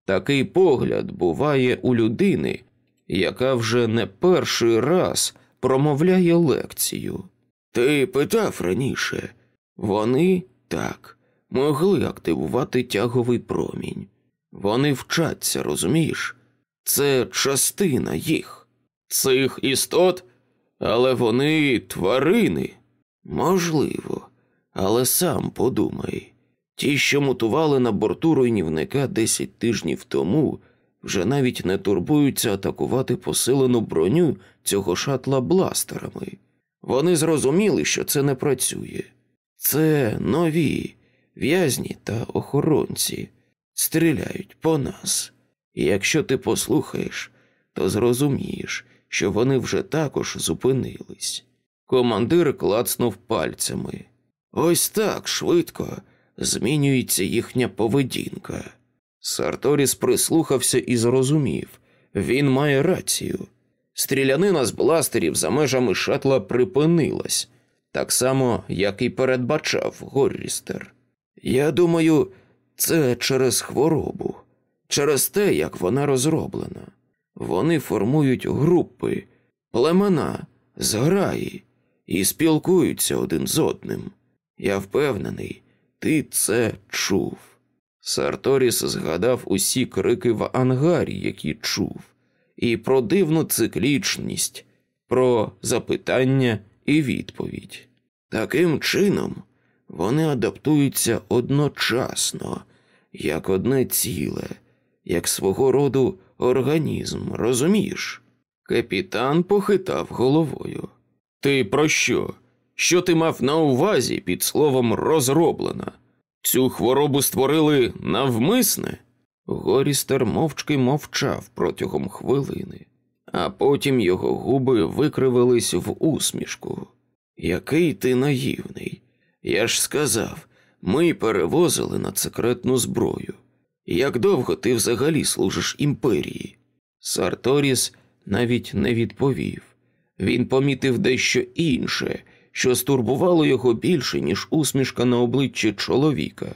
Такий погляд буває у людини, яка вже не перший раз промовляє лекцію. Ти питав раніше, вони так могли активувати тяговий промінь. Вони вчаться, розумієш? Це частина їх, цих істот, але вони тварини. Можливо, але сам подумай. Ті, що мутували на борту руйнівника десять тижнів тому, вже навіть не турбуються атакувати посилену броню цього шатла бластерами. Вони зрозуміли, що це не працює. Це нові в'язні та охоронці стріляють по нас. І якщо ти послухаєш, то зрозумієш, що вони вже також зупинились. Командир клацнув пальцями. Ось так швидко змінюється їхня поведінка. Сарторіс прислухався і зрозумів він має рацію. Стрілянина з бластерів за межами шатла припинилась, так само, як і передбачав Горрістер. Я думаю, це через хворобу. Через те, як вона розроблена. Вони формують групи, племена, зграї і спілкуються один з одним. Я впевнений, ти це чув. Сарторіс згадав усі крики в ангарі, які чув, і про дивну циклічність, про запитання і відповідь. Таким чином вони адаптуються одночасно, як одне ціле, як свого роду організм, розумієш? Капітан похитав головою. Ти про що? Що ти мав на увазі під словом розроблена? Цю хворобу створили навмисне? Горістер мовчки мовчав протягом хвилини, а потім його губи викривились в усмішку. Який ти наївний. Я ж сказав, ми перевозили на секретну зброю. Як довго ти взагалі служиш імперії? Сарторіс навіть не відповів. Він помітив дещо інше, що стурбувало його більше, ніж усмішка на обличчі чоловіка.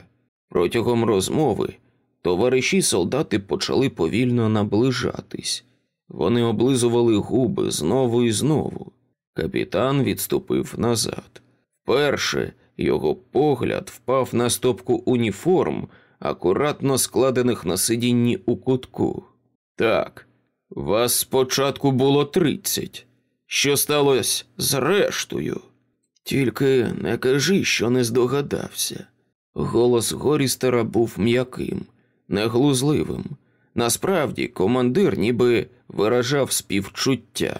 Протягом розмови товариші солдати почали повільно наближатись. Вони облизували губи знову і знову. Капітан відступив назад. Вперше його погляд впав на стопку уніформ, акуратно складених на сидінні у кутку. Так, вас спочатку було тридцять. Що сталося з рештою? Тільки не кажи, що не здогадався. Голос Горістера був м'яким, неглузливим. Насправді, командир ніби виражав співчуття.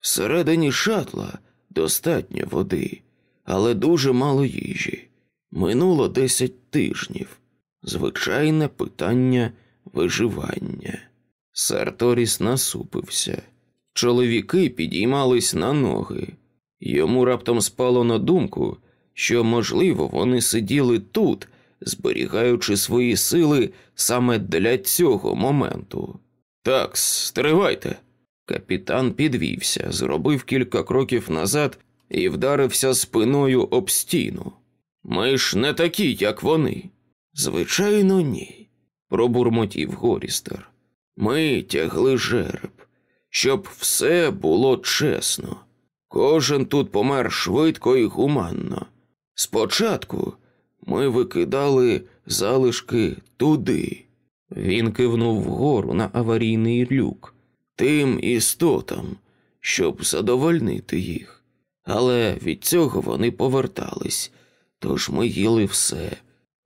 Всередині шатла достатньо води, але дуже мало їжі. Минуло десять тижнів. Звичайне питання виживання. Сарторіс насупився. Чоловіки підіймались на ноги. Йому раптом спало на думку, що, можливо, вони сиділи тут, зберігаючи свої сили саме для цього моменту. Так, стривайте. Капітан підвівся, зробив кілька кроків назад і вдарився спиною об стіну. Ми ж не такі, як вони. Звичайно, ні, пробурмотів Горістер. Ми тягли жереб, щоб все було чесно. Кожен тут помер швидко і гуманно. Спочатку ми викидали залишки туди. Він кивнув вгору на аварійний люк, тим істотам, щоб задовольнити їх. Але від цього вони повертались, тож ми їли все.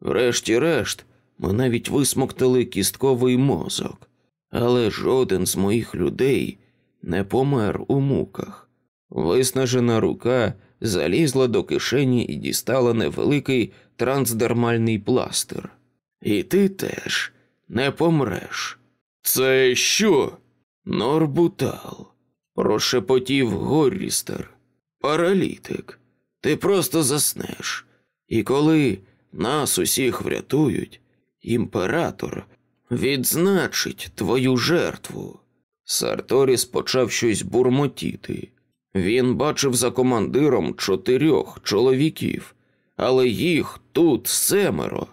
Врешті-решт, ми навіть висмоктали кістковий мозок, але жоден з моїх людей не помер у муках. Виснажена рука залізла до кишені і дістала невеликий трансдермальний пластир. І ти теж не помреш. Це що? Норбутал, прошепотів Горрістер. Паралітик. Ти просто заснеш. І коли нас усіх врятують, імператор відзначить твою жертву. Сарторіс почав щось бурмотіти. Він бачив за командиром чотирьох чоловіків, але їх тут семеро.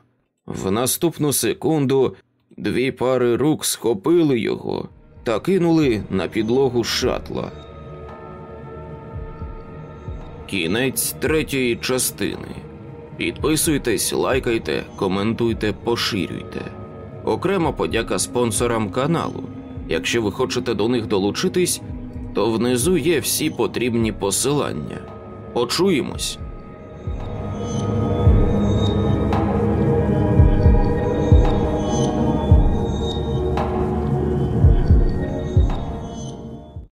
В наступну секунду дві пари рук схопили його та кинули на підлогу шатла. Кінець третьої частини. Підписуйтесь, лайкайте, коментуйте, поширюйте. Окремо подяка спонсорам каналу. Якщо ви хочете до них долучитись, то внизу є всі потрібні посилання. Почуємось.